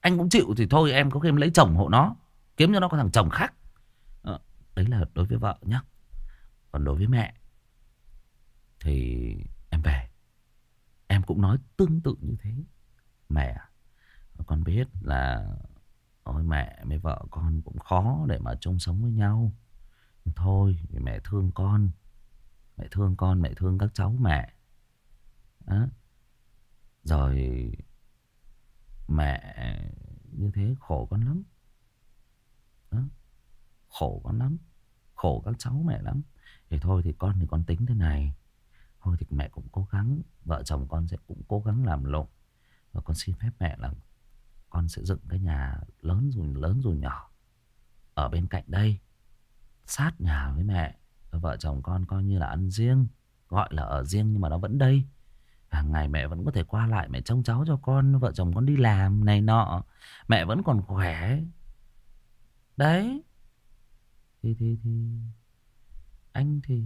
Anh cũng chịu thì thôi em có khi em lấy chồng hộ nó, kiếm cho nó có thằng chồng khác. Đấy là đối với vợ nhá. Còn đối với mẹ, thì em về em cũng nói tương tự như thế. Mẹ à, Con biết là, Ôi mẹ với vợ con cũng khó để mà chung sống với nhau Nhưng thôi mẹ thương con, Mẹ thương con, mẹ thương các cháu mẹ Đó. Rồi Mẹ như thế khổ con lắm Đó. Khổ con lắm, Khổ các cháu mẹ lắm thì thôi thì con thì con tính thế này. Thôi thì mẹ cũng cố gắng, Vợ chồng con sẽ cũng cố gắng làm lộn. Và con xin phép mẹ là con sẽ dựng cái nhà lớn dù lớn dù nhỏ ở bên cạnh đây, sát nhà với mẹ. Vợ chồng con coi như là ăn riêng, gọi là ở riêng nhưng mà nó vẫn đây. Hàng ngày mẹ vẫn có thể qua lại, mẹ trông cháu cho con, vợ chồng con đi làm này nọ. Mẹ vẫn còn khỏe. Đấy. Thì thì thì anh thì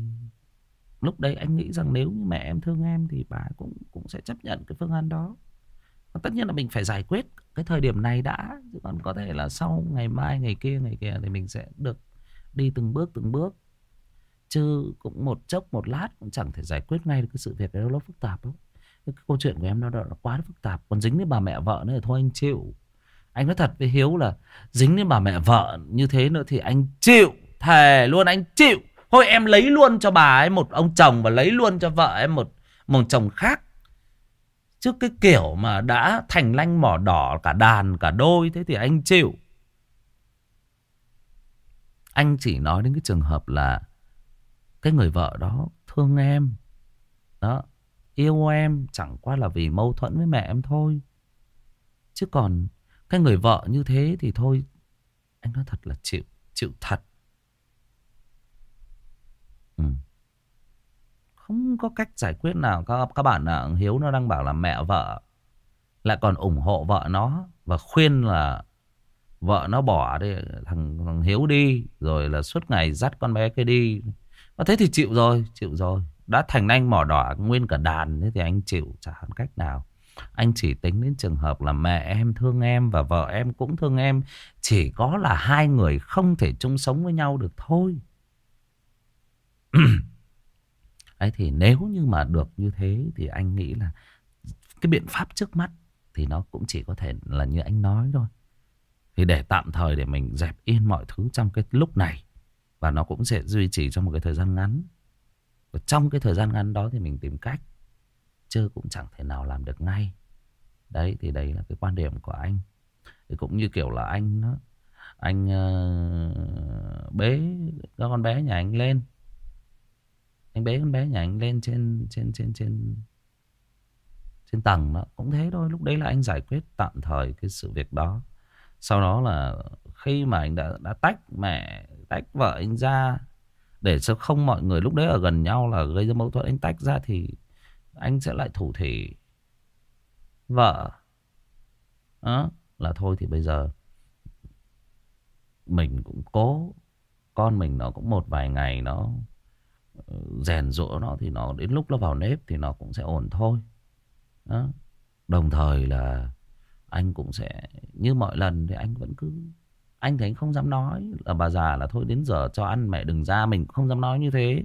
lúc đấy anh nghĩ rằng nếu như mẹ em thương em thì bà cũng cũng sẽ chấp nhận cái phương án đó. Còn tất nhiên là mình phải giải quyết. Cái thời điểm này đã chứ còn có thể là sau ngày mai ngày kia ngày kia thì mình sẽ được đi từng bước từng bước. Chứ cũng một chốc một lát cũng chẳng thể giải quyết ngay được cái sự việc đấy nó phức tạp lắm. Cái câu chuyện của em nó, đã quá phức tạp. Còn dính đến bà mẹ vợ nữa thì thôi anh chịu. Anh nói thật với hiếu là dính đến bà mẹ vợ như thế nữa thì anh chịu. Thề luôn anh chịu thôi em lấy luôn cho bà ấy một ông chồng và lấy luôn cho vợ em một một chồng khác. Chứ cái kiểu mà đã thành lanh mỏ đỏ cả đàn cả đôi thế thì anh chịu. Anh chỉ nói đến cái trường hợp là cái người vợ đó thương em. Đó, yêu em, chẳng qua là vì mâu thuẫn với mẹ em thôi. Chứ còn cái người vợ như thế thì thôi, anh nói thật là chịu chịu thật ừ. không có cách giải quyết nào. Các các bạn là hiếu nó đang bảo là mẹ vợ lại còn ủng hộ vợ nó và khuyên là vợ nó bỏ đi thằng, thằng hiếu đi rồi là suốt ngày dắt con bé kia đi. Và thế thì chịu rồi chịu rồi. Đã thành anh mỏ đỏ nguyên cả đàn thế thì anh chịu chả hẳn cách nào. Anh chỉ tính đến trường hợp là mẹ em thương em và vợ em cũng thương em. Chỉ có là hai người không thể chung sống với nhau được thôi. ấy thì nếu như mà được như thế thì anh nghĩ là cái biện pháp trước mắt thì nó cũng chỉ có thể là như anh nói thôi. Thì để tạm thời để mình dẹp yên mọi thứ trong cái lúc này và nó cũng sẽ duy trì trong một cái thời gian ngắn. Và trong cái thời gian ngắn đó thì mình tìm cách chứ cũng chẳng thể nào làm được ngay. Đấy thì đấy là cái quan điểm của anh. Thì cũng như kiểu là anh đó anh uh, bế các con bé nhà anh lên anh bế con bé nhà anh lên trên trên trên trên trên tầng đó. Cũng thế thôi, lúc đấy là anh giải quyết tạm thời cái sự việc đó. Sau đó là khi mà anh đã đã tách mẹ, tách vợ anh ra, để cho không mọi người lúc đấy ở gần nhau là gây ra mâu thuẫn, anh tách ra thì anh sẽ lại thủ thỉ vợ. Đó, là thôi thì bây giờ mình cũng cố, con mình nó cũng một vài ngày nó rèn rũa nó thì nó đến lúc nó vào nếp thì nó cũng sẽ ổn thôi. Đó. Đồng thời là anh cũng sẽ, như mọi lần thì anh vẫn cứ, anh thì anh không dám nói là bà già là thôi đến giờ cho ăn mẹ đừng ra, mình cũng không dám nói như thế.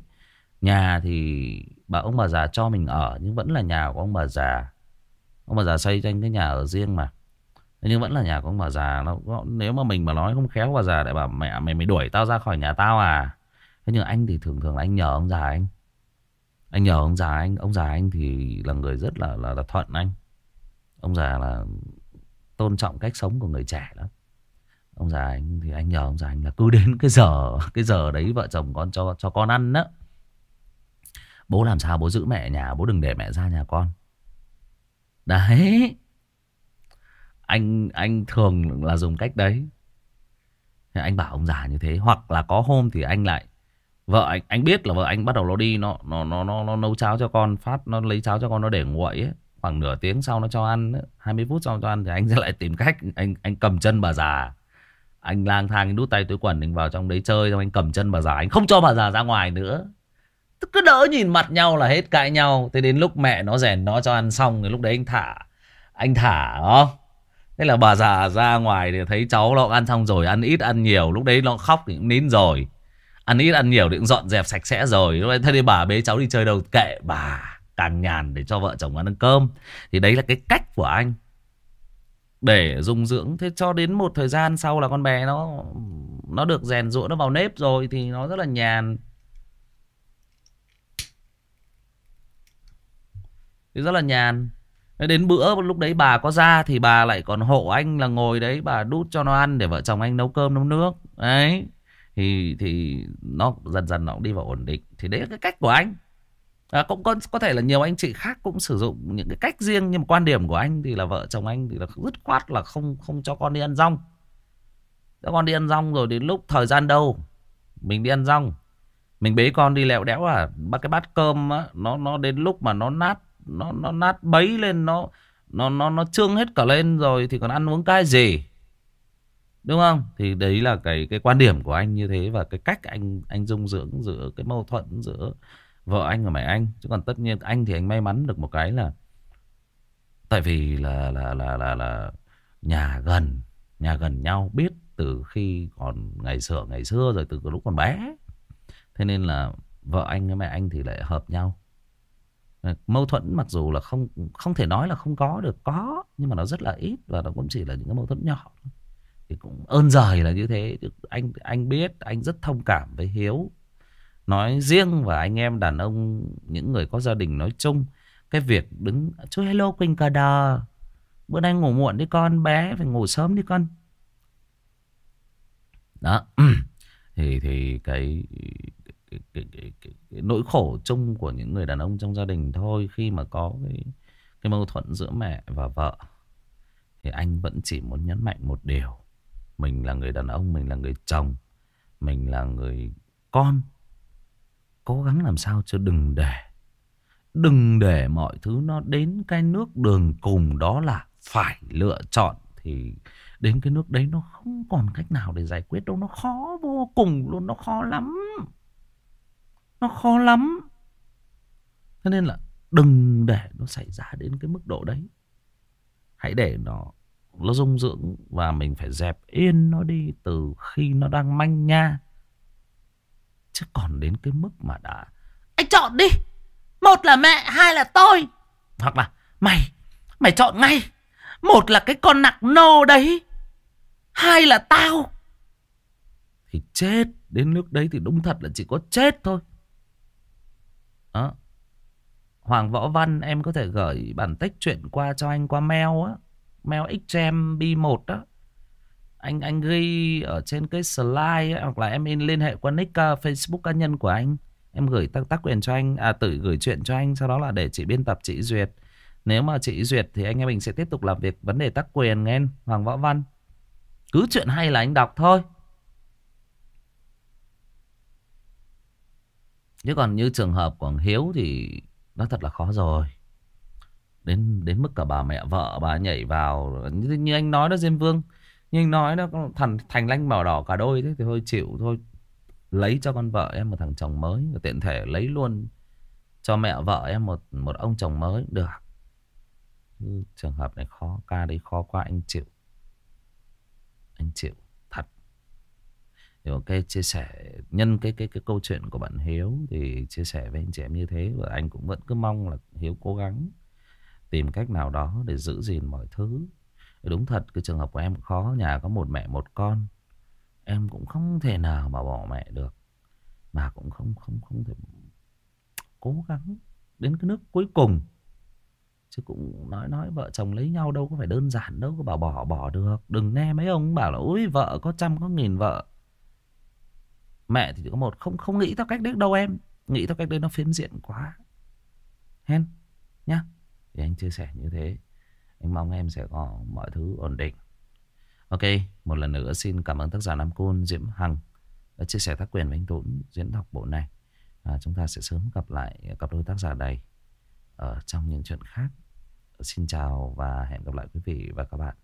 Nhà thì bà ông bà già cho mình ở nhưng vẫn là nhà của ông bà già. Ông bà già xây cho anh cái nhà ở riêng mà. Nhưng vẫn là nhà của ông bà già, nó nếu mà mình mà nói không khéo bà già để bảo mẹ, mày mày đuổi tao ra khỏi nhà tao à? Thế nhưng anh thì thường thường là anh nhờ ông già anh. Anh nhờ ông già anh ông già anh thì là người rất là là, là thuận anh. Ông già là tôn trọng cách sống của người trẻ lắm. Ông già anh thì anh nhờ ông già anh là cứ đến cái giờ cái giờ đấy vợ chồng con cho cho con ăn đó bố làm sao bố giữ mẹ ở nhà bố đừng để mẹ ra nhà con. Đấy. Anh anh thường là dùng cách đấy. Anh bảo ông già như thế hoặc là có hôm thì anh lại vợ anh anh biết là vợ anh bắt đầu nó đi nó nó nó nó, nó nấu cháo cho con phát nó lấy cháo cho con nó để nguội ấy. Khoảng nửa tiếng sau nó cho ăn 20 phút sau cho ăn thì anh sẽ lại tìm cách anh anh cầm chân bà già. Anh lang thang anh đút tay túi quần anh vào trong đấy chơi xong anh cầm chân bà già. Anh không cho bà già ra ngoài nữa. Cứ đỡ nhìn mặt nhau là hết cãi nhau. Thế đến lúc mẹ nó rèn nó cho ăn xong thì lúc đấy anh thả anh thả đó thế là bà già ra ngoài thì thấy cháu nó ăn xong rồi ăn ít ăn nhiều. Lúc đấy nó khóc thì cũng nín rồi ăn ít, ăn nhiều thì cũng dọn dẹp sạch sẽ rồi. Thế thì bà bế cháu đi chơi đâu? Kệ bà, càng nhàn để cho vợ chồng ăn cơm. Thì đấy là cái cách của anh. Để dung dưỡng. Thế cho đến một thời gian sau là con bé nó nó được rèn rũa nó vào nếp rồi thì nó rất là nhàn. Thì rất là nhàn. Đến bữa lúc đấy bà có ra thì bà lại còn hộ anh là ngồi đấy, bà đút cho nó ăn để vợ chồng anh nấu cơm, nấu nước. Đấy thì thì nó dần dần nó cũng đi vào ổn định. Thì đấy là cái cách của anh. À, cũng có có thể là nhiều anh chị khác cũng sử dụng những cái cách riêng nhưng mà quan điểm của anh thì là vợ chồng anh thì là dứt khoát là không không cho con đi ăn rong. Cho con đi ăn rong rồi đến lúc thời gian đâu mình đi ăn rong. Mình bế con đi lẹo đẽo à ba cái bát cơm á nó nó đến lúc mà nó nát nó nó nát bấy lên nó nó nó nó trương hết cả lên rồi thì còn ăn uống cái gì? Đúng không? Thì đấy là cái cái quan điểm của anh như thế và cái cách anh anh dung dưỡng giữa cái mâu thuẫn giữa vợ anh và mẹ anh. Chứ còn tất nhiên anh thì anh may mắn được một cái là tại vì là là là là là nhà gần nhà gần nhau biết từ khi còn ngày xưa ngày xưa rồi, từ lúc còn bé. Thế nên là vợ anh với mẹ anh thì lại hợp nhau. Mâu thuẫn mặc dù là không không thể nói là không có được, có, nhưng mà nó rất là ít và nó cũng chỉ là những cái mâu thuẫn nhỏ thì cũng ơn giời là như thế. Anh anh biết anh rất thông cảm với hiếu. Nói riêng và anh em đàn ông những người có gia đình nói chung cái việc đứng chú hello quỳnh cờ đờ bữa nay ngủ muộn đi con bé phải ngủ sớm đi con. Đó. Thì thì cái cái, cái, cái, cái, cái nỗi khổ chung của những người đàn ông trong gia đình thôi khi mà có cái cái mâu thuẫn giữa mẹ và vợ thì anh vẫn chỉ muốn nhấn mạnh một điều mình là người đàn ông, mình là người chồng, mình là người con. Cố gắng làm sao cho đừng để đừng để mọi thứ nó đến cái nước đường cùng đó là phải lựa chọn. Thì đến cái nước đấy nó không còn cách nào để giải quyết đâu, nó khó vô cùng luôn, nó khó lắm. Nó khó lắm. Thế nên là đừng để nó xảy ra đến cái mức độ đấy. Hãy để nó nó dung dưỡng và mình phải dẹp yên nó đi từ khi nó đang manh nha chứ còn đến cái mức mà đã, anh chọn đi, một là mẹ, hai là tôi hoặc là, mày mày chọn ngay, một là cái con nặng nô đấy, hai là tao thì chết, đến nước đấy thì đúng thật là chỉ có chết thôi đó. Hoàng Võ Văn, em có thể gửi bản tích chuyện qua cho anh qua mail á. Mail xmb1 đó. Anh anh ghi ở trên cái slide ấy, hoặc là em in liên hệ qua nick uh, Facebook cá nhân của anh. Em gửi tác tác quyền cho anh, à tự gửi chuyện cho anh, sau đó là để chị biên tập chị duyệt. Nếu mà chị duyệt thì anh em mình sẽ tiếp tục làm việc vấn đề tác quyền nghe Hoàng Võ Văn. Cứ chuyện hay là anh đọc thôi. Chứ còn như trường hợp của Hiếu thì nó thật là khó rồi. Đến đến mức cả bà mẹ vợ bà nhảy vào như, như anh nói đó Diêm Vương. Như anh nói đó thằng thành lanh màu đỏ cả đôi thế thì thôi chịu thôi. Lấy cho con vợ em một thằng chồng mới và tiện thể lấy luôn cho mẹ vợ em một một ông chồng mới được. Trường hợp này khó, ca đấy khó quá anh chịu. Anh chịu. thật Thì ok chia sẻ nhân cái cái cái câu chuyện của bạn Hiếu thì chia sẻ với anh chị em như thế và anh cũng vẫn cứ mong là Hiếu cố gắng tìm cách nào đó để giữ gìn mọi thứ. Đúng thật cái trường hợp của em khó, nhà có một mẹ một con. Em cũng không thể nào mà bỏ mẹ được. Mà cũng không không không thể cố gắng đến cái nước cuối cùng. Chứ cũng nói nói vợ chồng lấy nhau đâu có phải đơn giản đâu có bảo bỏ bỏ được. Đừng nghe mấy ông bảo là ui vợ có trăm có nghìn vợ. Mẹ thì chỉ có một Không không nghĩ theo cách đấy đâu em Nghĩ theo cách đấy nó phiến diện quá Hen Nhá thì anh chia sẻ như thế. Anh mong em sẽ có mọi thứ ổn định. Ok Một lần nữa xin cảm ơn tác giả Nam Côn Diễm Hằng Đã chia sẻ tác quyền với anh Tuấn Diễn đọc bộ này. À, Chúng ta sẽ sớm gặp lại cặp đôi tác giả này Ở trong những chuyện khác. Xin chào và hẹn gặp lại quý vị và các bạn.